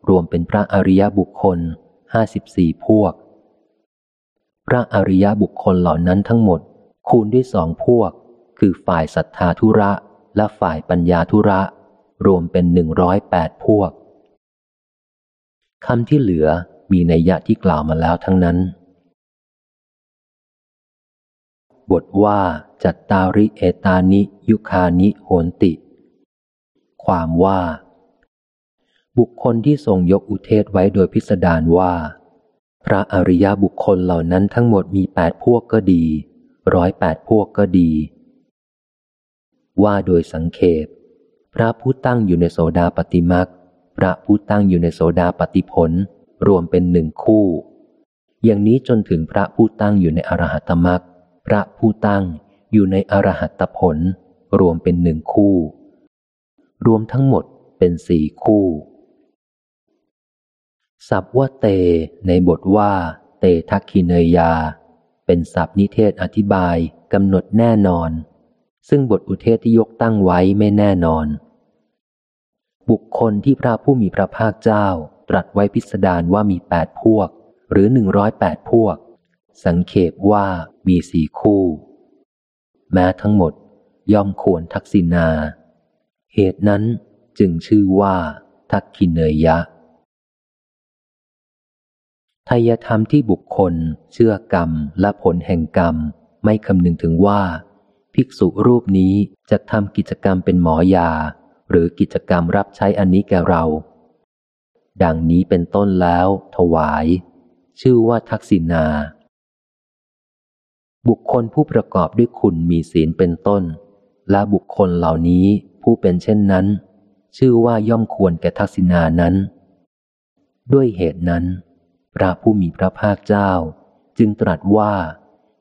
รวมเป็นพระอริยบุคคลห้าสิบสี่พวก พระอริยบุคคลเหล่านั้นทั้งหมดคูณด้วยสองพวก คือฝ่ายศรัทธาธุระและฝ่ายปัญญาธุระ รวมเป็นหนึ่งร้อยแปดพวกคำที่เหลือมีในยะที่กล่าวมาแล้วทั้งนั้น บทว่าจัตตาริเอตานิยุคานิโหนติ ความว่า บุคคลที่ทรงยกอุเทศไว้โดยพิสดารว่า พระอริยบุคคลเหล่านั้นทั้งหมดมีแปดพวกก็ดีร้อยแปดพวกก็ดี ว่าโดยสังเขปพระผู้ตั้งอยู่ในโสดาปฏิมักพระผู้ตั้งอยู่ในโสดาปฏิผล รวมเป็นหนึ่งคู่ อย่างนี้จนถึงพระผู้ตั้งอยู่ในอรหัตมักพระผู้ตั้งอยู่ในอรหัตผล รวมเป็นหนึ่งคู่ รวมทั้งหมดเป็นสี่คู่สับว่าเต ในบทว่า เตทักขิเนยา เป็นสับนิเทศอธิบายกำหนดแน่นอน ซึ่งบทอุเทศที่ยกตั้งไว้ไม่แน่นอน บุคคลที่พระผู้มีพระภาคเจ้าตรัสไว้พิสดารว่ามีแปดพวก หรือหนึ่งร้อยแปดพวก สังเขปว่ามีสี่คู่ แม้ทั้งหมดย่อมควรทักษินา เหตุนั้นจึงชื่อว่าทักขิเนยยะทายธรรมที่บุคคล เชื่อกรรมและผลแห่งกรรม ไม่คำนึงถึงว่า ภิกษุรูปนี้จะทำกิจกรรมเป็นหมอยา หรือกิจกรรมรับใช้อันนี้แก่เรา ดังนี้เป็นต้นแล้ว ถวาย ชื่อว่าทักษินาบุคคลผู้ประกอบด้วยคุณมีศีลเป็นต้น และบุคคลเหล่านี้ผู้เป็นเช่นนั้น ชื่อว่าย่อมควรแก่ทักษิณานั้น ด้วยเหตุนั้น พระผู้มีพระภาคเจ้า จึงตรัสว่า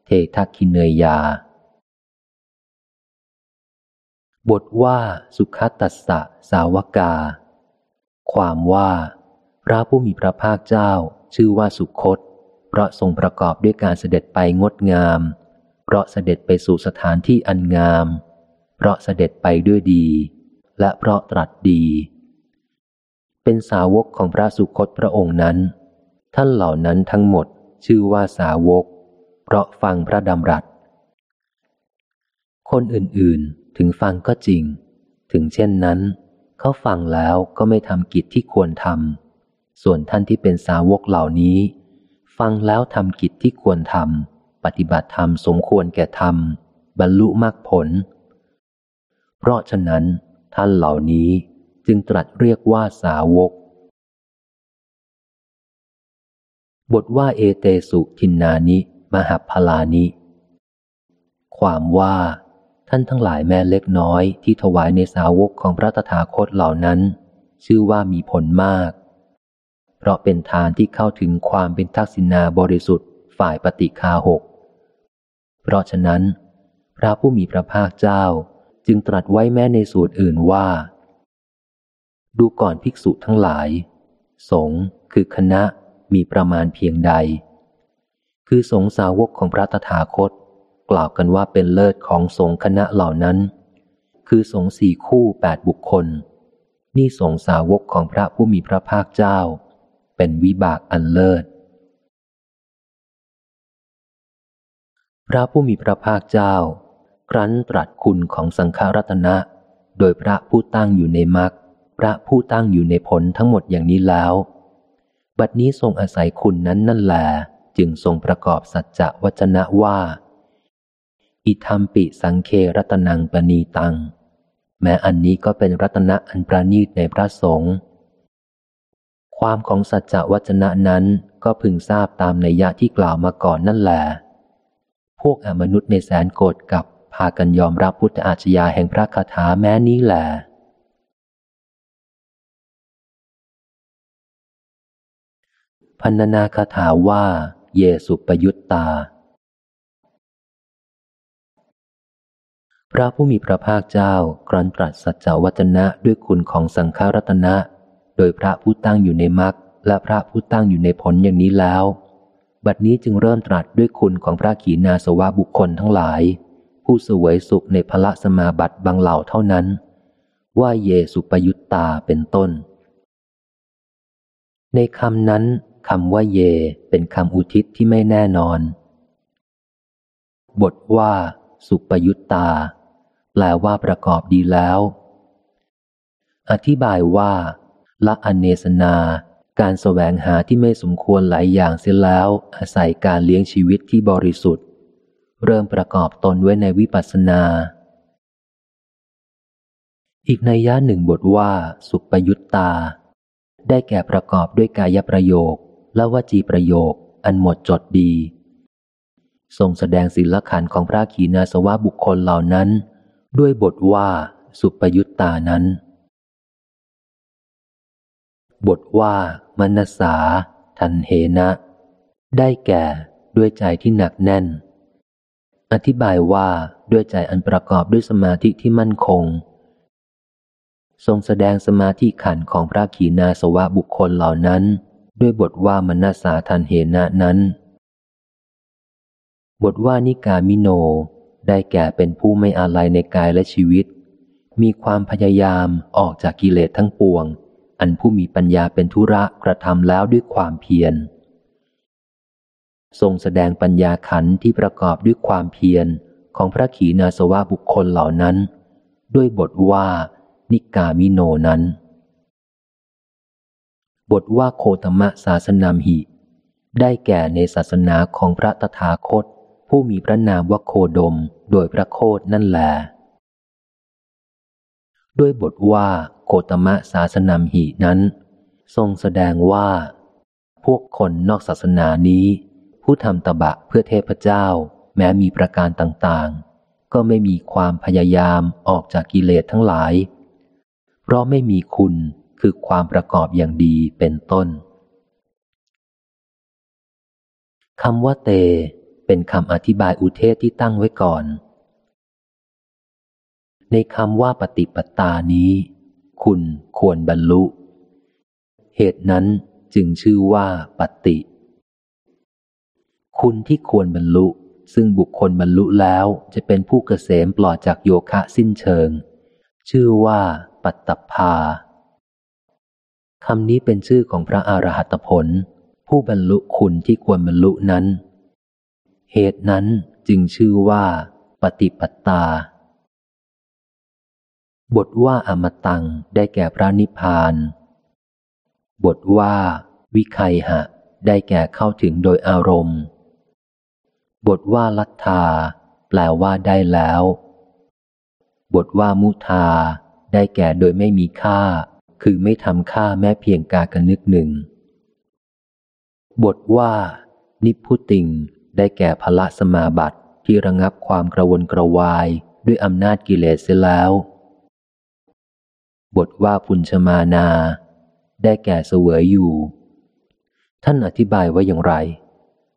เททักขิเนยยา บทว่าสุขตัสสะสาวกา ความว่า พระผู้มีพระภาคเจ้าชื่อว่าสุคต เพราะทรงประกอบด้วยการเสด็จไปงดงาม เพราะเสด็จไปสู่สถานที่อันงาม เพราะเสด็จไปด้วยดี และเพราะตรัสดี เป็นสาวกของพระสุคตพระองค์นั้น ท่านเหล่านั้นทั้งหมดชื่อว่าสาวก เพราะฟังพระดำรัส คนอื่นๆ ถึงฟังก็จริง ถึงเช่นนั้น เขาฟังแล้วก็ไม่ทำกิจที่ควรทำส่วนท่านที่เป็นสาวกเหล่านี้ ฟังแล้วทำกิจที่ควรทำปฏิบัติธรรมสมควรแก่ธรรม บรรลุมรรคผล เพราะฉะนั้น ท่านเหล่านี้จึงตรัสเรียกว่าสาวก บทว่าเอเตสุทินนานิ มหาพลานิ ความว่า ท่านทั้งหลายแม้เล็กน้อยที่ถวายในสาวกของพระตถาคตเหล่านั้น ชื่อว่ามีผลมาก เพราะเป็นทานที่เข้าถึงความเป็นทักษิณาบริสุทธิ์ฝ่ายปฏิคาหก เพราะฉะนั้น พระผู้มีพระภาคเจ้าจึงตรัสไว้แม้ในสูตรอื่นว่า ดูก่อนภิกษุทั้งหลาย สงคือคณะมีประมาณเพียงใด คือสงสาวกของพระตถาคต กล่าวกันว่าเป็นเลิศของสงฆ์คณะเหล่านั้น คือสงฆ์สี่คู่แปดบุคคล นี่สงสาวกของพระผู้มีพระภาคเจ้า เป็นวิบากอันเลิศ พระผู้มีพระภาคเจ้า ครั้นตรัสคุณของสังฆรัตนะ โดยพระผู้ตั้งอยู่ในมรรคพระผู้ตั้งอยู่ในผลทั้งหมดอย่างนี้แล้ว บัดนี้ทรงอาศัยคุณนั้นนั่นแหลจึงทรงประกอบสัจจะวจนะว่า อิธรรมปิสังเครัตนังปณีตัง แม้อันนี้ก็เป็นรัตนะอันประณีตในพระสงฆ์ความของสัจจะวจนะนั้นก็พึงทราบตามในยะที่กล่าวมาก่อนนั่นแหละพวกอมนุษย์ในแสนโกรธกับพากันยอมรับพุทธอาชญาแห่งพระคาถาแม้นี้แหละพันนาคาถาว่า เยสุปยุตตา พระผู้มีพระภาคเจ้ากรันตรัสสัจจวัจนะด้วยคุณของสังฆรัตนะ โดยพระผู้ตั้งอยู่ในมรรคและพระผู้ตั้งอยู่ในผลอย่างนี้แล้ว บัดนี้จึงเริ่มตรัสด้วยคุณของพระขีณาสวะบุคคลทั้งหลาย ผู้สวยสุขในพระสมาบัติบางเหล่าเท่านั้น ว่าเยสุปยุตตาเป็นต้น ในคำนั้นคำว่าเยเป็นคำอุทิศที่ไม่แน่นอน บทว่า สุปยุตตา แปลว่าประกอบดีแล้ว อธิบายว่า ละอเนสนา การแสวงหาที่ไม่สมควรหลายอย่างเสียแล้ว อาศัยการเลี้ยงชีวิตที่บริสุทธิ์ เริ่มประกอบตนไว้ในวิปัสสนา อีกในย่าหนึ่งบทว่า สุปยุตตา ได้แก่ประกอบด้วยกายประโยค และวจีประโยค อันหมดจดดีทรงแสดงศิลขันของพระขีณาสวะบุคคลเหล่านั้น ด้วยบทว่าสุปยุตตานั้น บทว่ามนสา ทันเหนะ ได้แก่ด้วยใจที่หนักแน่น อธิบายว่าด้วยใจอันประกอบด้วยสมาธิที่มั่นคง ทรงแสดงสมาธิขันของพระขีณาสวะบุคคลเหล่านั้น ด้วยบทว่ามนสาทันเหนะนั้น บทว่านิกามิโน ได้แก่เป็นผู้ไม่อาลัยในกายและชีวิต มีความพยายามออกจากกิเลสทั้งปวง อันผู้มีปัญญาเป็นธุระกระทำแล้วด้วยความเพียร ทรงแสดงปัญญาขันที่ประกอบด้วยความเพียรของพระขีณาสวะบุคคลเหล่านั้น ด้วยบทว่านิกามิโนนั้น บทว่าโคตมะศาสนามหิ ได้แก่ในศาสนาของพระตถาคต ผู้มีพระนามว่าโคดม โดยพระโคดนั่นแหลด้วยบทว่าโคตมะศาสนามหีนั้น ทรงแสดงว่า พวกคนนอกศาสนานี้ ผู้ทำตบะเพื่อเทพเจ้า แม้มีประการต่างๆ ก็ไม่มีความพยายามออกจากกิเลสทั้งหลาย เพราะไม่มีคุณคือความประกอบอย่างดีเป็นต้นคำว่าเต เป็นคำอธิบายอุเทศที่ตั้งไว้ก่อน ในคำว่าปฏิปตานี้ คุณควรบรรลุ เหตุนั้นจึงชื่อว่าปฏิ คุณที่ควรบรรลุ ซึ่งบุคคลบรรลุแล้วจะเป็นผู้เกษมปลอดจากโยคะสิ้นเชิง ชื่อว่าปัตตภาคำนี้เป็นชื่อของพระอรหัตผล ผู้บรรลุคุณที่ควรบรรลุนั้น เหตุนั้นจึงชื่อว่า ปฏิปตา บทว่าอมตังได้แก่พระนิพพาน บทว่า วิไคหะ ได้แก่เข้าถึงโดยอารมณ์ บทว่าลัทธา แปลว่าได้แล้ว บทว่ามุทา ได้แก่โดยไม่มีค่า คือไม่ทำค่าแม้เพียงกากนึกหนึ่ง บทว่า นิพุติง ได้แก่พละสมาบัติที่ระงับความกระวนกระวายด้วยอำนาจกิเลสเสียแล้ว บทว่าพุญชมานา ได้แก่เสวยอยู่ ท่านอธิบายว่าอย่างไร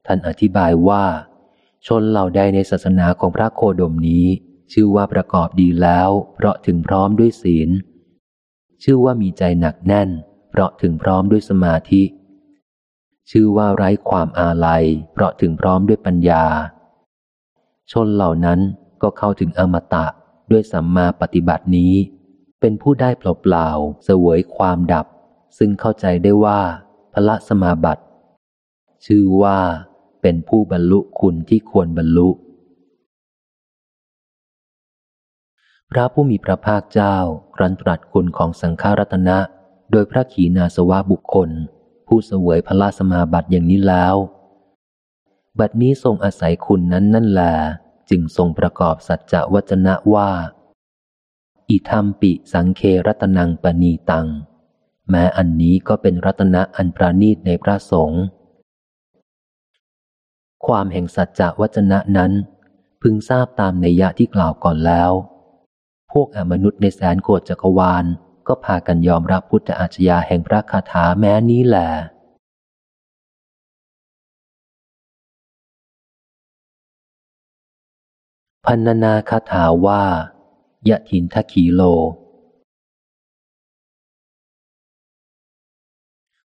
ท่านอธิบายว่า ชนเหล่าใดในศาสนาของพระโคดมนี้ ชื่อว่าประกอบดีแล้ว เพราะถึงพร้อมด้วยศีล ชื่อว่ามีใจหนักแน่น เพราะถึงพร้อมด้วยสมาธิ ชื่อว่าไร้ความอาลัย เพราะถึงพร้อมด้วยปัญญา ชนเหล่านั้นก็เข้าถึงอมตะด้วยสัมมาปฏิบัตินี้ เป็นผู้ได้เปล่าๆเสวยความดับ ซึ่งเข้าใจได้ว่าพระสมาบัติ ชื่อว่าเป็นผู้บรรลุคุณที่ควรบรรลุ พระผู้มีพระภาคเจ้าครั้นตรัสคุณของสังฆารัตนะ โดยพระขีณาสวะบุคคล ผู้เสวยพระลาสมาบัติอย่างนี้แล้ว บัดนี้ทรงอาศัยคุณนั้นนั่นแหลจึงทรงประกอบสัจจะวจนะว่า อิธรรมปิสังเครัตนังปณีตัง แม้อันนี้ก็เป็นรัตนะอันประณีตในพระสงฆ์ความแห่งสัจจะวจนะนั้น พึงทราบตามในยะที่กล่าวก่อนแล้ว พวกอมนุษย์ในแสนโกดจักรวาล ก็พากันยอมรับพุทธอาชญาแห่งพระคาถาแม้นี้แหละพันนาคาถาว่ายะถินทขีโล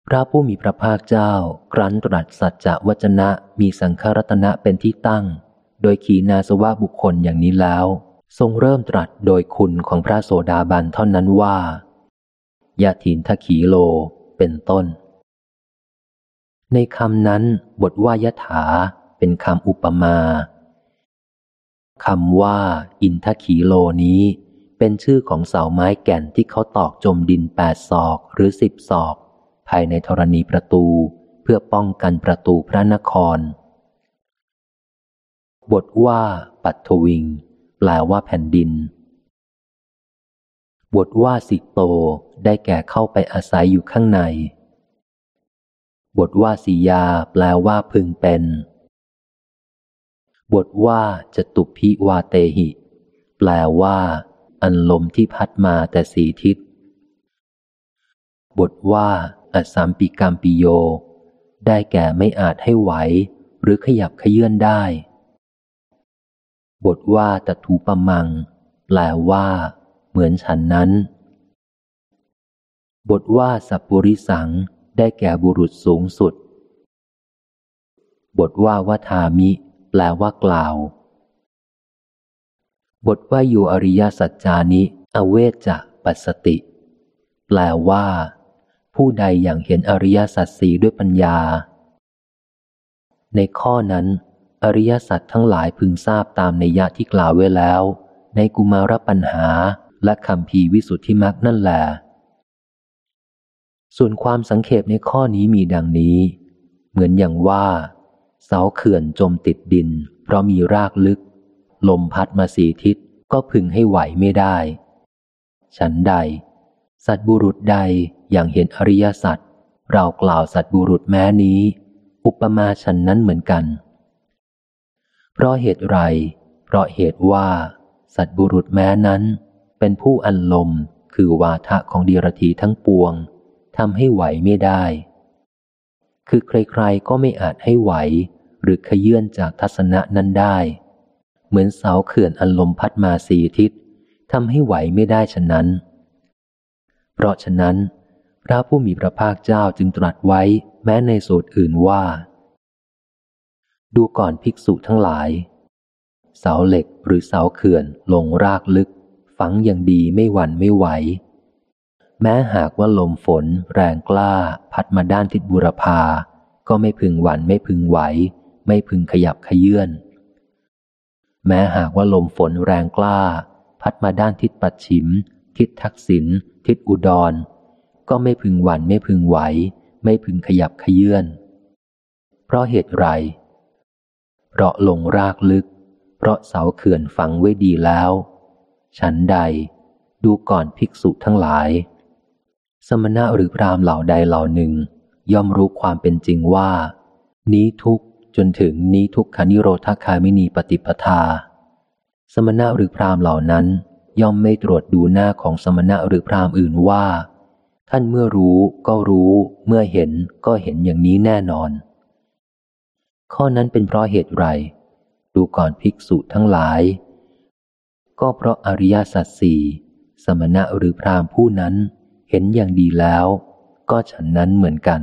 พระผู้มีพระภาคเจ้า ครั้นตรัสสัจจะวจนะมีสังฆรัตนะเป็นที่ตั้ง โดยขีนาสวะบุคคลอย่างนี้แล้ว ทรงเริ่มตรัสโดยคุณของพระโสดาบันเท่านั้นว่า ยาถินทขีโล เป็นต้น ในคำนั้น บทว่ายถาเป็นคำอุปมาคำว่า อินทขีโลนี้ เป็นชื่อของเสาไม้แก่นที่เขาตอกจมดินแปดศอกหรือสิบศอก ภายในธรณีประตู เพื่อป้องกันประตูพระนคร บทว่า ปัทวิง แปลว่าแผ่นดิน บทว่าสิโตได้แก่เข้าไปอาศัยอยู่ข้างใน บทว่าสียาแปลว่าพึงเป็น บทว่าจตุพิวาเตหิ แปลว่า อันลมที่พัดมาแต่สีทิศ บทว่าอสัมปิกรรมปิโย ได้แก่ไม่อาจให้ไหว หรือขยับขยื่นได้ บทว่าตถูปมัง แปลว่า เหมือนฉันนั้น บทว่าสัพปุริสังได้แก่บุรุษสูงสุด บทว่าวัามิ แปลว่ากล่าว บทว่าอยู่อริยสัจจานิ อเวจะปัสสติ แปลว่า ผู้ใดอย่างเห็นอริยสัจสีด้วยปัญญา ในข้อนั้น อริยสัจทั้งหลายพึงทราบตามในยะที่กล่าวไว้แล้ว ในกุมารปัญหา และคำพีวิสุทธิมักนั่นแหละส่วนความสังเขปในข้อนี้มีดังนี้ เหมือนอย่างว่า เสาเขื่อนจมติดดิน เพราะมีรากลึก ลมพัดมาสีทิศก็พึงให้ไหวไม่ได้ ฉันใด สัตบุรุษใดอย่างเห็นอริยสัจเรากล่าวสัตบุรุษแม้นี้ อุปมาฉันนั้นเหมือนกัน เพราะเหตุไร เพราะเหตุว่า สัตบุรุษแม้นั้น เป็นผู้อันลมคือวาทะของดีรธีทั้งปวงทำให้ไหวไม่ได้ คือใครๆก็ไม่อาจให้ไหว หรือขยื่นจากทัศนะนั้นได้ เหมือนเสาเขื่อนอันลมพัดมาสีทิศทำให้ไหวไม่ได้ฉะนั้น เพราะฉะนั้น พระผู้มีพระภาคเจ้าจึงตรัสไว้แม้ในสูตรอื่นว่า ดูก่อนภิกษุทั้งหลาย เสาเหล็กหรือเสาเขื่อนลงรากลึก ฝังอย่างดีไม่หวั่นไม่ไหว แม้หากว่าลมฝน แรงกล้า พัดมาด้านทิศบุรพา ก็ไม่พึงหวั่นไม่พึงไหว ไม่พึงขยับขยื่นแม้หากว่าลมฝนแรงกล้า พัดมาด้านทิศปัดฉิม ทิศทักษิณทิศอุดร ก็ไม่พึงหวั่นไม่พึงไหว ไม่พึงขยับขยื่นเพราะเหตุไร เพราะลงรากลึก เพราะเสาเขื่อนฝังไว้ดีแล้ว ฉันใด ดูก่อนภิกษุทั้งหลาย สมณะหรือพรามเหล่าใดเหล่าหนึ่ง ย่อมรู้ความเป็นจริงว่า นี้ทุกจนถึงนี้ทุกขานิโรธคามินีปฏิปทา สมณะหรือพรามเหล่านั้น ย่อมไม่ตรวจดูหน้าของสมณะหรือพรามอื่นว่า ท่านเมื่อรู้ก็รู้ เมื่อเห็นก็เห็นอย่างนี้แน่นอน ข้อนั้นเป็นเพราะเหตุไร ดูก่อนภิกษุทั้งหลาย ก็เพราะอริยสัจสี่สมณะหรือพรามผู้นั้นเห็นอย่างดีแล้ว ก็ฉันนั้นเหมือนกัน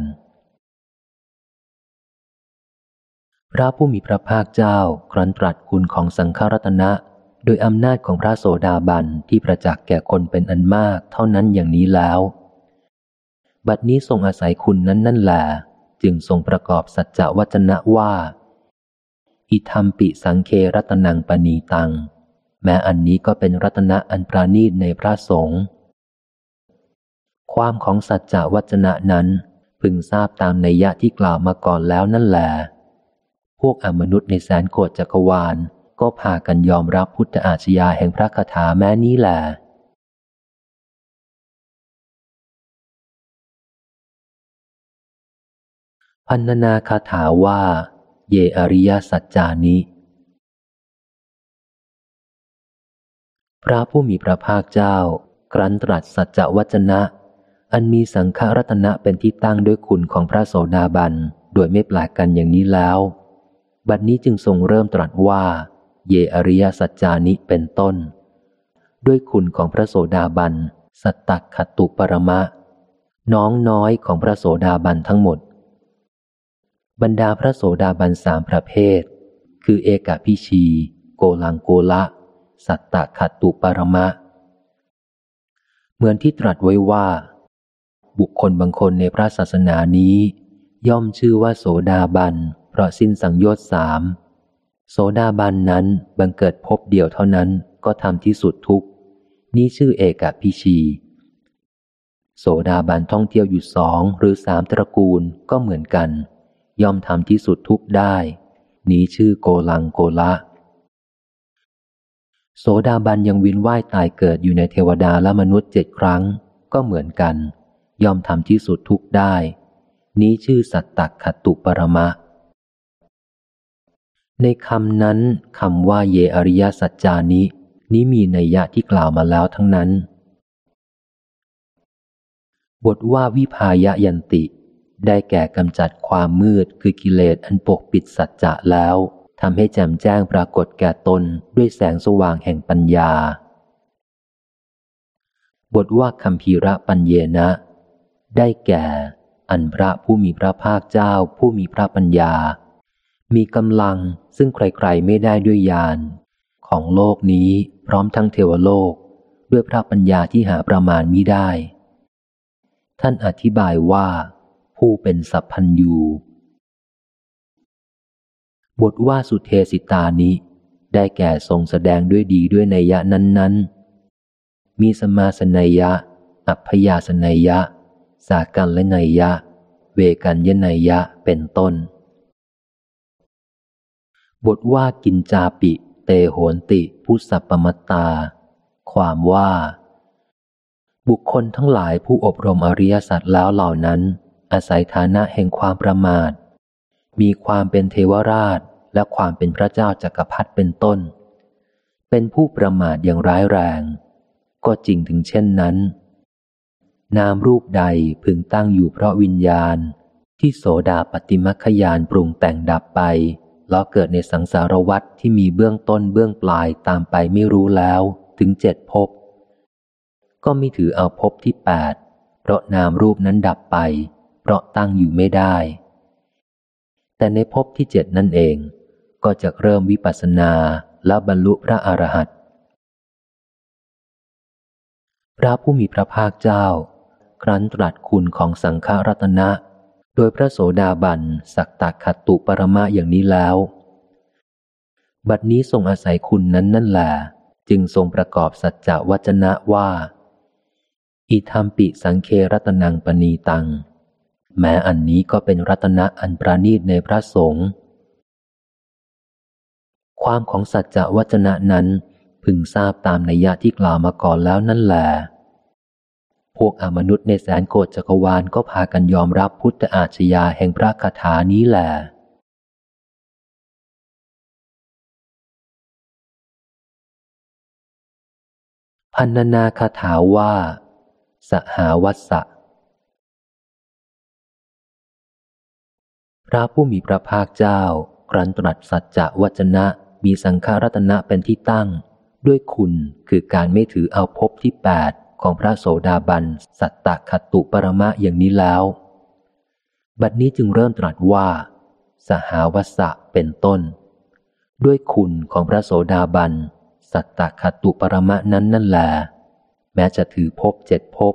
พระผู้มีพระภาคเจ้าครั้นตรัสคุณของสังฆรัตนะ โดยอำนาจของพระโสดาบันที่ประจักษ์แก่คนเป็นอันมากเท่านั้นอย่างนี้แล้ว บัดนี้ทรงอาศัยคุณนั้นนั่นแหละจึงทรงประกอบสัจจวัจนะว่า อิธรรมปิสังเครัตนังปณีตัง แม้อันนี้ก็เป็นรัตนะอันปราณีตในพระสงฆ์ความของสัจจวัจนะนั้นพึงทราบตามในยะที่กล่าวมาก่อนแล้วนั่นแหละพวกอมนุษย์ในแสนโกดจักรวาล ก็พากันยอมรับพุทธอาชญาแห่งพระคาถาแม้นี้แหละพันนาคาถาว่า เยอริยสัจจานิ พระผู้มีพระภาคเจ้า ครั้นตรัสสัจจวจนะ อันมีสังฆรัตนะเป็นที่ตั้งด้วยคุณของพระโสดาบัน โดยไม่แปลกกันอย่างนี้แล้ว บัดนี้จึงทรงเริ่มตรัสว่า เยอริยสัจจานิเป็นต้น ด้วยคุณของพระโสดาบัน สัตตคตุปรมะ น้องน้อยของพระโสดาบันทั้งหมด บรรดาพระโสดาบันสามประเภท คือเอกพิชี โกลังโกละ สัตตคตุปรมะ เหมือนที่ตรัสไว้ว่า บุคคลบางคนในพระศาสนานี้ ย่อมชื่อว่าโสดาบัน เพราะสิ้นสังโยชน์สามโสดาบันนั้นบังเกิดพบเดียวเท่านั้นก็ทำที่สุดทุกนี้ชื่อเอกพิชี โสดาบันท่องเที่ยวอยู่สองหรือสามตระกูลก็เหมือนกัน ย่อมทำที่สุดทุกได้ นี้ชื่อโกลังโกละ โสดาบันยังวินว่ายตายเกิดอยู่ในเทวดาและมนุษย์เจ็ดครั้ง ก็เหมือนกัน ย่อมทำที่สุดทุกได้ นี้ชื่อสัตตคตุปรมะ ในคำนั้นคำว่าเยอริยสัจจานินี้มีในยยะที่กล่าวมาแล้วทั้งนั้น บทว่าวิพายะยันติ ได้แก่กำจัดความมืดคือกิเลสอันปกปิดสัจจะแล้ว ทำให้แจ่มแจ้งปรากฏแก่ตนด้วยแสงสว่างแห่งปัญญา บทว่าคัมภีระปัญเยนะ ได้แก่ อันพระผู้มีพระภาคเจ้าผู้มีพระปัญญา มีกำลังซึ่งใครๆไม่ได้ด้วยญาณของโลกนี้พร้อมทั้งเทวโลก ด้วยพระปัญญาที่หาประมาณมิได้ ท่านอธิบายว่า ผู้เป็นสัพพัญยู บทว่าสุเทสิตานิได้แก่ทรงแสดงด้วยดีด้วยนัยยะนั้น ๆ มีสมาสนัยยะ อัพยาสนัยยะ สากันและนัยยะ เวกันยนัยยะเป็นต้น บทว่ากินจาปิ เตโหนติพุสัปมตา ความว่า บุคคลทั้งหลายผู้อบรมอริยสัจแล้วเหล่านั้น อาศัยฐานะแห่งความประมาท มีความเป็นเทวราชและความเป็นพระเจ้าจากักรพรรดิเป็นต้น เป็นผู้ประมาทอย่างร้ายแรง ก็จริงถึงเช่นนั้น นามรูปใดพึงตั้งอยู่เพราะวิญญาณ ที่โสดาปฏิมัคยานปรุงแต่งดับไปล้อเกิดในสังสารวัฏที่มีเบื้องต้นเบื้องปลายตามไปไม่รู้แล้วถึงเจ็ดภพก็ไม่ถือเอาภพที่แปดเพราะนามรูปนั้นดับไป เพราะตั้งอยู่ไม่ได้ แต่ในภพที่เจ็ดนั่นเอง ก็จะเริ่มวิปัสสนาและบรรลุพระอรหันต์พระผู้มีพระภาคเจ้า ครั้นตรัสคุณของสังฆรัตนะ โดยพระโสดาบันสักตักขตุปรมะอย่างนี้แล้ว บัดนี้ทรงอาศัยคุณนั้นนั่นแหละจึงทรงประกอบสัจจวัจนะว่า อิธรรมปิสังเครัตนังปณีตัง แม้อันนี้ก็เป็นรัตนะอันประณีตในพระสงฆ์ความของสัจจวัจนะนั้น พึงทราบตามนัยยะที่กล่าวมาก่อนแล้วนั่นแหละพวกอมนุษย์ในแสนโกฏจักรวาลก็พากันยอมรับพุทธอาชญาแห่งพระคาถานี้แหละพันนาคาถาว่า สหาวัสสะ พระผู้มีพระภาคเจ้า ครั้นตรัสสัจจะวจนะ มีสังฆรัตนะเป็นที่ตั้ง ด้วยคุณคือการไม่ถือเอาภพที่แปดของพระโสดาบัน สัตตะคตุปรมะอย่างนี้แล้ว บัดนี้จึงเริ่มตรัสว่า สหาวัสะเป็นต้น ด้วยคุณของพระโสดาบัน สัตตะคตุปรมะนั้นนั่นแหละแม้จะถือภพเจ็ดภพ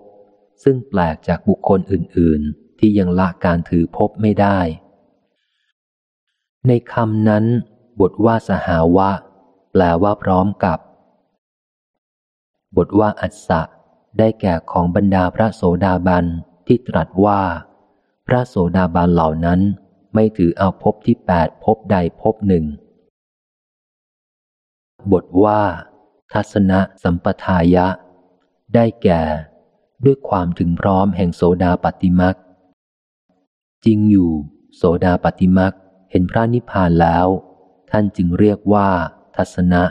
ซึ่งแปลกจากบุคคลอื่น ๆ ที่ยังละการถือภพไม่ได้ ในคำนั้น บทว่าสหาวะ แปลว่าพร้อมกับ บทว่าอัศสะ ได้แก่ของบรรดาพระโสดาบันที่ตรัสว่า พระโสดาบันเหล่านั้นไม่ถือเอาภพที่แปดภพใดภพหนึ่ง บทว่า ทัศนะสัมปทายะ ได้แก่ ด้วยความถึงพร้อมแห่งโสดาปฏิมักจริงอยู่ โสดาปฏิมัก เห็นพระนิพพานแล้ว ท่านจึงเรียกว่า ทัศนะ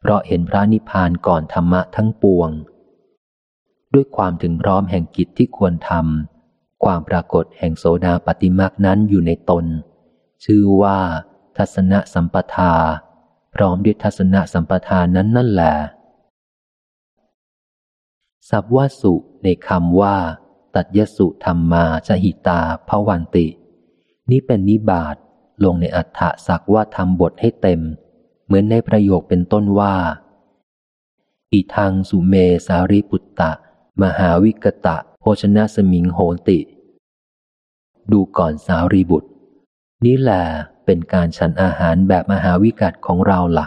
เพราะเห็นพระนิพพานก่อนธรรมะทั้งปวง ด้วยความถึงพร้อมแห่งกิจที่ควรทำความปรากฏแห่งโสดาปฏิมักนั้นอยู่ในตน ชื่อว่า ทัศนะสัมปทา พร้อมด้วยทัศนสัมปทานนั้นนั่นแหละสับว่าสุในคำว่า ตัดยสุธรรมมาชหิตาภวันติ นี้เป็นนิบาต ลงในอัฏฐะสักว่าทำบทให้เต็ม เหมือนในประโยคเป็นต้นว่าอีทางสุเมสาริปุตตะ มหาวิกตะ โภชนะสมิงโหติ ดูก่อนสารีบุตร นี่แหละเป็นการฉันอาหารแบบมหาวิกัดของเราละ่ะ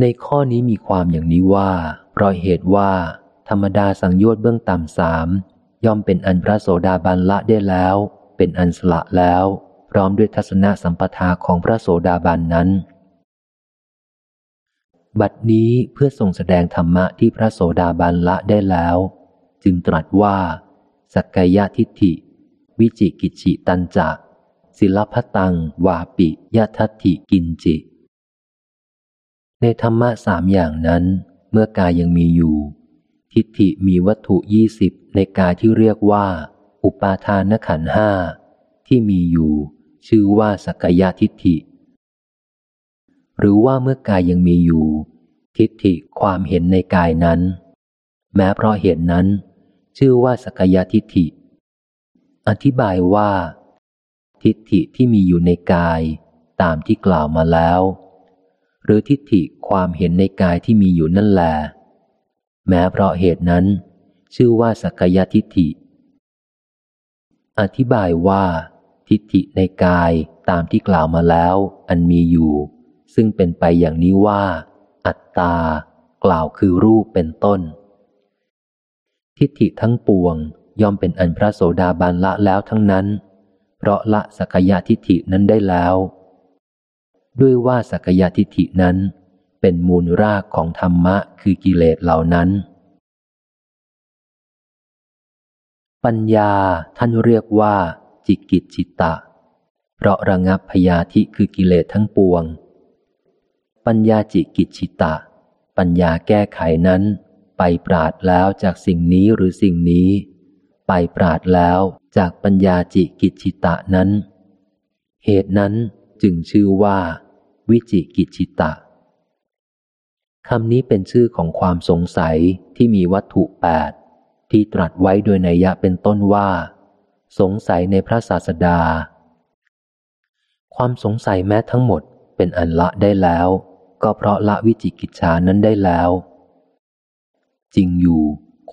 ในข้อนี้มีความอย่างนี้ว่า เพราะเหตุว่า ธรรมดาสังโยชน์เบื้องต่ำสามย่อมเป็นอันพระโสดาบันละได้แล้ว เป็นอันสละแล้ว พร้อมด้วยทัศนสัมปทาของพระโสดาบันนั้น บัดนี้เพื่อทรงแสดงธรรมะที่พระโสดาบันละได้แล้ว จึงตรัสว่า สักกายทิฏฐิ วิจิกิจิตันจะศิลพตัง วาปิยทัตถิกินจิ ในธรรมะสามอย่างนั้น เมื่อกายยังมีอยู่ ทิฏฐิมีวัตถุยี่สิบในกายที่เรียกว่า อุปาทานขันห้าที่มีอยู่ ชื่อว่าสักยะทิฏฐิ หรือว่าเมื่อกายยังมีอยู่ ทิฏฐิความเห็นในกายนั้น แม้เพราะเห็นนั้น ชื่อว่าสักยะทิฏฐิ อธิบายว่า ทิฏฐิที่มีอยู่ในกายตามที่กล่าวมาแล้ว หรือทิฏฐิความเห็นในกายที่มีอยู่นั่นแหละแม้เพราะเหตุนั้น ชื่อว่าสักยทิฏฐิ อธิบายว่า ทิฏฐิในกายตามที่กล่าวมาแล้ว อันมีอยู่ ซึ่งเป็นไปอย่างนี้ว่า อัตตา กล่าวคือรูปเป็นต้น ทิฏฐิทั้งปวงย่อมเป็นอันพระโสดาบันละแล้วทั้งนั้น เพราะละสักยะทิฏฐินั้นได้แล้ว ด้วยว่าสักยะทิฏฐินั้น เป็นมูลรากของธรรมะคือกิเลสเหล่านั้น ปัญญาท่านเรียกว่า จิกิจจิตะ เพราะระงับพยาธิคือกิเลสทั้งปวง ปัญญาจิกิจจิตะ ปัญญาแก้ไขนั้น ไปปราดแล้วจากสิ่งนี้หรือสิ่งนี้ ไปปราดแล้วจากปัญญาจิกิจิตะนั้น เหตุนั้นจึงชื่อว่า วิจิกิจิตะคำนี้เป็นชื่อของความสงสัยที่มีวัตถุแปด ที่ตรัสไว้โดยนัยยะเป็นต้นว่า สงสัยในพระศาสดา ความสงสัยแม้ทั้งหมดเป็นอันละได้แล้ว ก็เพราะละวิจิกิจฉานั้นได้แล้ว จริงอยู่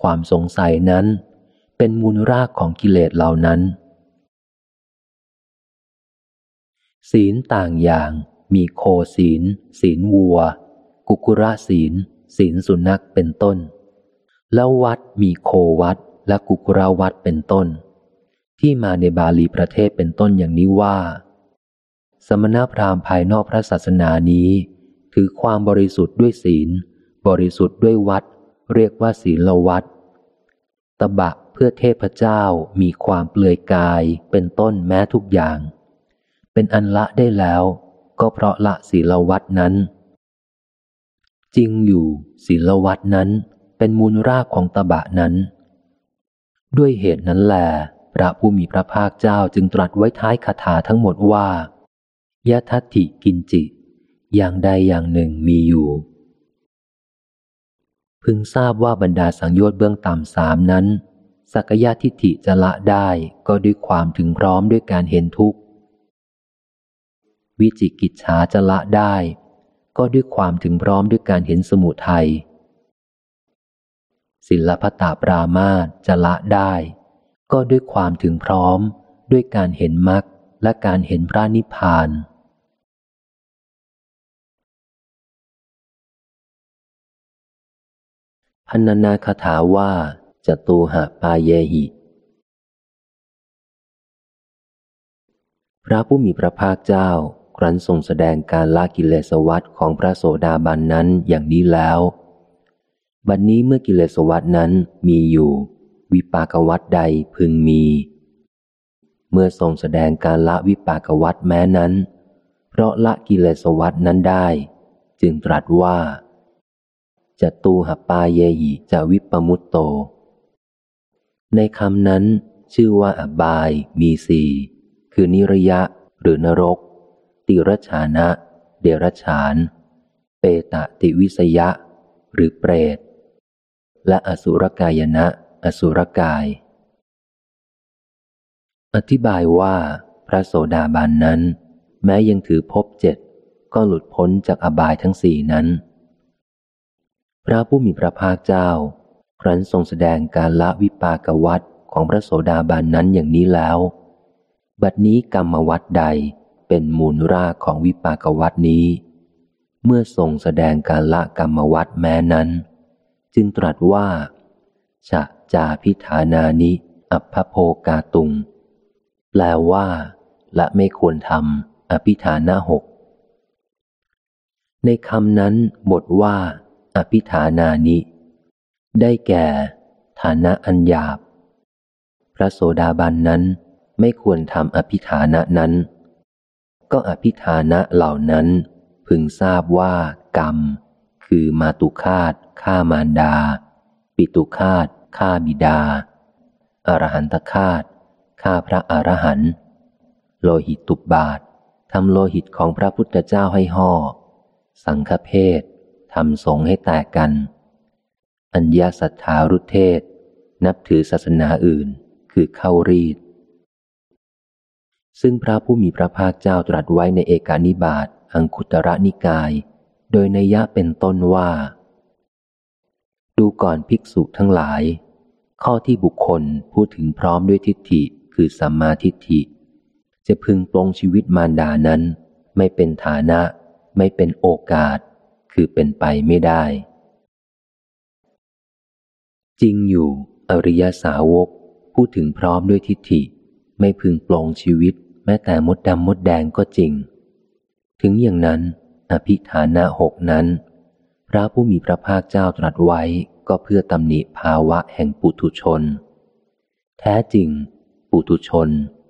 ความสงสัยนั้น เป็นมูลรากของกิเลสเหล่านั้น ศีลต่างอย่างมีโคศีล ศีลวัว กุกุระศีล ศีลสุนัขเป็นต้น แล้ววัดมีโควัดและกุกุระวัดเป็นต้น ที่มาในบาลีประเทศเป็นต้นอย่างนี้ว่า สมณพราหมณ์ภายนอกพระศาสนานี้ ถือความบริสุทธิ์ด้วยศีล บริสุทธิ์ด้วยวัด เรียกว่าศีลวัดตบะเพื่อเทพเจ้ามีความเปลือยกายเป็นต้นแม้ทุกอย่าง เป็นอันละได้แล้ว ก็เพราะละศีลวัดนั้น จริงอยู่ศีลวัดนั้น เป็นมูลรากของตบะนั้น ด้วยเหตุนั้นแหลพระผู้มีพระภาคเจ้าจึงตรัสไว้ท้ายคาถาทั้งหมดว่ายะทัตถิกินจิ อย่างใดอย่างหนึ่งมีอยู่ พึงทราบว่าบรรดาสังโยชน์เบื้องต่ำสามนั้น สักยะทิฏฐิจะละได้ก็ด้วยความถึงพร้อมด้วยการเห็นทุกข์ วิจิกิจฉาจะละได้ ก็ด้วยความถึงพร้อมด้วยการเห็นสมุทัย ศิลปตาปรามาจะละได้ ก็ด้วยความถึงพร้อม ด้วยการเห็นมรรคและการเห็นพระนิพพาน พันนาคาถาว่าจตูหะปาเยหิ พระผู้มีพระภาคเจ้า ครั้นทรงแสดงการละกิเลสวัฏของพระโสดาบันนั้นอย่างนี้แล้ว บัดนนี้เมื่อกิเลสวัฏนั้นมีอยู่ วิปากวัฏใดพึงมี เมื่อทรงแสดงการละวิปากวัฏแม้นั้น เพราะละกิเลสวัฏนั้นได้ จึงตรัสว่าจะตูหปาเยหิจะวิปมุตโต ในคำนั้นชื่อว่าอบายมีสี่คือนิรยะหรือนรก ติรชานะ เดรฉาน เปตะติวิสยะ หรือเปรต และอสุรกายนะ อสุรกาย อธิบายว่า พระโสดาบันนั้น แม้ยังถือภพเจ็ดก็หลุดพ้นจากอบายทั้งสี่นั้น พระผู้มีพระภาคเจ้า ครั้นทรงแสดงการละวิปากวัตของพระโสดาบันนั้นอย่างนี้แล้ว บัดนี้กรรมวัตใดเป็นมูลรากของวิปากวัตนี้ เมื่อทรงแสดงการละกรรมวัตแม้นั้น จึงตรัสว่าชะจาพิธานานิ อัพโพกาตุง แปลว่า และไม่ควรทำอภิธานาหก ในคำนั้นบทว่า อภิธานานิ ได้แก่ ฐานะอันหยาบ พระโสดาบันนั้นไม่ควรทำอภิธานะนั้น ก็อภิธานะเหล่านั้น พึงทราบว่ากรรม คือมาตุคาตฆ่ามารดา ปิตุคาตฆ่าบิดา อรหันตคาตฆ่าพระอรหันต์โลหิตตุบบาททำโลหิตของพระพุทธเจ้าให้ห่อ สังฆเพศทำสงให้แตกกัน อัญญาสัทธารุเทศ นับถือศาสนาอื่นคือเข้ารีด ซึ่งพระผู้มีพระภาคเจ้าตรัสไว้ในเอกานิบาตอังคุตระนิกาย โดยนัยยะเป็นต้นว่า ดูก่อนภิกษุทั้งหลาย ข้อที่บุคคลพูดถึงพร้อมด้วยทิฏฐิคือสัมมาทิฏฐิ จะพึงปลงชีวิตมารดานั้น ไม่เป็นฐานะ ไม่เป็นโอกาส คือเป็นไปไม่ได้ จริงอยู่ อริยสาวก พูดถึงพร้อมด้วยทิฏฐิ ไม่พึงปลงชีวิต แม้แต่มดดำมดแดงก็จริง ถึงอย่างนั้น อภิฐานะหกนั้น พระผู้มีพระภาคเจ้าตรัสไว้ก็เพื่อตำหนิภาวะแห่งปุถุชน แท้จริง ปุถุชน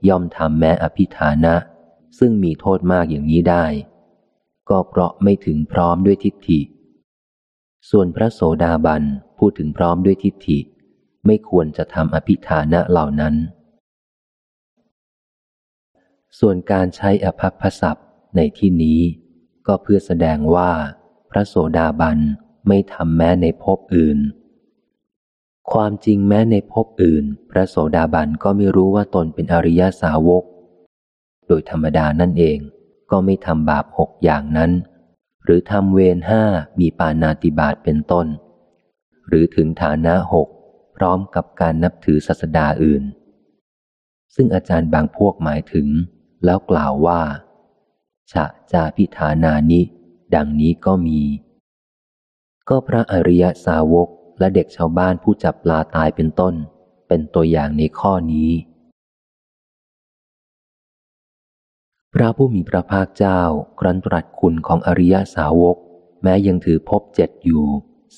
ย่อมทำแม้อภิฐานะ ซึ่งมีโทษมากอย่างนี้ได้ ก็เพราะไม่ถึงพร้อมด้วยทิฏฐิ ส่วนพระโสดาบันพูดถึงพร้อมด้วยทิฏฐิ ไม่ควรจะทำอภิฐานะเหล่านั้น ส่วนการใช้อภัพพศัพท์ในที่นี้ ก็เพื่อแสดงว่า พระโสดาบันไม่ทำแม้ในภพอื่น ความจริงแม้ในภพอื่น พระโสดาบันก็ไม่รู้ว่าตนเป็นอริยสาวก โดยธรรมดานั่นเองก็ไม่ทำบาปหกอย่างนั้น หรือทำเวรห้ามีปานาติบาตเป็นต้น หรือถึงฐานะหกพร้อมกับการนับถือศาสดาอื่น ซึ่งอาจารย์บางพวกหมายถึง แล้วกล่าวว่า ฉะจาพิธานานิ ดังนี้ก็มี ก็พระอริยสาวกและเด็กชาวบ้านผู้จับปลาตายเป็นต้น เป็นตัวอย่างในข้อนี้ พระผู้มีพระภาคเจ้า ครั้นตรัสคุณของอริยสาวก แม้ยังถือพบเจ็ดอยู่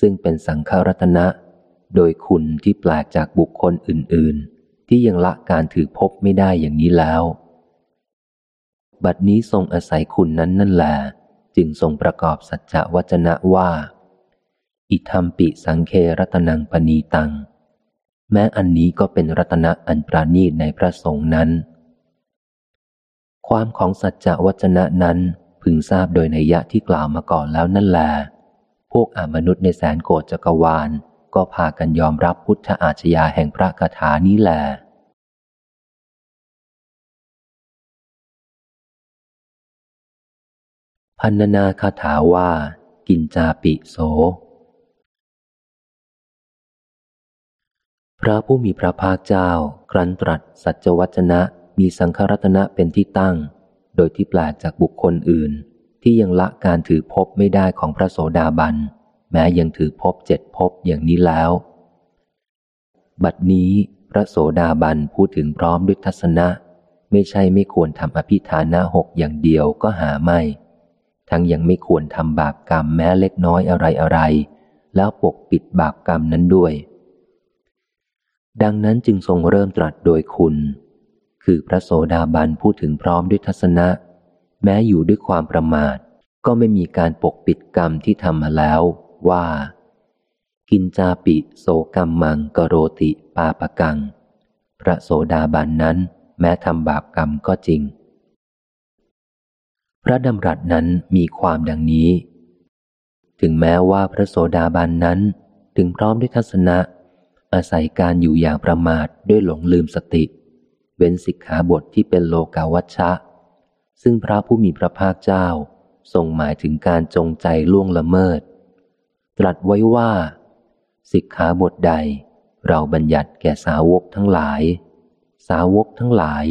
ซึ่งเป็นสังฆรัตนะ โดยคุณที่แปลกจากบุคคลอื่น ๆ ที่ยังละการถือพบไม่ได้อย่างนี้แล้ว บัดนี้ทรงอาศัยคุณนั้นนั่นแหละจึงทรงประกอบสัจจวัจนะว่า อิธรรมปิสังเครัตนังปณีตัง แม้อันนี้ก็เป็นรัตนะอันปราณีตในพระสงฆ์นั้น ความของสัจจวัจนะนั้นพึงทราบโดยในยะที่กล่าวมาก่อนแล้วนั่นแหละพวกอมนุษย์ในแสนโกรจักรวาล ก็พากันยอมรับพุทธอาชญาแห่งพระคาถานี้แหละ พันนาคาถาว่า กินจาปิโส พระผู้มีพระภาคเจ้า ครั้นตรัสสัจวัจนะมีสังฆรัตนะเป็นที่ตั้ง โดยที่แปลกจากบุคคลอื่น ที่ยังละการถือภพไม่ได้ของพระโสดาบัน แม้ยังถือภพเจ็ดภพอย่างนี้แล้ว บัดนี้พระโสดาบันพูดถึงพร้อมด้วยทัศนะ ไม่ใช่ไม่ควรทำอภิธานะหกอย่างเดียวก็หาไม่ ทั้งยังไม่ควรทำบาปกรรมแม้เล็กน้อยอะไรอะไร แล้วปกปิดบาปกรรมนั้นด้วย ดังนั้นจึงทรงเริ่มตรัสโดยคุณ คือพระโสดาบันพูดถึงพร้อมด้วยทัศนะ แม้อยู่ด้วยความประมาท ก็ไม่มีการปกปิดกรรมที่ทำมาแล้วว่า กินจาปิโสกรรมมังกโรติปาปกัง พระโสดาบันนั้นแม้ทำบาปกรรมก็จริง พระดำรัสนั้นมีความดังนี้ ถึงแม้ว่าพระโสดาบันนั้นถึงพร้อมด้วยทัศนะ อาศัยการอยู่อย่างประมาทด้วยหลงลืมสติ เว้นสิกขาบทที่เป็นโลกาวัชชะ ซึ่งพระผู้มีพระภาคเจ้าทรงหมายถึงการจงใจล่วงละเมิด ตรัสไว้ว่า สิกขาบทใด เราบัญญัติแก่สาวกทั้งหลาย สาวกทั้งหลาย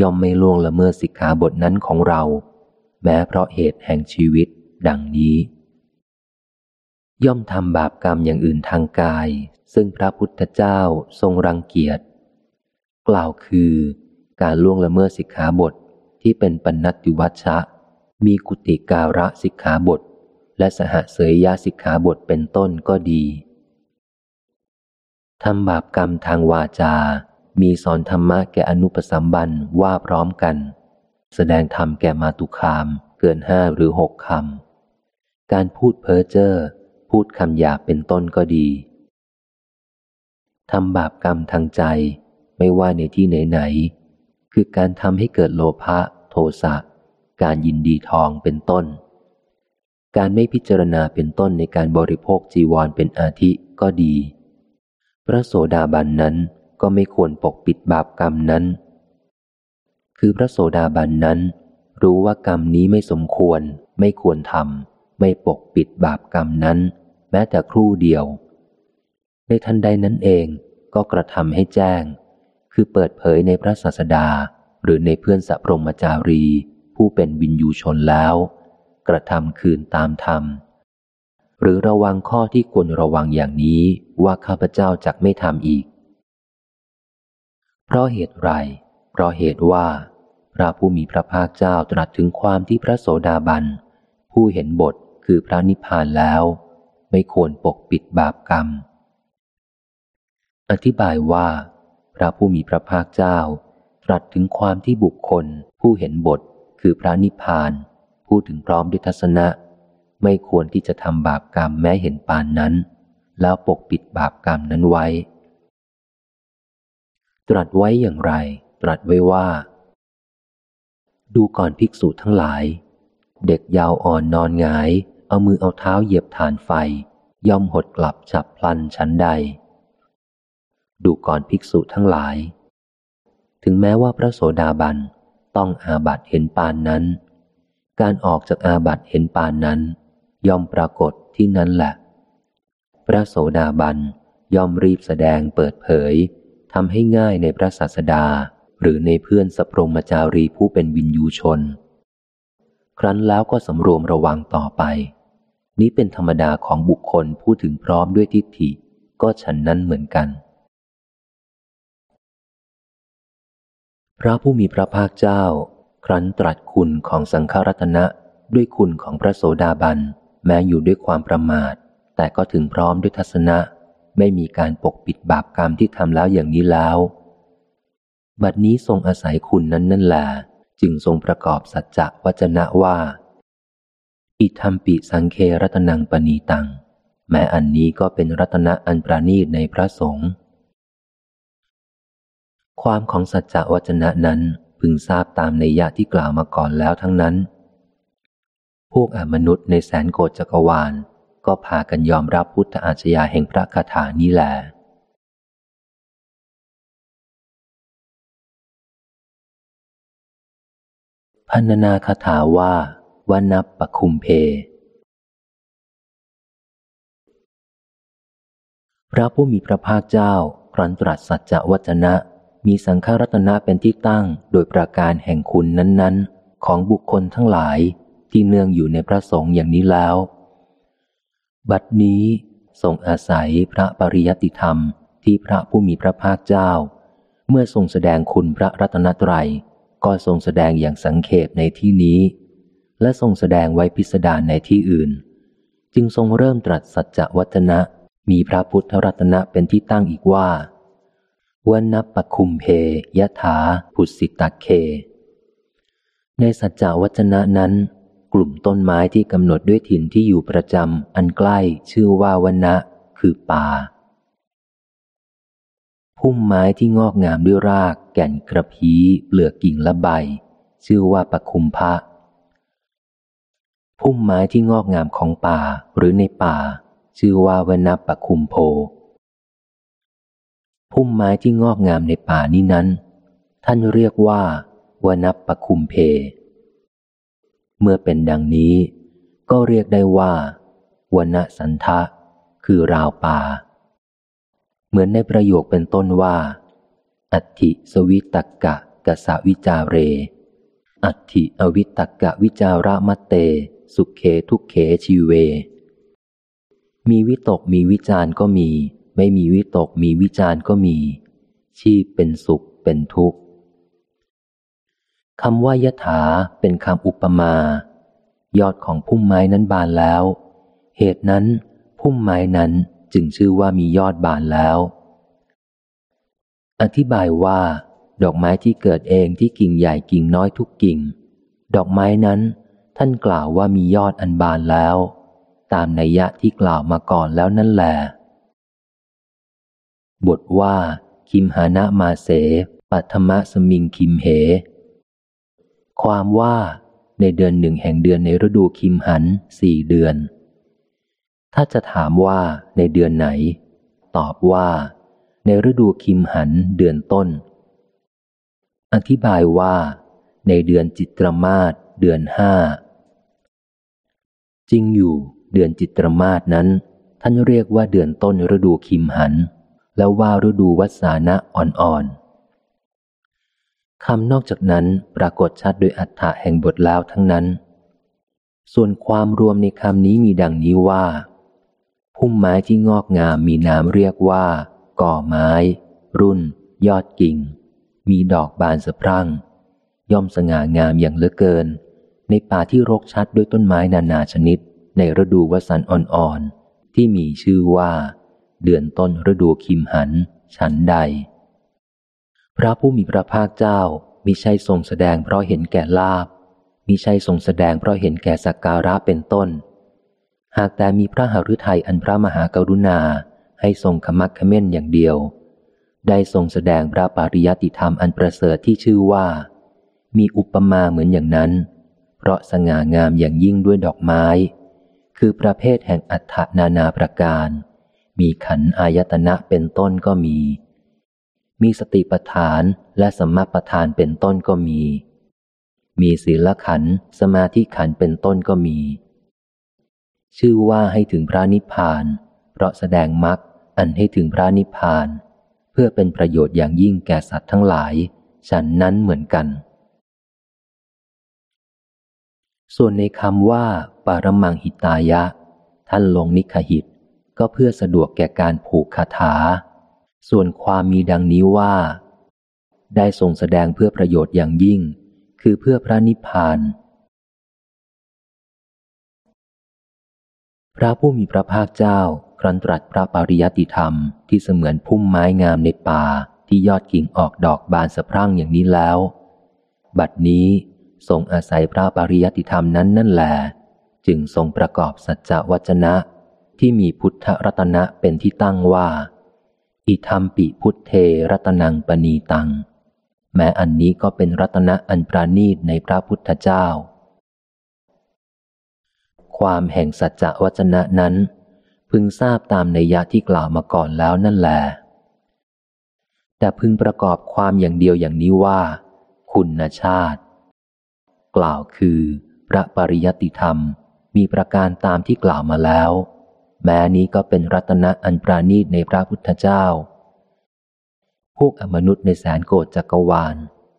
ย่อมไม่ล่วงละเมิดสิกขาบทนั้นของเรา แม้เพราะเหตุแห่งชีวิต ดังนี้ ย่อมทำบาปกรรมอย่างอื่นทางกาย ซึ่งพระพุทธเจ้าทรงรังเกียจ กล่าวคือการล่วงละเมิดสิกขาบทที่เป็นปนัตติวัชชะ มีกุติการะสิกขาบท และสหเสยยาสิกขาบทเป็นต้นก็ดีทำบาปกรรมทางวาจา มีสอนธรรมะแก่อนุปสัมบันว่าพร้อมกัน แสดงธรรมแก่มาตุคามเกินห้าหรือหกคำ การพูดเพ้อเจ้อพูดคำหยาบเป็นต้นก็ดีทำบาปกรรมทางใจไม่ว่าในที่ไหนๆคือการทำให้เกิดโลภะโทสะการยินดีทองเป็นต้น การไม่พิจารณาเป็นต้นในการบริโภคจีวรเป็นอาทิก็ดี พระโสดาบันนั้นก็ไม่ควรปกปิดบาปกรรมนั้น คือพระโสดาบันนั้น รู้ว่ากรรมนี้ไม่สมควร ไม่ควรทำไม่ปกปิดบาปกรรมนั้น แม้แต่ครู่เดียว ในทันใดนั้นเองก็กระทำให้แจ้ง คือเปิดเผยในพระศาสดาหรือในเพื่อนสัพรมจารี ผู้เป็นวินยูชนแล้ว กระทำคืนตามธรรม หรือระวังข้อที่ควรระวังอย่างนี้ว่าข้าพเจ้าจักไม่ทำอีก เพราะเหตุไร เพราะเหตุว่าพระผู้มีพระภาคเจ้าตรัสถึงความที่พระโสดาบัน ผู้เห็นบทคือพระนิพพานแล้ว ไม่ควรปกปิดบาปกรรม อธิบายว่า พระผู้มีพระภาคเจ้า ตรัสถึงความที่บุคคล ผู้เห็นบทคือพระนิพพาน พูดถึงพร้อมด้วยทัศนะ ไม่ควรที่จะทำบาปกรรมแม้เห็นปานนั้น แล้วปกปิดบาปกรรมนั้นไว้ ตรัสไว้อย่างไร ตรัสไว้ว่า ดูก่อนภิกษุทั้งหลาย เด็กยาวอ่อนนอนงาย เอามือเอาเท้าเหยียบฐานไฟ ย่อมหดกลับฉับพลันชั้นใด ดูก่อนภิกษุทั้งหลาย ถึงแม้ว่าพระโสดาบันต้องอาบัตเห็นปานนั้น การออกจากอาบัตเห็นปานนั้น ย่อมปรากฏที่นั้นแหละ พระโสดาบันย่อมรีบแสดงเปิดเผยทำให้ง่ายในพระศาสดา หรือในเพื่อนสปรมจารีผู้เป็นวินยูชน ครั้นแล้วก็สำรวมระวังต่อไป นี้เป็นธรรมดาของบุคคลผู้ถึงพร้อมด้วยทิฏฐิ ก็ฉันนั้นเหมือนกัน พระผู้มีพระภาคเจ้า ครั้นตรัสคุณของสังฆรัตนะด้วยคุณของพระโสดาบัน แม้อยู่ด้วยความประมาท แต่ก็ถึงพร้อมด้วยทัศนะ ไม่มีการปกปิดบาปกรรมที่ทำแล้วอย่างนี้แล้ว บัดนี้ทรงอาศัยคุณนั้นนั่นแหละจึงทรงประกอบสัจจะวจนะว่า อิธรรมปิสังเครัตนังปณีตัง แม้อันนี้ก็เป็นรัตนะอันประณีตในพระสงฆ์ความของสัจจะวจนะนั้นพึงทราบตามในยะที่กล่าวมาก่อนแล้วทั้งนั้น พวกอมนุษย์ในแสนโกจักรวาล ก็พากันยอมรับพุทธอาชญาแห่งพระคาถานี้แหละ พันนาคาถาว่าวันับปคุมเพ พระผู้มีพระภาคเจ้าครั้นตรัสสัจจวัจนะ มีสังฆรัตนะเป็นที่ตั้งโดยประการแห่งคุณนั้น ๆ ของบุคคลทั้งหลายที่เนื่องอยู่ในพระสงฆ์อย่างนี้แล้ว บัดนี้ทรงอาศัยพระปริยติธรรมที่พระผู้มีพระภาคเจ้า เมื่อทรงแสดงคุณพระรัตนตรัย ก็ทรงแสดงอย่างสังเขปในที่นี้ และทรงแสดงไว้พิสดารในที่อื่น จึงทรงเริ่มตรัสสัจจวัฒนะ มีพระพุทธรัตนะเป็นที่ตั้งอีกว่าวันนับปคุมเพยถาพุสิตะเค ในสัจจวัจนะนั้น กลุ่มต้นไม้ที่กำหนดด้วยถิ่นที่อยู่ประจำอันใกล้ชื่อว่าวันนะคือป่า พุ่มไม้ที่งอกงามด้วยราก แก่นกระพี้เปลือกกิ่งและใบ ชื่อว่าปะคุมพะ พุ่มไม้ที่งอกงามของป่าหรือในป่า ชื่อว่าวนนะปะคุมโพ พุ่มไม้ที่งอกงามในป่านี้นั้น ท่านเรียกว่าวนปะคุมเพ เมื่อเป็นดังนี้ ก็เรียกได้ว่าวนสันทะ คือราวป่า เหมือนในประโยคเป็นต้นว่า อัติสวิตกกะกะสวิจาเร อัติอวิตกกะวิจาระมะเต สุเคทุกเขชีเว มีวิตกมีวิจารก็มี ไม่มีวิตกมีวิจารก็มี ชีพเป็นสุขเป็นทุกข์คำว่ายถาเป็นคำอุปมา ยอดของพุ่มไม้นั้นบานแล้ว เหตุนั้นพุ่มไม้นั้น จึงชื่อว่ามียอดบานแล้ว อธิบายว่า ดอกไม้ที่เกิดเองที่กิ่งใหญ่กิ่งน้อยทุกกิ่ง ดอกไม้นั้น ท่านกล่าวว่ามียอดอันบานแล้ว ตามนัยยะที่กล่าวมาก่อนแล้วนั่นแหละบทว่า คิมหานะมาเส ปัทมะสมิงคิมเห ความว่าในเดือนหนึ่งแห่งเดือนในฤดูคิมหันสี่เดือน ถ้าจะถามว่าในเดือนไหน ตอบว่า ในฤดูคิมหันเดือนต้น อธิบายว่า ในเดือนจิตรมาศเดือนห้าจริงอยู่เดือนจิตรมาศนั้น ท่านเรียกว่าเดือนต้นฤดูคิมหัน แล้วว่าฤดูวัสานะอ่อนๆคำนอกจากนั้นปรากฏชัดโดยอัฏฐะแห่งบทแล้วทั้งนั้น ส่วนความรวมในคำนี้มีดังนี้ว่า พุ่มไม้ที่งอกงามมีนามเรียกว่า ก่อไม้ รุ่น ยอดกิ่ง มีดอกบานสะพรั่ง ย่อมสง่างามอย่างเหลือเกิน ในป่าที่รกชัดด้วยต้นไม้นานาชนิด ในฤดูวสันอ่อนๆ ที่มีชื่อว่า เดือนต้นฤดูคิมหัน ฉันใด พระผู้มีพระภาคเจ้ามิใช่ทรงแสดงเพราะเห็นแก่ลาบมิใช่ทรงแสดงเพราะเห็นแก่สักการะเป็นต้น หากแต่มีพระหฤทัยอันพระมหากรุณาให้ทรงขมักขม้นอย่างเดียว ได้ทรงแสดงพระปริยติธรรมอันประเสริฐที่ชื่อว่า มีอุปมาเหมือนอย่างนั้น เพราะสง่างามอย่างยิ่งด้วยดอกไม้ คือประเภทแห่งอัฏฐนานาประการ มีขันอายตนะเป็นต้นก็มี มีสติปัฏฐานและสมมาปัฏฐานเป็นต้นก็มี มีศีลขันสมาธิขันเป็นต้นก็มี ชื่อว่าให้ถึงพระนิพพาน เพราะแสดงมรรคอันให้ถึงพระนิพพาน เพื่อเป็นประโยชน์อย่างยิ่งแก่สัตว์ทั้งหลาย ฉันนั้นเหมือนกัน ส่วนในคำว่า ปารมังหิตายะ ท่านลงนิคหิต ก็เพื่อสะดวกแก่การผูกคาถา ส่วนความมีดังนี้ว่า ได้ทรงแสดงเพื่อประโยชน์อย่างยิ่ง คือเพื่อพระนิพพาน พระผู้มีพระภาคเจ้า ครั้นตรัสพระปริยติธรรมที่เสมือนพุ่มไม้งามในป่าที่ยอดกิ่งออกดอกบานสะพรั่งอย่างนี้แล้ว บัดนี้ทรงอาศัยพระปริยติธรรมนั้นนั่นแหลจึงทรงประกอบสัจจวัจนะ ที่มีพุทธรัตนะเป็นที่ตั้งว่า อิธรรมปิพุทเทรัตนังปณีตัง แม้อันนี้ก็เป็นรัตนะอันปราณีตในพระพุทธเจ้า ความแห่งสัจจวัจนะนั้น พึงทราบตามในยะที่กล่าวมาก่อนแล้วนั่นแหละแต่พึงประกอบความอย่างเดียวอย่างนี้ว่า คุณชาติ กล่าวคือ พระปริยติธรรมมีประการตามที่กล่าวมาแล้ว แม้นี้ก็เป็นรัตนะอันปราณีตในพระพุทธเจ้า พวกอมนุษย์ในแสนโกดจักรวาล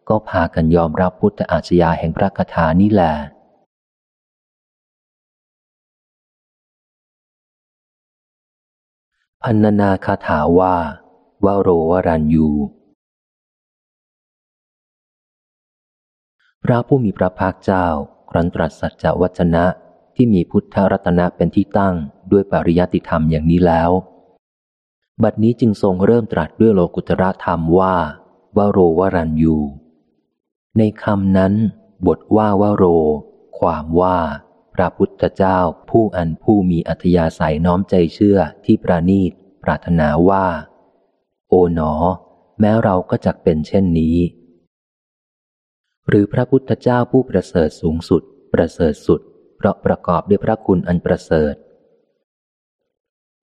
ก็พากันยอมรับพุทธอาชญาแห่งพระคาถานี้แหละ พันนาคาถาว่า วโรวรันยู พระผู้มีพระภาคเจ้า ครั้นตรัสสัจจวัจนะที่มีพุทธรัตนะเป็นที่ตั้งด้วยปริยัติธรรมอย่างนี้แล้ว บัดนี้จึงทรงเริ่มตรัสด้วยโลกุตระธรรมว่า วโรวรันยู ในคำนั้น บทว่าวโร ความว่า พระพุทธเจ้าผู้อันผู้มีอัธยาศัยน้อมใจเชื่อที่ประนีต ปรารถนาว่า โอ๋หนอ แม้เราก็จักเป็นเช่นนี้ หรือพระพุทธเจ้าผู้ประเสริฐสูงสุด ประเสริฐสุด เพราะประกอบด้วยพระคุณอันประเสริฐ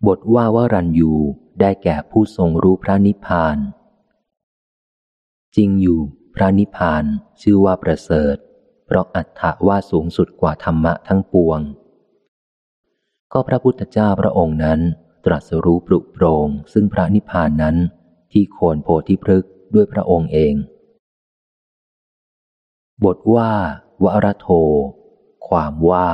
บทว่าวารันยูได้แก่ผู้ทรงรู้พระนิพพาน จริงอยู่ พระนิพพานชื่อว่าประเสริฐ เพราะอัตถะว่าสูงสุดกว่าธรรมะทั้งปวง ก็พระพุทธเจ้าพระองค์นั้น ตรัสรู้ปรุโปรงซึ่งพระนิพพานนั้นที่โคนโพธิพฤกษ์ด้วยพระองค์เอง บทว่าวรโท ความว่า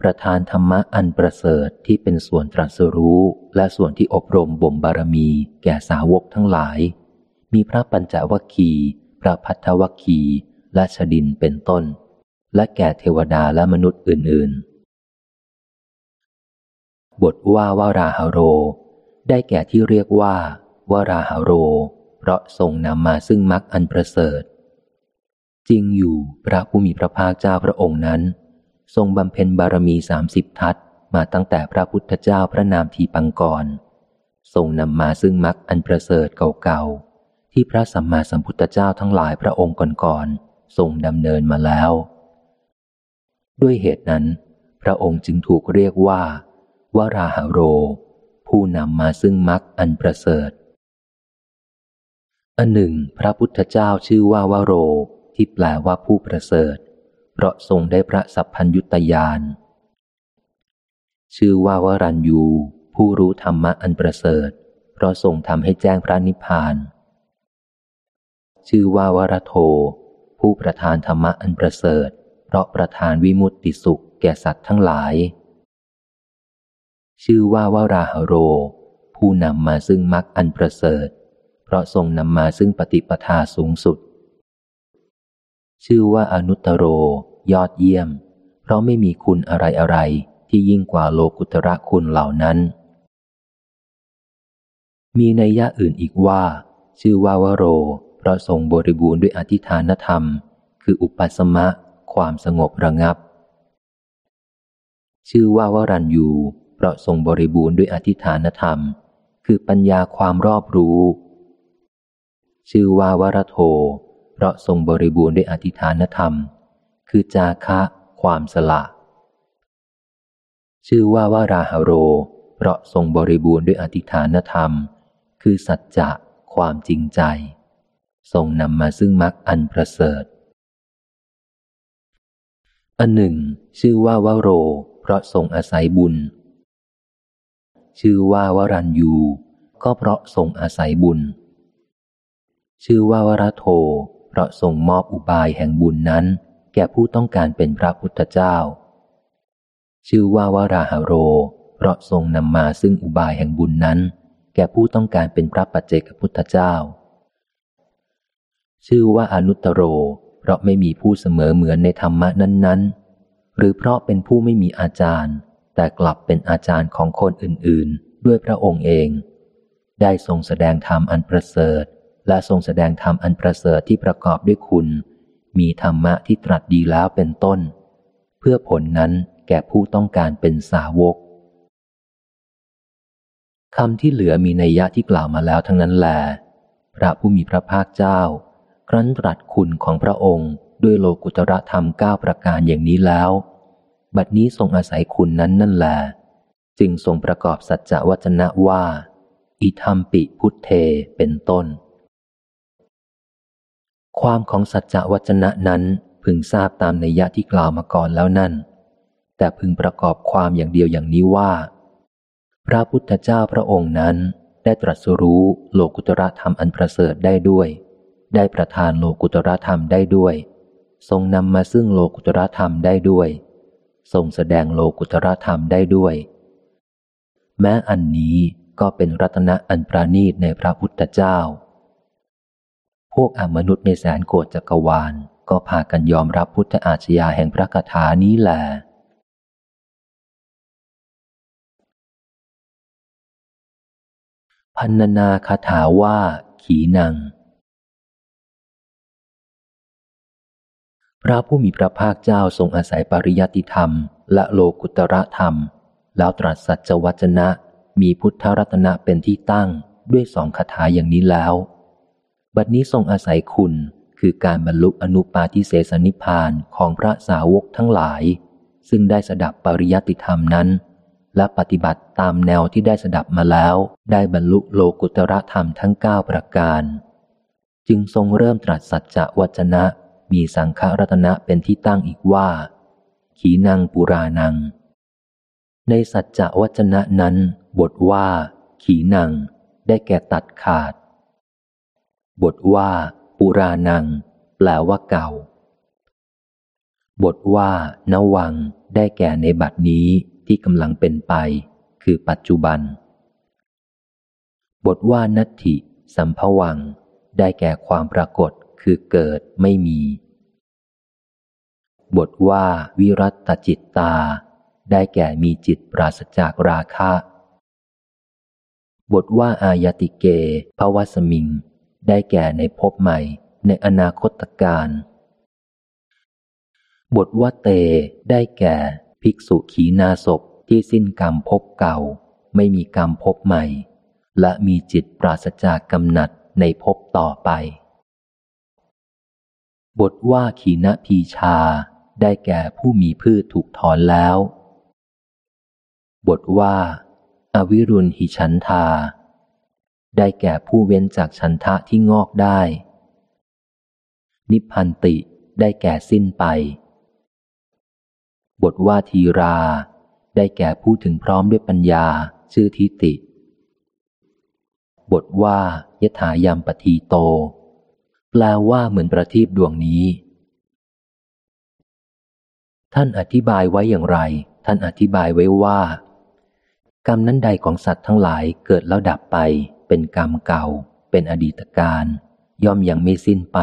ประธานธรรมะอันประเสริฐที่เป็นส่วนตรัสรู้และส่วนที่อบรมบ่มบารมีแก่สาวกทั้งหลาย มีพระปัญจวัคคี พระพัทธวัคคีและชดินเป็นต้น และแก่เทวดาและมนุษย์อื่น ๆ บทว่าวาราหาโร ได้แก่ที่เรียกว่าวาราหาโร เพราะทรงนำมาซึ่งมรรคอันประเสริฐ จริงอยู่พระผู้มีพระภาคเจ้าพระองค์นั้น ทรงบำเพ็ญบารมีสามสิบทัศมาตั้งแต่พระพุทธเจ้าพระนามทีปังกรทรงนำมาซึ่งมรรคอันประเสริฐเก่าๆที่พระสัมมาสัมพุทธเจ้าทั้งหลายพระองค์ก่อนๆทรงดำเนินมาแล้ว ด้วยเหตุนั้น พระองค์จึงถูกเรียกว่า วราหโร ผู้นำมาซึ่งมรรคอันประเสริฐ อันหนึ่ง พระพุทธเจ้าชื่อว่าวโร ที่แปลว่าผู้ประเสริฐ เพราะทรงได้พระสัพพัญยุตยาน ชื่อว่าวรัญยู ผู้รู้ธรรมะอันประเสริฐ เพราะทรงทำให้แจ้งพระนิพพาน ชื่อว่าวรโท ผู้ประทานธรรมะอันประเสริฐ เพราะประทานวิมุตติสุขแก่สัตว์ทั้งหลาย ชื่อว่าวราหโร ผู้นำมาซึ่งมรรคอันประเสริฐ เพราะทรงนำมาซึ่งปฏิปทาสูงสุด ชื่อว่าอนุตตโร ยอดเยี่ยม เพราะไม่มีคุณอะไรอะไรที่ยิ่งกว่าโลกุตระคุณเหล่านั้น มีในยะอื่นอีกว่า ชื่อว่าวโร เพราะทรงบริบูรณ์ด้วยอธิฐานธรรม คืออุปสมะ ความสงบระงับ ชื่อว่าวรัญยูเพราะทรงบริบูรณ์ด้วยอธิฐานธรรม คือปัญญาความรอบรู้ ชื่อว่าวรโท เพราะทรงบริบูรณ์ด้วยอธิฐานธรรม คือจาคะ ความสละ ชื่อว่าวาราหโร เพราะทรงบริบูรณ์ด้วยอธิฐานธรรม คือสัจจะ ความจริงใจทรงนำมาซึ่งมรรคอันประเสริฐ อันหนึ่ง ชื่อว่าวโร เพราะทรงอาศัยบุญ ชื่อว่าวรันยูก็เพราะทรงอาศัยบุญ ชื่อว่าวรโท เพราะทรงมอบอุบายแห่งบุญนั้น แก่ผู้ต้องการเป็นพระพุทธเจ้า ชื่อว่าวราหโร เพราะทรงนำมาซึ่งอุบายแห่งบุญนั้น แก่ผู้ต้องการเป็นพระปัจเจกพุทธเจ้า ชื่อว่าอนุตตโร เพราะไม่มีผู้เสมอเหมือนในธรรมะนั้น ๆ หรือเพราะเป็นผู้ไม่มีอาจารย์ แต่กลับเป็นอาจารย์ของคนอื่น ๆ ด้วยพระองค์เอง ได้ทรงแสดงธรรมอันประเสริฐ และทรงแสดงธรรมอันประเสริฐที่ประกอบด้วยคุณ มีธรรมะที่ตรัสดีแล้วเป็นต้น เพื่อผลนั้นแก่ผู้ต้องการเป็นสาวกคำที่เหลือมีนัยะที่กล่าวมาแล้วทั้งนั้นแหลพระผู้มีพระภาคเจ้า ครั้นตรัสคุณของพระองค์ ด้วยโลกุตระธรรมเก้าประการอย่างนี้แล้ว บัดนี้ทรงอาศัยคุณนั้นนั่นแหละจึงทรงประกอบสัจจวัจนะว่า อิธรรมปิพุทเทเป็นต้น ความของสัจจวัจนะนั้นพึงทราบตามในยะที่กล่าวมาก่อนแล้วนั่น แต่พึงประกอบความอย่างเดียวอย่างนี้ว่า พระพุทธเจ้าพระองค์นั้นได้ตรัสรู้โลกุตระธรรมอันประเสริฐได้ด้วย ได้ประทานโลกุตรธรรมได้ด้วย ทรงนำมาซึ่งโลกุตรธรรมได้ด้วย ทรงแสดงโลกุตรธรรมได้ด้วย แม้อันนี้ก็เป็นรัตนะอันประณีตในพระพุทธเจ้า พวกอมนุษย์ในแสนโกรจักรวาล ก็พากันยอมรับพุทธอาชญาแห่งพระคาถานี้แหละพันนาคาถาว่า ขีนัง พระผู้มีพระภาคเจ้าทรงอาศัยปริยัติธรรม และโลกุตระธรรม แล้วตรัสสัจวจนะ มีพุทธรัตนะเป็นที่ตั้งด้วยสองคาถาอย่างนี้แล้ว บัดนี้ทรงอาศัยคุณคือการบรรลุอนุปาทิเสสนิพานของพระสาวกทั้งหลาย ซึ่งได้สดับปริยัติธรรมนั้น และปฏิบัติตามแนวที่ได้สดับมาแล้ว ได้บรรลุโลกุตระธรรมทั้งเก้าประการ จึงทรงเริ่มตรัสสัจจะวจนะ มีสังฆรัตนะเป็นที่ตั้งอีกว่า ขีนังปุรานัง ในสัจจะวจนะนั้น บทว่า ขีนัง ได้แก่ตัดขาด บทว่า ปุรานัง แปลว่าเก่า บทว่า นวัง ได้แก่ในบัดนี้ที่กำลังเป็นไป คือปัจจุบัน บทว่านัตถิ สัมภวัง ได้แก่ความปรากฏคือเกิดไม่มี บทว่าวิรัตจิตตา ได้แก่มีจิตปราศจากราคะ บทว่าอายติเกภวสมิง ได้แก่ในภพใหม่ ในอนาคตการ บทว่าเต ได้แก่ภิกษุขีนาศพที่สิ้นกรรมภพเก่า ไม่มีกรรมภพใหม่ และมีจิตปราศจากกำหนัดในภพต่อไป บทว่าขีณพีชา ได้แก่ผู้มีพืชถูกถอนแล้ว บทว่าอาวิรุณหิชันทา ได้แก่ผู้เว้นจากชันทะที่งอกได้ นิพพันติได้แก่สิ้นไป บทว่าทีรา ได้แก่ผู้ถึงพร้อมด้วยปัญญาชื่อทิติ บทว่ายถายามปทีโต แปลว่าเหมือนประทีปดวงนี้ ท่านอธิบายไว้อย่างไร ท่านอธิบายไว้ว่า กรรมนั้นใดของสัตว์ทั้งหลายเกิดแล้วดับไป เป็นกรรมเก่า เป็นอดีตการ ย่อมยังไม่สิ้นไป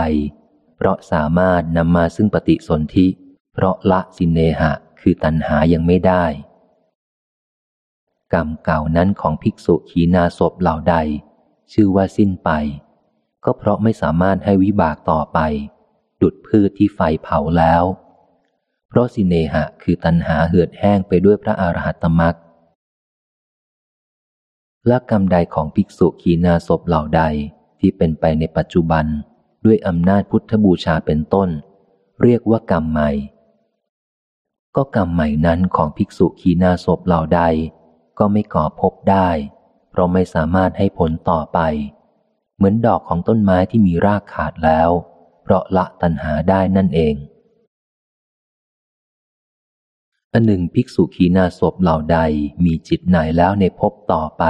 เพราะสามารถนำมาซึ่งปฏิสนธิ เพราะละสินเนหะ คือตัณหายังไม่ได้ กรรมเก่านั้นของภิกษุขีนาศพเหล่าใด ชื่อว่าสิ้นไป ก็เพราะไม่สามารถให้วิบากต่อไป ดุดพืชที่ไฟเผาแล้ว เพราะสิเนหะคือตัณหาเหือดแห้งไปด้วยพระอรหัตมรักละกรรมใดของภิกษุขีนาศพเหล่าใดที่เป็นไปในปัจจุบันด้วยอำนาจพุทธบูชาเป็นต้น เรียกว่ากรรมใหม่ ก็กรรมใหม่นั้นของภิกษุขีนาศพเหล่าใด ก็ไม่ก่อพบได้ เพราะไม่สามารถให้ผลต่อไป เหมือนดอกของต้นไม้ที่มีรากขาดแล้ว เพราะละตัณหาได้นั่นเอง อันหนึ่งภิกษุขีนาศพเหล่าใดมีจิตไหนแล้วในภพต่อไป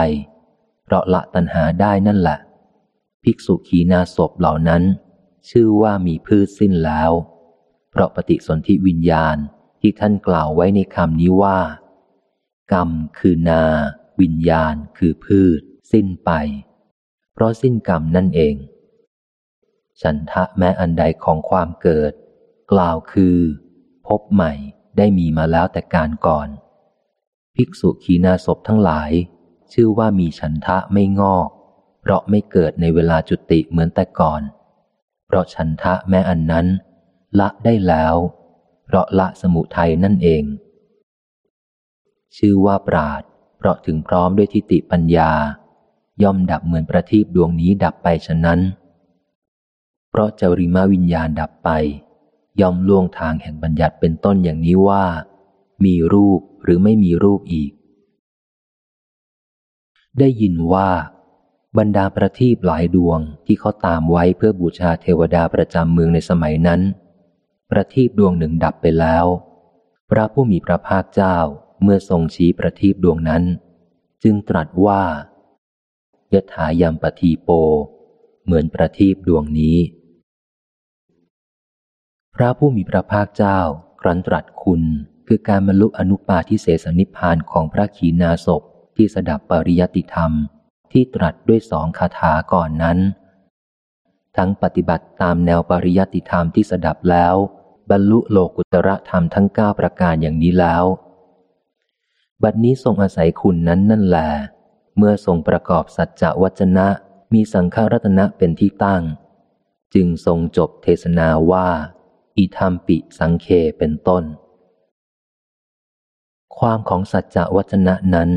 เพราะละตัณหาได้นั่นแหละ ภิกษุขีนาศพเหล่านั้น ชื่อว่ามีพืชสิ้นแล้ว เพราะปฏิสนธิวิญญาณที่ท่านกล่าวไว้ในคำนี้ว่า กรรมคือนา วิญญาณคือพืช สิ้นไป เพราะสิ้นกรรมนั่นเอง ฉันทะแม้อันใดของความเกิด กล่าวคือ พบใหม่ ได้มีมาแล้วแต่การก่อน ภิกษุขีนาศพทั้งหลาย ชื่อว่ามีฉันทะไม่งอก เพราะไม่เกิดในเวลาจุติเหมือนแต่ก่อน เพราะฉันทะแม้อันนั้น ละได้แล้ว เพราะละสมุทัยนั่นเอง ชื่อว่าปราดเพราะถึงพร้อมด้วยทิฏฐิปัญญา ย่อมดับเหมือนประทีปดวงนี้ดับไปฉะนั้น เพราะจริมาวิญญาณดับไป ย่อมล่วงทางแห่งบัญญัติเป็นต้นอย่างนี้ว่า มีรูปหรือไม่มีรูปอีก ได้ยินว่า บรรดาประทีปหลายดวงที่เขาตามไว้เพื่อบูชาเทวดาประจำเมืองในสมัยนั้น ประทีปดวงหนึ่งดับไปแล้ว พระผู้มีพระภาคเจ้าเมื่อทรงชี้ประทีปดวงนั้น จึงตรัสว่ายถายามปทีโป เหมือนประทีปดวงนี้ พระผู้มีพระภาคเจ้า ครั้นตรัสคุณ คือการบรรลุอนุปาทิเสสนิพานของพระขีณาสพที่สดับปริยติธรรม ที่ตรัสด้วยสองคาถาก่อนนั้น ทั้งปฏิบัติตามแนวปริยติธรรมที่สดับแล้ว บรรลุโลกุตระธรรมทั้งเก้าประการอย่างนี้แล้ว บัดนี้ทรงอาศัยคุณนั้นนั่นแหละเมื่อทรงประกอบสัจจวัจนะมีสังฆรัตนะเป็นที่ตั้ง จึงทรงจบเทศนาว่า อิธรรมปิสังเคเป็นต้น ความของสัจจวัจนะนั้น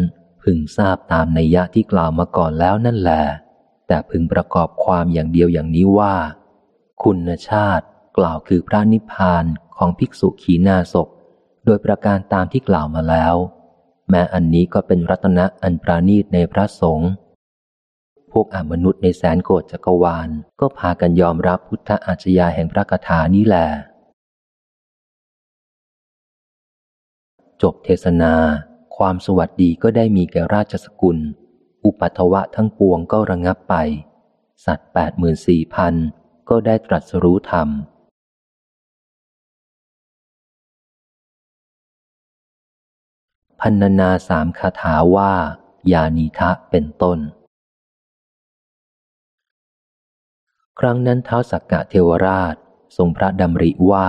พึงทราบตามนัยยะที่กล่าวมาก่อนแล้วนั่นแหละแต่พึงประกอบความอย่างเดียวอย่างนี้ว่า คุณชาติกล่าวคือพระนิพพานของภิกษุขีนาศพโดยประการตามที่กล่าวมาแล้ว แม้อันนี้ก็เป็นรัตนะอันปราณีตในพระสงฆ์พวกอมนุษย์ในแสนโกรจักรวาล ก็พากันยอมรับพุทธอาชญาแห่งพระคาถานี้แหละ จบเทศนา ความสวัสดีก็ได้มีแก่ราชสกุล อุปัตวะทั้งปวงก็ระงับไป สัตว์แปดหมื่นสี่พันก็ได้ตรัสรู้ธรรม พันนาสามคาถาว่า ยานีทะเป็นต้น ครั้งนั้นเท้าสักกะเทวราชทรงพระดำริว่า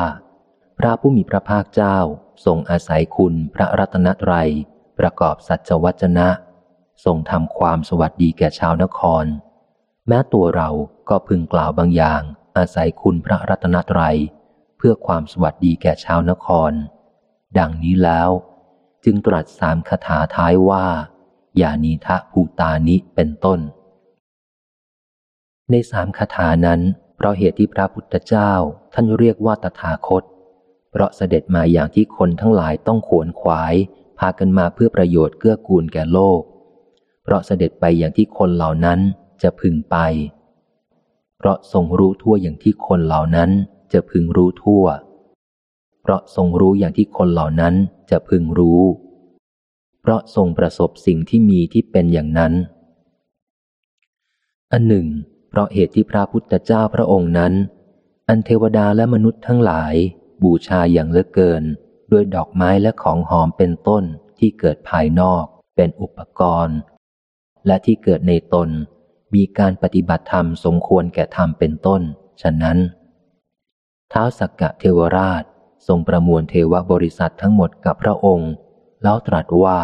พระผู้มีพระภาคเจ้า ทรงอาศัยคุณพระรัตนตรัย ประกอบสัจวัจนะ ทรงทำความสวัสดีแก่ชาวนคร แม้ตัวเราก็พึงกล่าวบางอย่าง อาศัยคุณพระรัตนตรัย เพื่อความสวัสดีแก่ชาวนคร ดังนี้แล้ว จึงตรัสสามคาถาท้ายว่า อย่านีทะภูตานิเป็นต้น ในสามคาถานั้น เพราะเหตุที่พระพุทธเจ้าท่านเรียกว่าตถาคต เพราะเสด็จมาอย่างที่คนทั้งหลายต้องขวนขวาย พากันมาเพื่อประโยชน์เกื้อกูลแก่โลก เพราะเสด็จไปอย่างที่คนเหล่านั้นจะพึงไป เพราะทรงรู้ทั่วอย่างที่คนเหล่านั้นจะพึงรู้ทั่ว เพราะทรงรู้อย่างที่คนเหล่านั้นจะพึงรู้ เพราะทรงประสบสิ่งที่มีที่เป็นอย่างนั้นอันหนึ่ง เพราะเหตุที่พระพุทธเจ้าพระองค์นั้น อันเทวดาและมนุษย์ทั้งหลาย บูชาอย่างเลือเกิน ด้วยดอกไม้และของหอมเป็นต้นที่เกิดภายนอกเป็นอุปกรณ์ และที่เกิดในตน มีการปฏิบัติธรรมสมควรแก่ธรรมเป็นต้น ฉะนั้นท้าวสักกะเทวราชทรงประมวลเทวบริษัททั้งหมดกับพระองค์ แล้วตรัสว่า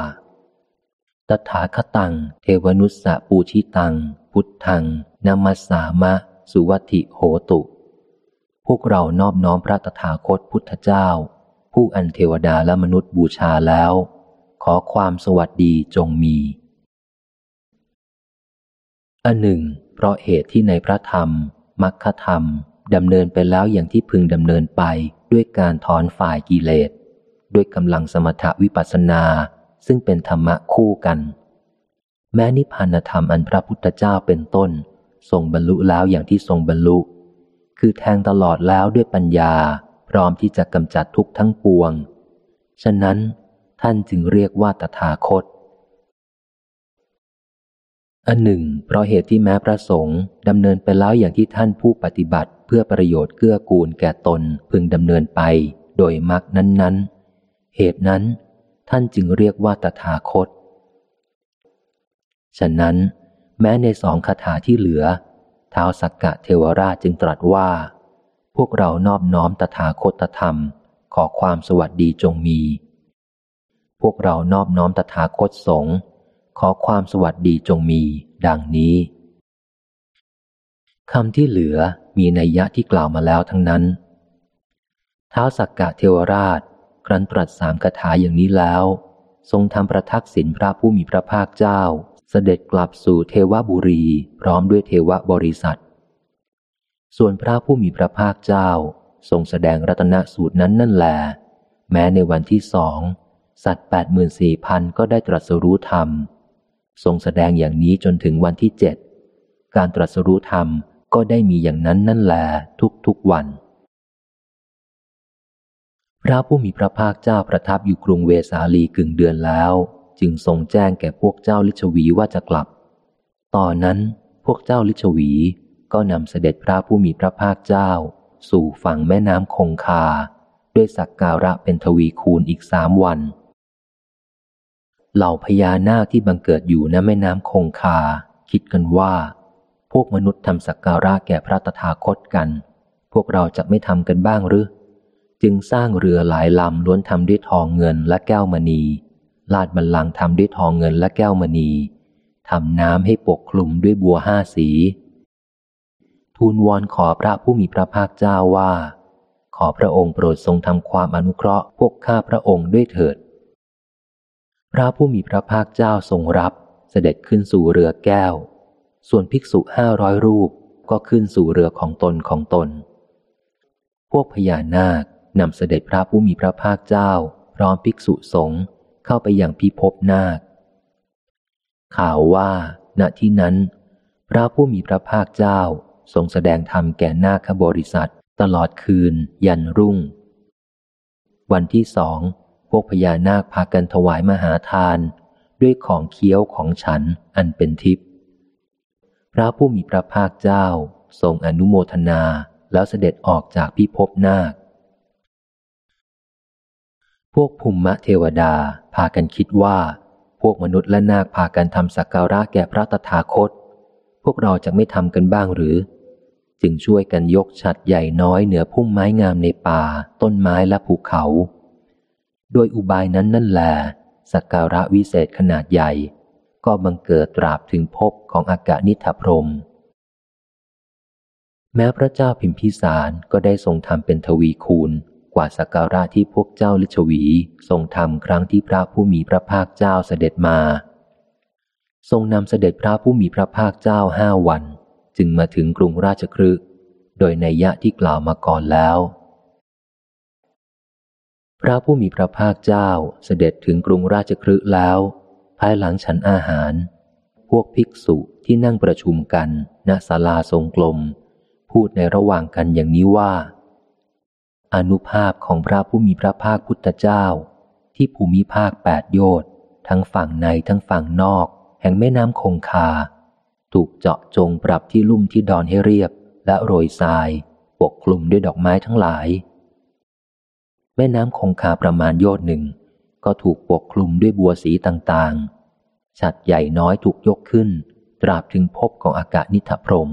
ตถาคตัง เทวนุสสะปูชิตัง พุทธังนามัสสามะ สุวัติโหตุ วกเรานอบน้อมพระตถาคตพุทธเจ้า ผู้อันเทวดาและมนุษย์บูชาแล้ว ขอความสวัสดีจงมี อันหนึ่ง เพราะเหตุที่ในพระธรรมมัคคธรรมดำเนินไปแล้วอย่างที่พึงดำเนินไปด้วยการถอนฝ่ายกิเลส ด้วยกำลังสมถวิปัสสนา ซึ่งเป็นธรรมะคู่กัน แม้นิพพานธรรมอันพระพุทธเจ้าเป็นต้น ทรงบรรลุแล้วอย่างที่ทรงบรรลุ คือแทงตลอดแล้วด้วยปัญญา พร้อมที่จะกำจัดทุกทั้งปวง ฉะนั้นท่านจึงเรียกว่าตถาคต อันหนึ่ง เพราะเหตุที่แม้พระสงฆ์ดำเนินไปแล้วอย่างที่ท่านผู้ปฏิบัติเพื่อประโยชน์เกื้อกูลแก่ตนพึงดำเนินไปโดยมรรคนั้น ๆ เหตุนั้น ท่านจึงเรียกว่าตถาคต ฉะนั้น แม้ในสองคาถาที่เหลือ ท้าวสักกะเทวราชจึงตรัสว่า พวกเรานอบน้อมตถาคตธรรม ขอความสวัสดีจงมี พวกเรานอบน้อมตถาคตสงฆ์ขอความสวัสดีจงมี ดังนี้คำที่เหลือมีนัยยะที่กล่าวมาแล้วทั้งนั้น ท้าวสักกะเทวราชครั้นตรัสสามคาถาอย่างนี้แล้ว ทรงทำประทักษิณพระผู้มีพระภาคเจ้า เสด็จกลับสู่เทวบุรีพร้อมด้วยเทวบริษัท ส่วนพระผู้มีพระภาคเจ้าทรงแสดงรัตนสูตรนั้นนั่นแหลแม้ในวันที่สองสัตว์แปดหมื่นสี่พันก็ได้ตรัสรู้ธรรม ทรงแสดงอย่างนี้จนถึงวันที่เจ็ดการตรัสรู้ธรรมก็ได้มีอย่างนั้นนั่นแหลทุกๆวัน พระผู้มีพระภาคเจ้าประทับอยู่กรุงเวสาลีกึ่งเดือนแล้ว จึงทรงแจ้งแก่พวกเจ้าลิชวีว่าจะกลับ ตอนนั้นพวกเจ้าลิชวีก็นำเสด็จพระผู้มีพระภาคเจ้า สู่ฝั่งแม่น้ำคงคา ด้วยสักการะเป็นทวีคูณอีกสามวัน เหล่าพญานาคที่บังเกิดอยู่ณแม่น้ำคงคา คิดกันว่า พวกมนุษย์ทำสักการะแก่พระตถาคตกัน พวกเราจะไม่ทำกันบ้างหรือ จึงสร้างเรือหลายลำล้วนทำด้วยทองเงินและแก้วมณี ลาดบันลังทำด้วยทองเงินและแก้วมณีทำน้ำให้ปกคลุมด้วยบัวห้าสี ทูลวอนขอพระผู้มีพระภาคเจ้าว่า ขอพระองค์โปรดทรงทำความอนุเคราะห์พวกข้าพระองค์ด้วยเถิด พระผู้มีพระภาคเจ้าทรงรับเสด็จขึ้นสู่เรือแก้ว ส่วนภิกษุห้าร้อยรูปก็ขึ้นสู่เรือของตนของตน พวกพญานาคนำเสด็จพระผู้มีพระภาคเจ้า พร้อมภิกษุสงฆ์ เข้าไปอย่างพิภพนาค ข่าวว่า ณที่นั้น พระผู้มีพระภาคเจ้าทรงแสดงธรรมแก่นาคบริษัทตลอดคืน ยันรุ่ง วันที่สอง พวกพญานาคพากันถวายมหาทาน ด้วยของเคี้ยวของฉันอันเป็นทิพย์พระผู้มีพระภาคเจ้าทรงอนุโมทนาแล้วเสด็จออกจากพิภพนาค พวกภูมิมะเทวดาพากันคิดว่า พวกมนุษย์และนาคพากันทำสักการะแก่พระตถาคต พวกเราจะไม่ทำกันบ้างหรือ จึงช่วยกันยกฉัดใหญ่น้อยเหนือพุ่มไม้งามในป่า ต้นไม้และภูเขา โดยอุบายนั้นนั่นแหละสักการะวิเศษขนาดใหญ่ ก็บังเกิดตราบถึงพบของอากาศนิทพรม แม้พระเจ้าพิมพิสารก็ได้ทรงทำเป็นทวีคูณ กว่าสักการะที่พวกเจ้าลิชวีทรงทำครั้งที่พระผู้มีพระภาคเจ้าเสด็จมา ทรงนำเสด็จพระผู้มีพระภาคเจ้าห้าวัน จึงมาถึงกรุงราชครึโดยในยะที่กล่าวมาก่อนแล้ว พระผู้มีพระภาคเจ้าเสด็จถึงกรุงราชครึแล้ว ภายหลังฉันอาหาร พวกภิกษุที่นั่งประชุมกันณศาลาทรงกลม พูดในระหว่างกันอย่างนี้ว่า อนุภาพของพระผู้มีพระภาคพุทธเจ้า ที่ภูมิภาคแปดโยชน์ทั้งฝั่งในทั้งฝั่งนอก แห่งแม่น้ำคงคา ถูกเจาะจงปรับที่ลุ่มที่ดอนให้เรียบ และโรยทราย ปกคลุมด้วยดอกไม้ทั้งหลาย แม่น้ำคงคาประมาณโยชน์หนึ่ง ก็ถูกปกคลุมด้วยบัวสีต่างๆ ฉัดใหญ่น้อยถูกยกขึ้น ตราบถึงพบของอากาศนิทพรม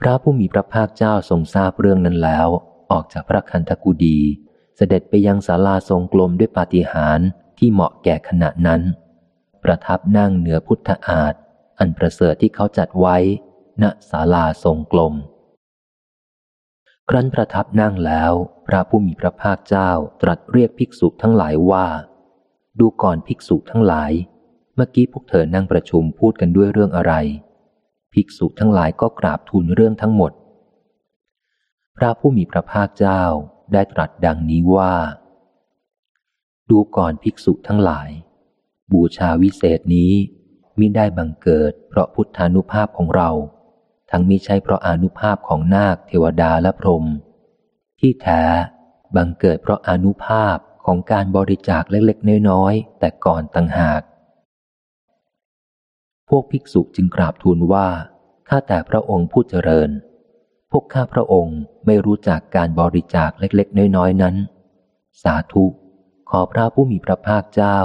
พระผู้มีพระภาคเจ้าทรงทราบเรื่องนั้นแล้ว ออกจากพระคันธกุดี เสด็จไปยังศาลาทรงกลมด้วยปาฏิหาริย์ที่เหมาะแก่ขณะนั้น ประทับนั่งเหนือพุทธอาฏอันประเสริฐที่เขาจัดไว้ ณศาลาทรงกลม ครั้นประทับนั่งแล้ว พระผู้มีพระภาคเจ้าตรัสเรียกภิกษุทั้งหลายว่า ดูก่อนภิกษุทั้งหลาย เมื่อกี้พวกเธอนั่งประชุมพูดกันด้วยเรื่องอะไร ภิกษุทั้งหลายก็กราบทูลเรื่องทั้งหมด พระผู้มีพระภาคเจ้าได้ตรัสดังนี้ว่า ดูก่อนภิกษุทั้งหลาย บูชาวิเศษนี้มิได้บังเกิด เพราะพุทธานุภาพของเรา ทั้งมิใช่เพราะอนุภาพของนาคเทวดาและพรหมที่แท้บังเกิดเพราะอนุภาพของการบริจาคเล็กๆน้อยๆแต่ก่อนต่างหาก พวกภิกษุจึงกราบทูลว่า ข้าแต่พระองค์ผู้เจริญ พวกข้าพระองค์ไม่รู้จักการบริจาคเล็กๆ น้อยๆ นั้น สาธุ ขอพระผู้มีพระภาคเจ้า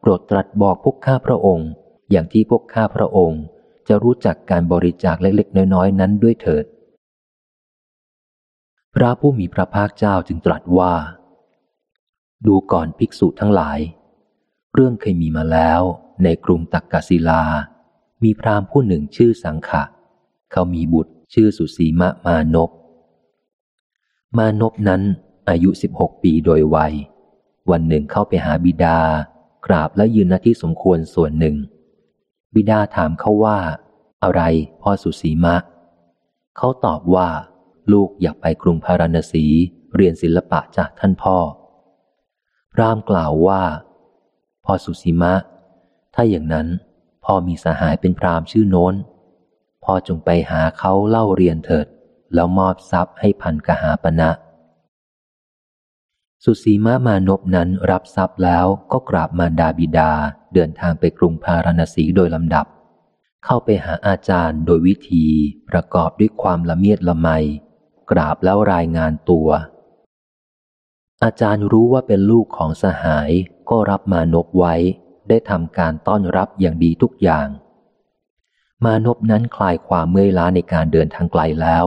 โปรดตรัสบอกพวกข้าพระองค์ อย่างที่พวกข้าพระองค์จะรู้จักการบริจาคเล็กๆ น้อยๆ นั้นด้วยเถิด พระผู้มีพระภาคเจ้าจึงตรัสว่า ดูก่อนภิกษุทั้งหลาย เรื่องเคยมีมาแล้วในกรุงตักกศิลา มีพราหมณ์ผู้หนึ่งชื่อสังขะ เขามีบุตรชื่อสุสีมะมานพ มานพนั้นอายุสิบหกปีโดยวัย วันหนึ่งเข้าไปหาบิดา กราบและยืนหน้าที่สมควรส่วนหนึ่ง บิดาถามเขาว่า อะไรพ่อสุสีมะ เขาตอบว่า ลูกอยากไปกรุงพาราณสีเรียนศิลปะจากท่านพ่อ พรามกล่าวว่า พ่อสุสีมะ ถ้าอย่างนั้น พ่อมีสหายเป็นพรามชื่อโน้น พ่อจงไปหาเขาเล่าเรียนเถิด แล้วมอบทรัพย์ให้พันกหาปณะสุสีมามานพนั้นรับทรัพย์แล้วก็กราบมารดาบิดาเดินทางไปกรุงพาราณสีโดยลำดับ เข้าไปหาอาจารย์โดยวิธีประกอบด้วยความละเมียดละไม กราบแล้วรายงานตัว อาจารย์รู้ว่าเป็นลูกของสหายก็รับมานพไว้ ได้ทำการต้อนรับอย่างดีทุกอย่าง มานพนั้นคลายความเมื่อยล้าในการเดินทางไกลแล้ว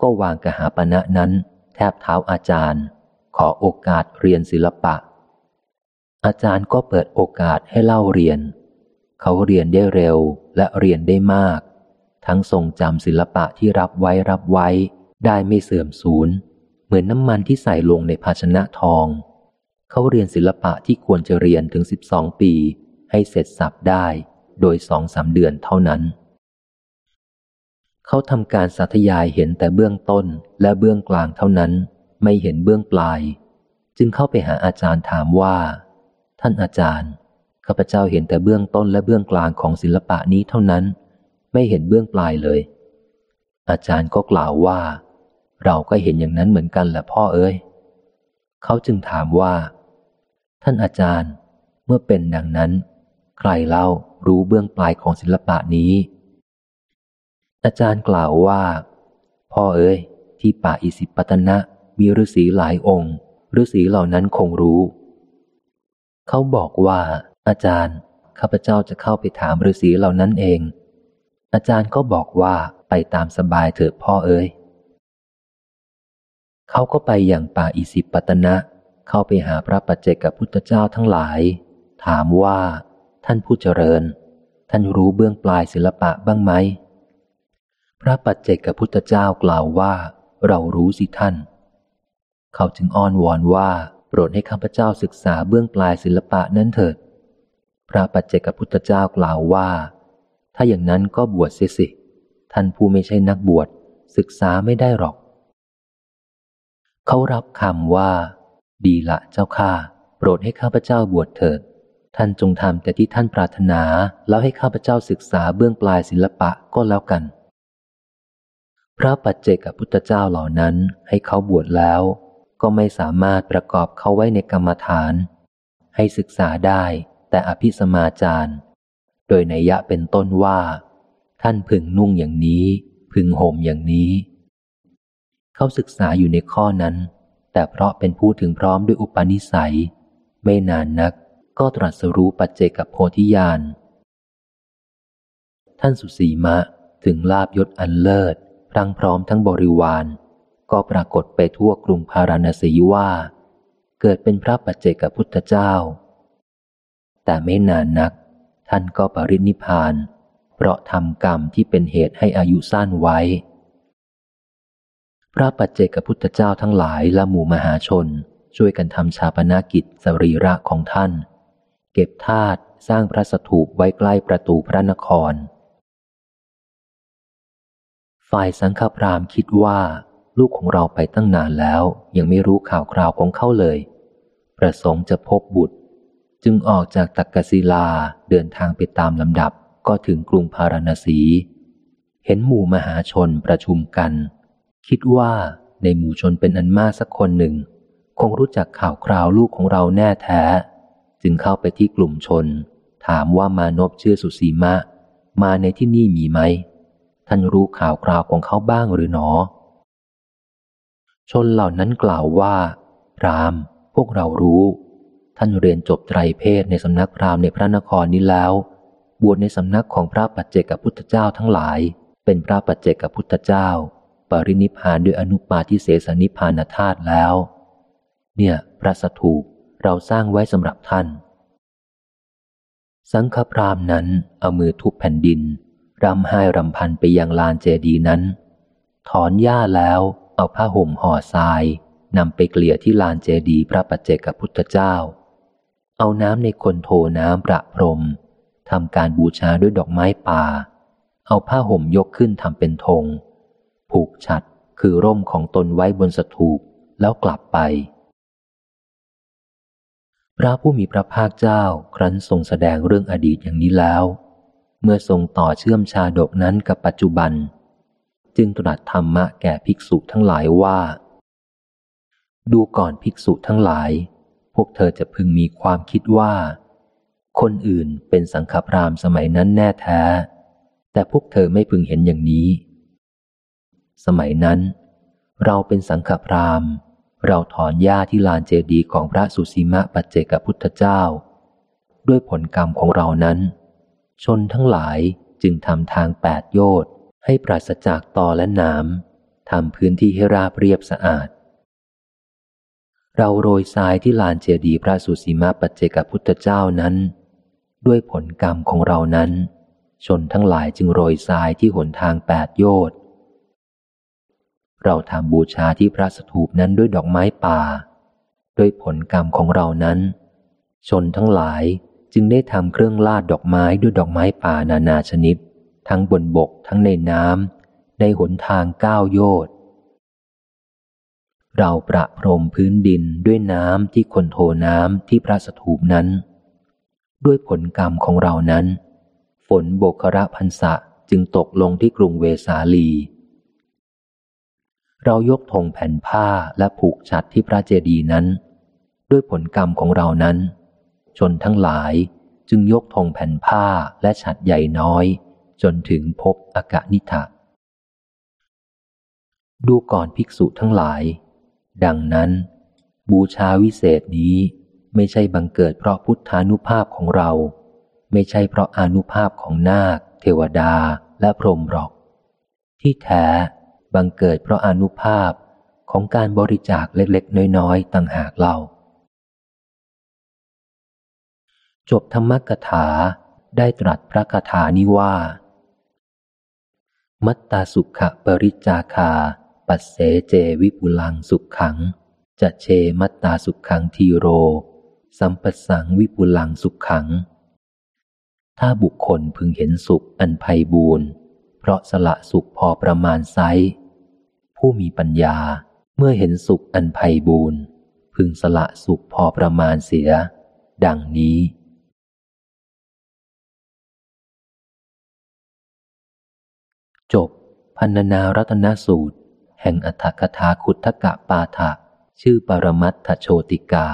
ก็วางกหาปณะนั้น แทบเท้าอาจารย์ ขอโอกาสเรียนศิลปะ อาจารย์ก็เปิดโอกาสให้เล่าเรียน เขาเรียนได้เร็วและเรียนได้มาก ทั้งทรงจำศิลปะที่รับไว้รับไว้ ได้ไม่เสื่อมสูญเหมือนน้ำมันที่ใส่ลงในภาชนะทอง เขาเรียนศิลปะที่ควรจะเรียนถึงสิบสองปี ให้เสร็จสับได้โดยสองสาเดือนเท่านั้น เขาทำการสาธยายเห็นแต่เบื้องต้นและเบื้องกลางเท่านั้น ไม่เห็นเบื้องปลาย จึงเข้าไปหาอาจารย์ถามว่า ท่านอาจารย์ข้าพเจ้าเห็นแต่เบื้องต้นและเบื้องกลางของศิลปะนี้เท่านั้น ไม่เห็นเบื้องปลายเลย อาจารย์ก็กล่าวว่า เราก็เห็นอย่างนั้นเหมือนกันแหละพ่อเอ้ย เขาจึงถามว่า ท่านอาจารย์ เมื่อเป็นดังนั้น ใครเล่ารู้เบื้องปลายของศิลปะนี้ อาจารย์กล่าวว่า พ่อเอ้ย ที่ป่าอิสิปตนะมีฤาษีหลายองค์ฤาษีเหล่านั้นคงรู้ เขาบอกว่า อาจารย์ ข้าพเจ้าจะเข้าไปถามฤาษีเหล่านั้นเอง อาจารย์ก็บอกว่าไปตามสบายเถิดพ่อเอ้ยเขาก็ไปอย่างป่าอิสิปตนะ เข้าไปหาพระปัจเจกพุทธเจ้าทั้งหลาย ถามว่า ท่านผู้เจริญ ท่านรู้เบื้องปลายศิลปะบ้างไหม พระปัจเจกพุทธเจ้ากล่าวว่า เรารู้สิท่าน เขาจึงอ้อนวอนว่าโปรดให้ข้าพเจ้าศึกษาเบื้องปลายศิลปะนั้นเถิด พระปัจเจกพุทธเจ้ากล่าวว่า ถ้าอย่างนั้นก็บวชเสียสิ ท่านผู้ไม่ใช่นักบวชศึกษาไม่ได้หรอกเขารับคำว่า ดีละเจ้าข้าโปรดให้ข้าพเจ้าบวชเถิด ท่านจงทำแต่ที่ท่านปรารถนา แล้วให้ข้าพเจ้าศึกษาเบื้องปลายศิลปะก็แล้วกัน พระปัจเจกพุทธเจ้าเหล่านั้นให้เขาบวชแล้ว ก็ไม่สามารถประกอบเขาไว้ในกรรมฐาน ให้ศึกษาได้แต่อภิสมาจารโดยในยะเป็นต้นว่า ท่านพึงนุ่งอย่างนี้ พึงห่มอย่างนี้ เขาศึกษาอยู่ในข้อนั้น แต่เพราะเป็นผู้ถึงพร้อมด้วยอุปนิสัย ไม่นานนักก็ตรัสรู้ปัจเจกับโพธิญาณ ท่านสุสีมะถึงลาบยศอันเลิศพรังพร้อมทั้งบริวาร ก็ปรากฏไปทั่วกรุงพาราณสีว่า เกิดเป็นพระปัจเจกพุทธเจ้า แต่ไม่นานนัก ท่านก็ปรินิพาน เพราะทำกรรมที่เป็นเหตุให้อายุสั้นไว้ พระปัจเจกพุทธเจ้าทั้งหลายและหมู่มหาชน ช่วยกันทำชาปนากิจสรีระของท่าน เก็บธาตุสร้างพระสถูปไว้ใกล้ประตูพระนคร ฝ่ายสังฆพรามคิดว่า ลูกของเราไปตั้งนานแล้ว ยังไม่รู้ข่าวคราวของเขาเลย ประสงค์จะพบบุตร จึงออกจากตักกศิลาเดินทางไปตามลำดับก็ถึงกรุงพาราณสี เห็นหมู่มหาชนประชุมกัน คิดว่าในหมู่ชนเป็นอันมากสักคนหนึ่ง คงรู้จักข่าวคราวลูกของเราแน่แท้ จึงเข้าไปที่กลุ่มชน ถามว่ามานพชื่อสุสีมะ มาในที่นี่มีไหม ท่านรู้ข่าวคราวของเขาบ้างหรือหนอ ชนเหล่านั้นกล่าวว่าพรามพวกเรารู้ ท่านเรียนจบไตรเพศในสำนักพรามในพระนครนี้แล้ว บวชในสำนักของพระปัจเจกพุทธเจ้าทั้งหลาย เป็นพระปัจเจกพุทธเจ้า ปรินิพานด้วยอนุปาทิเสสนิพานธาตุแล้ว เนี่ยพระสถูปเราสร้างไว้สำหรับท่าน สังฆพรามนั้นเอามือทุบแผ่นดินรำไห้รำพันไปยังลานเจดีนั้น ถอนหญ้าแล้วเอาผ้าห่มห่อทรายนำไปเกลี่ยที่ลานเจดีพระปัจเจกพุทธเจ้า เอาน้ำในคนโทน้ำประพรมทำการบูชาด้วยดอกไม้ป่า เอาผ้าห่มยกขึ้นทำเป็นธง ผูกฉัดคือร่มของตนไว้บนสถูปแล้วกลับไป พระผู้มีพระภาคเจ้าครั้นทรงแสดงเรื่องอดีตอย่างนี้แล้ว เมื่อทรงต่อเชื่อมชาดกนั้นกับปัจจุบัน จึงตรัสธรรมะแก่ภิกษุทั้งหลายว่า ดูก่อนภิกษุทั้งหลาย พวกเธอจะพึงมีความคิดว่า คนอื่นเป็นสังฆพรามสมัยนั้นแน่แท้ แต่พวกเธอไม่พึงเห็นอย่างนี้ สมัยนั้น เราเป็นสังฆพรามเราถอนหญ้าที่ลานเจดีย์ของพระสุสีมะปัจเจกพุทธเจ้า ด้วยผลกรรมของเรานั้น ชนทั้งหลายจึงทำทางแปดโยชน์ให้ปราศจากตอและน้ำทำพื้นที่ให้ราบเรียบสะอาด เราโรยทรายที่ลานเจดีย์พระสุสีมาปัจเจกพุทธเจ้านั้น ด้วยผลกรรมของเรานั้น ชนทั้งหลายจึงโรยทรายที่หนทางแปดโยชน์ เราทำบูชาที่พระสถูปนั้นด้วยดอกไม้ป่า ด้วยผลกรรมของเรานั้น ชนทั้งหลายจึงได้ทำเครื่องลาดดอกไม้ด้วยดอกไม้ป่านานาชนิด ทั้งบนบกทั้งในน้ำในหนทางเก้าโยชน์เราประพรมพื้นดินด้วยน้ำที่คนโทน้ำที่พระสถูปนั้น ด้วยผลกรรมของเรานั้น ฝนโบกระพันษะจึงตกลงที่กรุงเวสาลี เรายกธงแผ่นผ้าและผูกฉัดที่พระเจดีย์นั้น ด้วยผลกรรมของเรานั้น ชนทั้งหลายจึงยกธงแผ่นผ้าและฉัดใหญ่น้อย จนถึงพบอากาศนิทะดูก่อนภิกษุทั้งหลาย ดังนั้น บูชาวิเศษนี้ไม่ใช่บังเกิดเพราะพุทธานุภาพของเรา ไม่ใช่เพราะอนุภาพของนาค เทวดาและพรหมหรอก ที่แท้ บังเกิดเพราะอนุภาพของการบริจาคเล็กๆ น้อยๆ ต่างหากเราจบธรรมกถาได้ตรัสพระคาถานี้ว่า มัตตาสุขปริจาคา ปัสเสเจวิปุลังสุขขัง จะเชมัตตาสุขขังทีโร สัมปสังวิปุลังสุขขัง ถ้าบุคคลพึงเห็นสุขอันไพ่บูนเพราะสละสุขพอประมาณไซ ผู้มีปัญญาเมื่อเห็นสุขอันไพ่บูนพึงสละสุขพอประมาณเสีย ดังนี้ จบพันนารัตนสูตร แห่งอัถกถาคุทกะปาฐะชื่อปรมัตถโชติกา